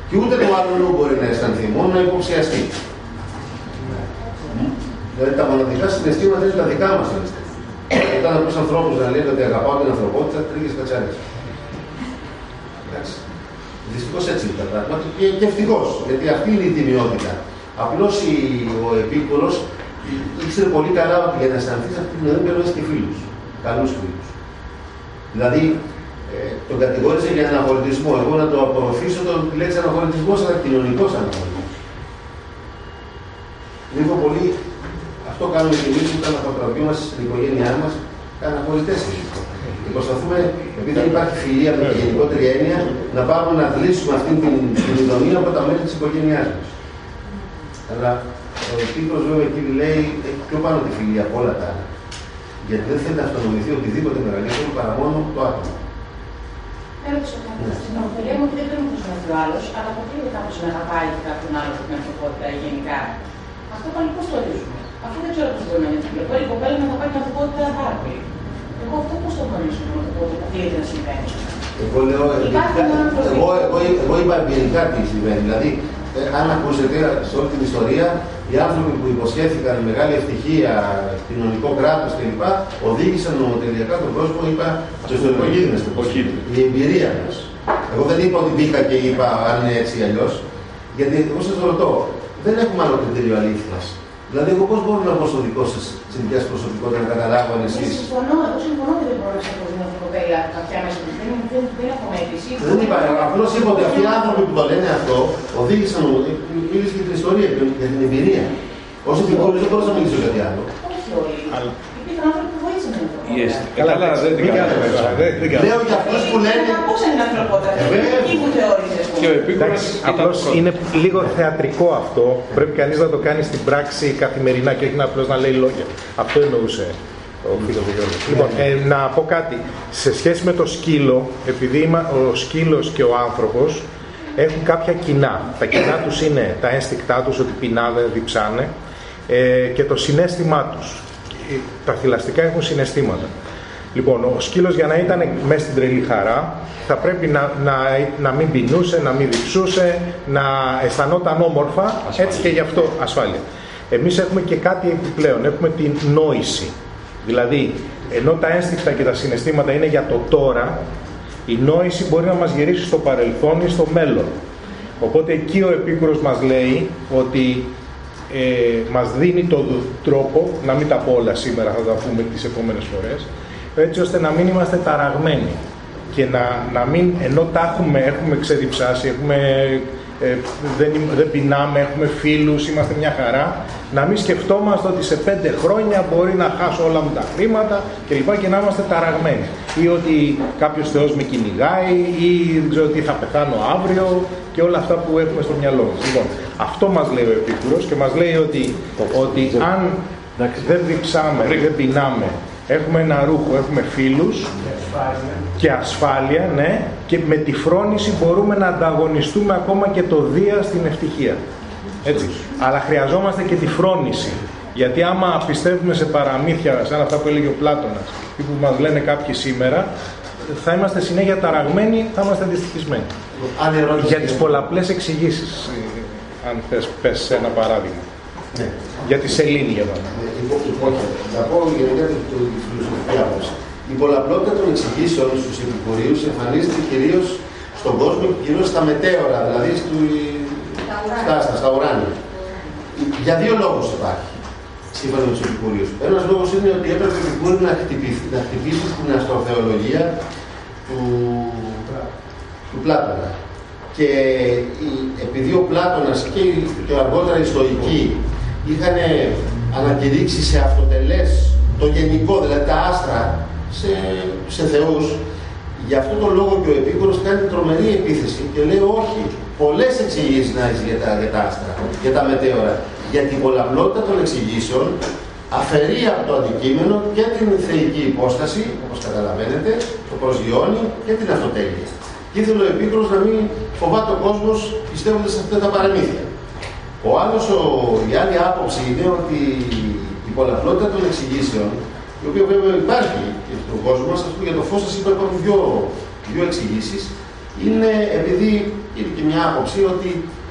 Και ούτε το άλλο μπορεί να αισθανθεί, μόνο να υποψιαστεί. Δηλαδή τα μοναδικά συναισθήματα είναι τα δικά μας συναισθήματα. Όταν ακού ανθρώπους να λένε ότι αγαπάω την ανθρωπότητα, τρίγε κατσάρε. Εντάξει. Δυστυχώς έτσι είναι τα πράγματα και, και ευτυχώς, γιατί αυτή είναι η τιμιότητα. Απλώς ο επίκουρος ήξερε πολύ καλά ότι για να αισθανθεί αυτή την ώρα πρέπει να και φίλου. Καλούς φίλους. Δηλαδή, ε, τον κατηγόρησε για αναχωρητισμό. Εγώ να το απορροφήσω τον λέξη αναχωρητισμό σαν κοινωνικός αναχωρητισμό. Λίγο πολύ αυτό κάνουμε και εμεί όταν φωτογραφία μας στην οικογένειά μας, αναχωρητέ και προσπαθούμε, επειδή δεν υπάρχει φιλία με τη γενικότερη έννοια, να πάμε να δλήσουμε αυτή την, την ειδονία από τα μέλη της οικογένειάς μας. Αλλά ο τύπος βέβαια εκεί λέει έχει πιο πάνω τη φιλία από όλα τα άλλα. Γιατί δεν θέλει να αυτονομηθεί οτιδήποτε μεγαλύτερο παρά μόνο το άτομο. Έρωτησα κάτι. Στην μου δεν πρέπει να χρησιμοποιεί ο άλλος, αλλά αποκλείεται κάποιο να αγαπάει κάποιον άλλο την ανθρωπότητα γενικά. Αυτό πάλι πώς το ορίζουμε; Αυτό δεν ξέρω πώς μπορεί να είναι. Μπορεί η κοπέλα να αγαπάει την ανθρωπότητα πάρα πολύ. Εγώ αυτό πώς το γνωρίζω να το πω, αποκλείεται να συμβαίνει. Εγώ λέω, εγώ, εγώ, εγώ είπα εμπειρικά τι συμβαίνει. Δηλαδή, ε, αν ακούσετε σε όλη την ιστορία, οι άνθρωποι που υποσχέθηκαν μεγάλη ευτυχία, κοινωνικό κράτος κλπ. οδήγησαν νομοτελειακά τον κόσμο, είπα, στο ιστορικό γίγνεσθε. Η εμπειρία μας. Εγώ δεν είπα ότι μπήκα και είπα αν είναι έτσι ή αλλιώς. Γιατί εγώ σας ρωτώ, δεν έχουμε άλλο κριτήριο αλήθειας. Δηλαδή, εγώ πώς μπορώ να πω στο δικό σας τη δικιά προσωπικότητα να καταλάβω αν εσείς; Συμφωνώ, εγώ συμφωνώ ότι δεν μπορώ να ξεχωρίσω την κοπέλα κάποια μέσα του. Δεν, δεν, δεν έχω μέτρηση. Δεν είπα, απλώς είπα ότι αυτοί οι άνθρωποι που το λένε αυτό οδήγησαν, μίλησε για την ιστορία, για την εμπειρία. Όσο την κόρη δεν μπορούσα να μιλήσω για κάτι άλλο. Όχι όλοι. Υπήρχαν άνθρωποι που βοήθησαν την ανθρωπότητα. Καλά, δεν την κάνω. Λέω για αυτούς που λένε. Πώς είναι η ανθρωπότητα, εκεί που θεώρησες. Απλώς είναι λίγο θεατρικό αυτό. Πρέπει κανείς να το κάνει στην πράξη καθημερινά και όχι να απλώς να λέει λόγια. Αυτό εννοούσε ο φίλος Γιώργο. Λοιπόν, ε, να πω κάτι. Σε σχέση με το σκύλο, επειδή ο σκύλος και ο άνθρωπος έχουν κάποια κοινά. Τα κοινά τους είναι τα ένστικτά τους ότι πεινάνε, διψάνε ε, και το συνέστημά τους. Τα θηλαστικά έχουν συναισθήματα. Λοιπόν, ο σκύλος για να ήταν μέσα στην τρελή χαρά θα πρέπει να, να, να μην πεινούσε, να μην διψούσε, να αισθανόταν όμορφα, έτσι και γι' αυτό ασφάλεια. Εμείς έχουμε και κάτι επιπλέον, έχουμε την νόηση. Δηλαδή, ενώ τα ένστικτα και τα συναισθήματα είναι για το τώρα, η νόηση μπορεί να μας γυρίσει στο παρελθόν ή στο μέλλον. Οπότε εκεί ο Επίκουρος μας λέει ότι ε, μας δίνει τον τρόπο, να μην τα πω όλα σήμερα, θα τα πούμε τις επόμενες φορές, έτσι ώστε να μην είμαστε ταραγμένοι και να, να μην, ενώ τα έχουμε, έχουμε ξεδιψάσει, έχουμε ε, δεν, δεν πεινάμε, έχουμε φίλους, είμαστε μια χαρά, να μην σκεφτόμαστε ότι σε πέντε χρόνια μπορεί να χάσω όλα μου τα χρήματα και λοιπά και να είμαστε ταραγμένοι. Ή ότι κάποιος Θεός με κυνηγάει ή δεν ξέρω τι θα πεθάνω αύριο και όλα αυτά που έχουμε στο μυαλό μας. Λοιπόν, αυτό μας λέει ο Επίκουρος και μας λέει ότι, ότι αν δεν διψάμε, δεν πεινάμε Έχουμε ένα ρούχο, έχουμε φίλους και ασφάλεια, ναι, και με τη φρόνηση μπορούμε να ανταγωνιστούμε ακόμα και το Δία στην ευτυχία. Έτσι. Αλλά χρειαζόμαστε και τη φρόνηση. Γιατί άμα πιστεύουμε σε παραμύθια, σαν αυτά που έλεγε ο Πλάτωνας, ή που μας λένε κάποιοι σήμερα, θα είμαστε συνέχεια ταραγμένοι, θα είμαστε δυστυχισμένοι. Άλλη ερώτηση. Για τις πολλαπλές εξηγήσεις, ε, αν θες, πες σε ένα παράδειγμα. Ναι. Για τη σελήνη, για παράδειγμα. Λοιπόν, λοιπόν, θα πω γενικά τη τη φιλοσοφική άποψη. Η πολλαπλότητα των εξηγήσεων στους επικουρίου εμφανίζεται κυρίως στον κόσμο και κυρίως στα μετέωρα, δηλαδή στου, στα, άστα, στα ουράνια. Για δύο λόγους υπάρχει, σύμφωνα με τους επικουρίου. Ένας λόγος είναι ότι έπρεπε οι επικούροι να, χτυπήσει, να χτυπήσουν την αστροφεολογία του, του Πλάτωνα. Και η- επειδή ο Πλάτωνας και, οι- και αργότερα οι Στοικοί είχαν ανακηρύξει σε αυτοτελές το γενικό, δηλαδή τα άστρα, σε, σε θεούς, γι' αυτό τον λόγο και ο Επίκουρος κάνει τρομερή επίθεση και λέει όχι, πολλές εξηγήσεις να έχεις για τα, για τα άστρα, για τα μετέωρα. Γιατί η πολλαπλότητα των εξηγήσεων αφαιρεί από το αντικείμενο και την θεϊκή υπόσταση, όπως καταλαβαίνετε, το προσγειώνει και την αυτοτέλεια. Και ήθελε ο Επίκουρος να μην φοβάται ο κόσμος πιστεύοντας σε αυτά τα παραμύθια. Ο άλλος, ο, η άλλη άποψη είναι ότι η πολλαπλότητα των εξηγήσεων, η οποία βέβαια υπάρχει και στον κόσμο μας, ας πούμε για το φως σας είπα υπάρχουν δύο, δύο εξηγήσεις, είναι επειδή είναι και μια άποψη ότι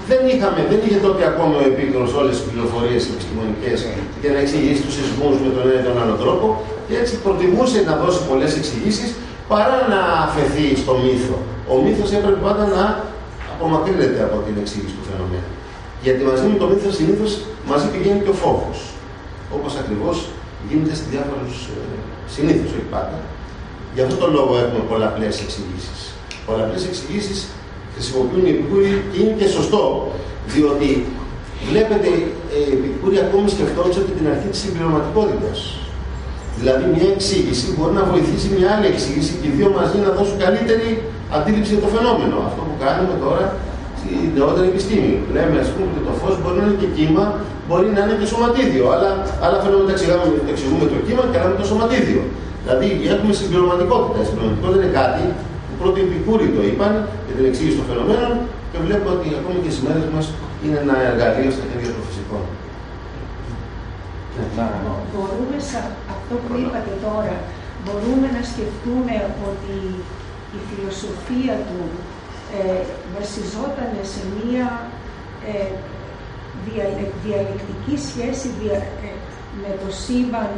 δεν, είχαμε, δεν είχε τότε ακόμα ο Επίκρος όλες τις πληροφορίες επιστημονικές για να εξηγήσει τους σεισμούς με τον ένα ή τον άλλο τρόπο και έτσι προτιμούσε να δώσει πολλές εξηγήσεις παρά να αφαιθεί στο μύθο. Ο μύθος έπρεπε πάντα να απομακρύνεται από την εξήγηση του φαινομένου. Γιατί μαζί με το μύθο συνήθως μαζί πηγαίνει και ο φόβος. Όπως ακριβώς γίνεται σε διάφορου. συνήθως, όχι πάντα. Γι' αυτό τον λόγο έχουμε πολλαπλές εξηγήσεις. Πολλαπλές εξηγήσεις χρησιμοποιούν οι επικούροι και είναι και σωστό, διότι βλέπετε ε, οι επικούροι ακόμη σκεφτόντουσαν και την αρχή της συμπληρωματικότητας. Δηλαδή, μια εξήγηση μπορεί να βοηθήσει μια άλλη εξήγηση και οι δύο μαζί να δώσουν καλύτερη αντίληψη για το φαινόμενο. Αυτό που κάνουμε τώρα στη νεότερη επιστήμη. Λέμε, ας πούμε, ότι το φως μπορεί να είναι και κύμα, μπορεί να είναι και σωματίδιο. Αλλά άλλα φαινόμενα τα εξηγούμε, τα εξηγούμε το κύμα και άλλα με το σωματίδιο. Δηλαδή, έχουμε συμπληρωματικότητα. Η συμπληρωματικότητα είναι κάτι που πρώτοι οι επικούροι το είπαν για την εξήγηση των φαινομένων και βλέπουμε ότι ακόμη και στι μέρε μας είναι ένα εργαλείο στα χέρια των φυσικών. Μπορούμε σε αυτό που είπατε τώρα, μπορούμε να σκεφτούμε ότι η φιλοσοφία του ε, βασιζόταν σε μία ε, διαλε- διαλεκτική σχέση δια- ε, με το σύμπαν,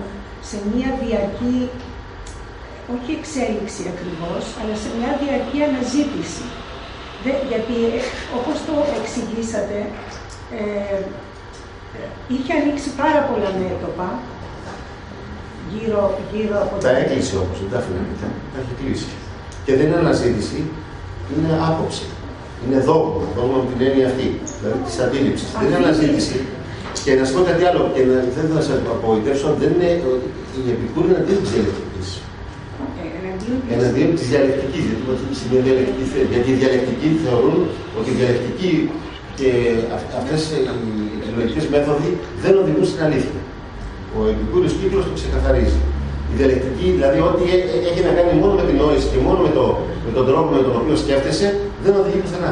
σε μία διαρκή, όχι εξέλιξη ακριβώς, αλλά σε μια διαρκή αναζήτηση. Δε- γιατί, ε, όπως το εξηγήσατε, ε, είχε ανοίξει πάρα πολλά μέτωπα γύρω, γύρω από Τα έκλεισε όμως, δεν τα αφήνει μετά. Τα έχει κλείσει. Και δεν είναι αναζήτηση, είναι άποψη. Είναι δόγμα, δόγμα με την έννοια αυτή, δηλαδή της αντίληψης. Δεν είναι αναζήτηση. Και να σα πω κάτι άλλο, και να, δεν θα σα απογοητεύσω, δεν είναι, η επικούρη είναι αντίον της διαλεκτικής. Εναντίον τη διαλεκτικής, γιατί είμαστε σε μια διαλεκτική θέση. Γιατί οι διαλεκτικοί θεωρούν ότι η διαλεκτική και αυτές οι λογικέ μέθοδοι δεν οδηγούν στην αλήθεια. Ο επικούριος κύκλος το ξεκαθαρίζει. Η διαλεκτική, δηλαδή ό,τι έ- έ- έχει να κάνει μόνο με την νόηση και μόνο με, το, με τον τρόπο με τον οποίο σκέφτεσαι, δεν οδηγεί πουθενά.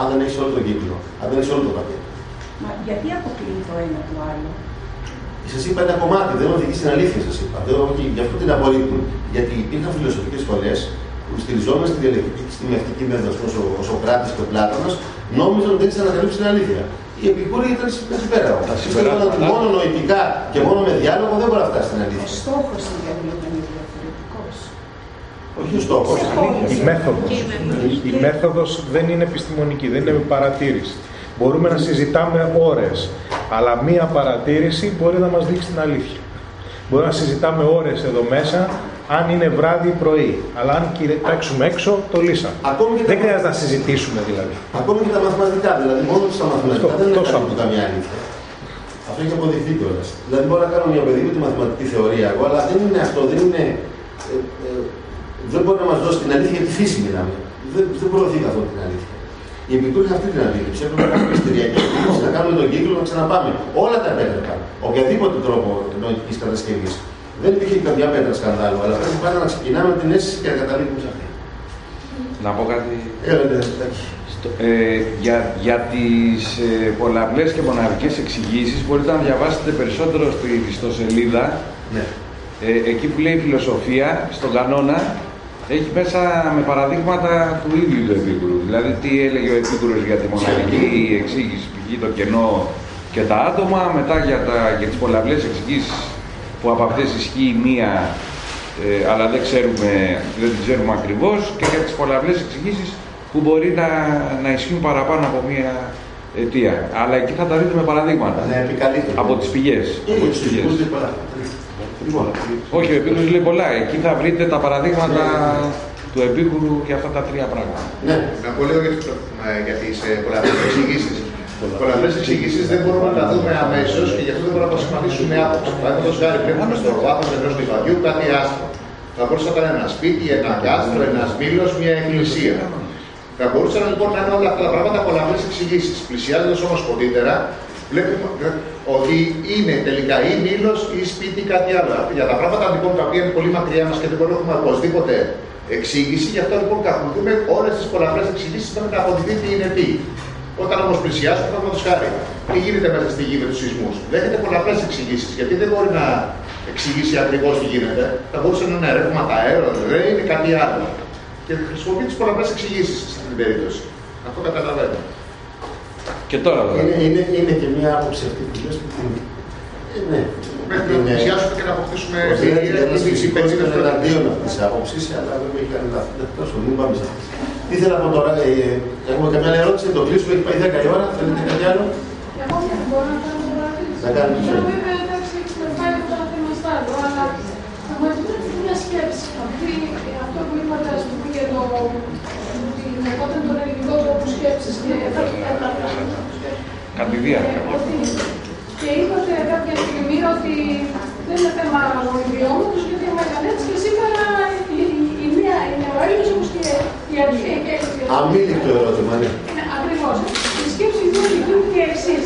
Αν δεν έχεις όλο τον κύκλο, αν δεν έχεις όλο το πακέτο. Μα γιατί αποκλείει το ένα το άλλο. Σας είπα ένα κομμάτι, δεν οδηγεί στην αλήθεια, σας είπα. Δεν, όχι, γι' αυτό την απορρίπτουν. Γιατί υπήρχαν φιλοσοφικές σχολές που στηριζόμενοι στη διαλεκτική και στη μευτική μέθοδος, όπω ο, ο Σοκράτης και ο Πλάτωνας, νόμιζαν ότι δεν είχαν ανακαλύψει την αλήθεια. Οι επικούροι ήταν εκεί πέρα. Πιστεύαν ότι μόνο νοητικά και μόνο με διάλογο δεν μπορεί να φτάσει στην Ο αλήθεια. στόχο δηλαδή ήταν διαφορετικός. Όχι ο στόχος. Η μέθοδος. Η, η μέθοδος δεν είναι επιστημονική, δεν είναι παρατήρηση. Μπορούμε να συζητάμε ώρες, αλλά μία παρατήρηση μπορεί να μας δείξει την αλήθεια. Μπορούμε να συζητάμε ώρες εδώ μέσα, αν είναι βράδυ ή πρωί. Αλλά αν κοιτάξουμε έξω, το λύσαμε. δεν χρειάζεται να συζητήσουμε δηλαδή. Ακόμη και τα μαθηματικά, δηλαδή μόνο στα μαθηματικά Αυτό, δεν είναι τόσο κάτι καμιά αλήθεια. Αυτό έχει αποδειχθεί κιόλας. Δηλαδή μπορώ να κάνω μια οποιαδήποτε μαθηματική θεωρία εγώ, αλλά δεν είναι αυτό, δεν είναι. Ε, ε, δεν μπορεί να μας δώσει την αλήθεια για τη φύση μιλάμε. Δεν, δεν προωθεί καθόλου την αλήθεια. Οι επικούροι είχαν αυτή την αντίληψη. Έπρεπε να κάνουμε ιστοριακή αντίληψη, να κάνουμε τον κύκλο, να ξαναπάμε. Όλα τα επέτρεπαν. Οποιαδήποτε τρόπο νοητική κατασκευής. Δεν υπήρχε καμιά πέτρα σκανδάλου, αλλά πρέπει πάντα να ξεκινάμε την αίσθηση και να καταλήγουμε σε αυτή. Να πω κάτι. Έλα, ναι, εντάξει. Ε, για, για τις ε, πολλαπλές και μοναδικές εξηγήσεις μπορείτε να διαβάσετε περισσότερο στη ιστοσελίδα. Ναι. Ε, εκεί που λέει φιλοσοφία, στον κανόνα, έχει μέσα με παραδείγματα του ίδιου του Επίκουρου. Δηλαδή τι έλεγε ο Επίκουρος για τη μοναδική εξήγηση, π.χ. το κενό και τα άτομα, μετά για, τα, για τις πολλαπλές εξηγήσεις που από αυτές ισχύει μία ε, αλλά δεν, ξέρουμε, δεν την ξέρουμε ακριβώς και για τις πολλαπλές εξηγήσεις που μπορεί να, να ισχύουν παραπάνω από μία αιτία. Αλλά εκεί θα τα δείτε με παραδείγματα. Ναι, επικαλείται. Από τις πηγές. από τις πηγές. Λοιπόν, Όχι, ο Επίκουρος λέει πολλά. Εκεί θα βρείτε τα παραδείγματα του Επίκουρου για αυτά τα τρία πράγματα. Ναι. Να πω λίγο για τις, ε, για τις ε, πολλαπλές εξηγήσεις. Πολλαπλές εξηγήσεις δεν μπορούμε να τα δούμε αμέσως και γι' αυτό δεν μπορούμε να αποσυμματίσουμε άποψη. Παραδείγματος χάρη βλέπουμε στο βάθος ενός λιβαδιού κάτι άστρο. Θα μπορούσε να ήταν ένα σπίτι, ένα κάστρο, ένας μήλος, μια εκκλησία. Θα μπορούσαν λοιπόν να είναι όλα αυτά τα πράγματα πολλαπλές εξηγήσεις. Πλησιάζοντας όμως κοντύτερα, βλέπουμε ότι είναι τελικά ή μήλος ή σπίτι ή κάτι άλλο. Για τα πράγματα λοιπόν τα οποία είναι πολύ μακριά μας και δεν μπορούμε να έχουμε οπωσδήποτε εξήγηση, γι' αυτό λοιπόν καθοδούμε όλες τις πολλαπλές εξηγήσεις μέχρι να αποδειχθεί τι είναι τι. Όταν όμω πλησιάζουμε, παραδείγματο χάρη, τι γίνεται μέσα στη γη με τους σεισμούς; Δέχεται πολλαπλές εξηγήσεις, γιατί δεν μπορεί να εξηγήσει ακριβώς τι γίνεται. Θα μπορούσε να είναι ρεύματα αέρα, δεν είναι κάτι άλλο. Και χρησιμοποιεί τις πολλαπλές εξηγήσεις στην περίπτωση. Αυτό καταλαβαίνω. Και τώρα Είναι, είναι, είναι και μια άποψη αυτή που λες που την... Ε, ναι. Μέχρι να πλησιάσουμε και να αποκτήσουμε Ότι είναι εμπειρία ένας στις φυσικός υπηρεσίες ήταν του εναντίον αυτής της άποψης, αλλά βέβαια έχει κάνει λάθη. Δεν τόσο, μην πάμε σε αυτό. Τι ήθελα να πω τώρα, ε, έχουμε καμιά άλλη ερώτηση, το κλείσουμε, έχει πάει 10 η ώρα, θέλετε κάτι άλλο; Εγώ δεν μπορώ να κάνω παράδειγμα. Να κάνουμε Τώρα αυτό. βέβαια εντάξει έχουμε πάει από το θέμα στο άλλο, αλλά θα μας δίνετε μια σκέψη. Αυτή, αυτό που είπατε ας πούμε για το ότι λεγόταν τον ελληνικό τρόπο σκέψης και Κατηδία. και είπατε κάποια στιγμή ότι δεν είναι θέμα γονιδιώματος γιατί είναι μαγανέτης και σήμερα η, η μία είναι ο Έλληνας όπως και η αρχαία και η Αμήλικτο ερώτημα, ναι. είναι ακριβώς. Η σκέψη μου είναι και εξή.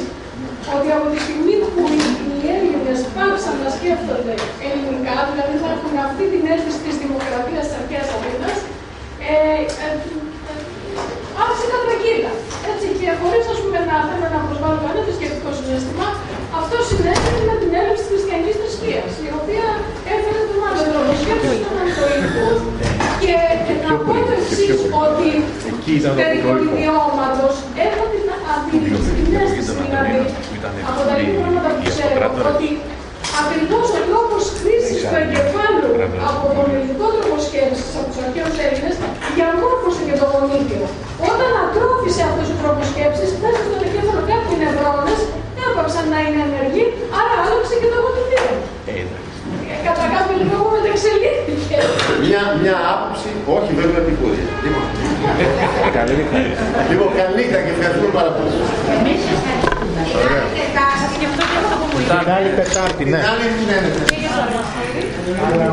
Ότι από τη στιγμή που οι, οι Έλληνες πάψαν να σκέφτονται ελληνικά, δηλαδή να έχουν αυτή την αίσθηση της δημοκρατίας της αρχαίας Αθήνας, ε, ε, άρχισε κατρακύλα. Έτσι, και χωρίς ας πούμε, να θέλω να προσβάλλω κανένα θρησκευτικό συνέστημα, αυτό συνέβη με την έλλειψη της χριστιανικής θρησκείας, η οποία έφερε τον άλλο τρόπο. Σκέψης των Ανατολικών και να πω το εξής, ότι περί πολυδιώματος έχω την αντίληψη, την αίσθηση δηλαδή, από τα λίγα πράγματα που ξέρω, ότι ακριβώς ο λόγος χρήσης του εγκεφάλου από τον ελληνικό τρόπο σκέψης, από τους αρχαίους Έλληνες, διαμόρφωσε και το γονίδιο. Όταν ατρόφησε αυτός ο τρόπος σκέψης, μέσα στον εγκέφαλο κάποιοι νευρώνες έπαψαν να είναι ενεργοί, άρα άλλαξε και το γονιδίο. Ε, Κατά κάποιο λόγο μεταξελίχθηκε. Μια, μια άποψη, όχι βέβαια επικούρια. Λοιπόν, Καλή νύχτα. λοιπόν καλή νύχτα και ευχαριστούμε πάρα πολύ. Εμείς ευχαριστούμε. Ωραία. Θα σκεφτώ και αυτό που μου Την άλλη Τετάρτη, ναι. Την άλλη, ναι, ναι. είπε. Αλλά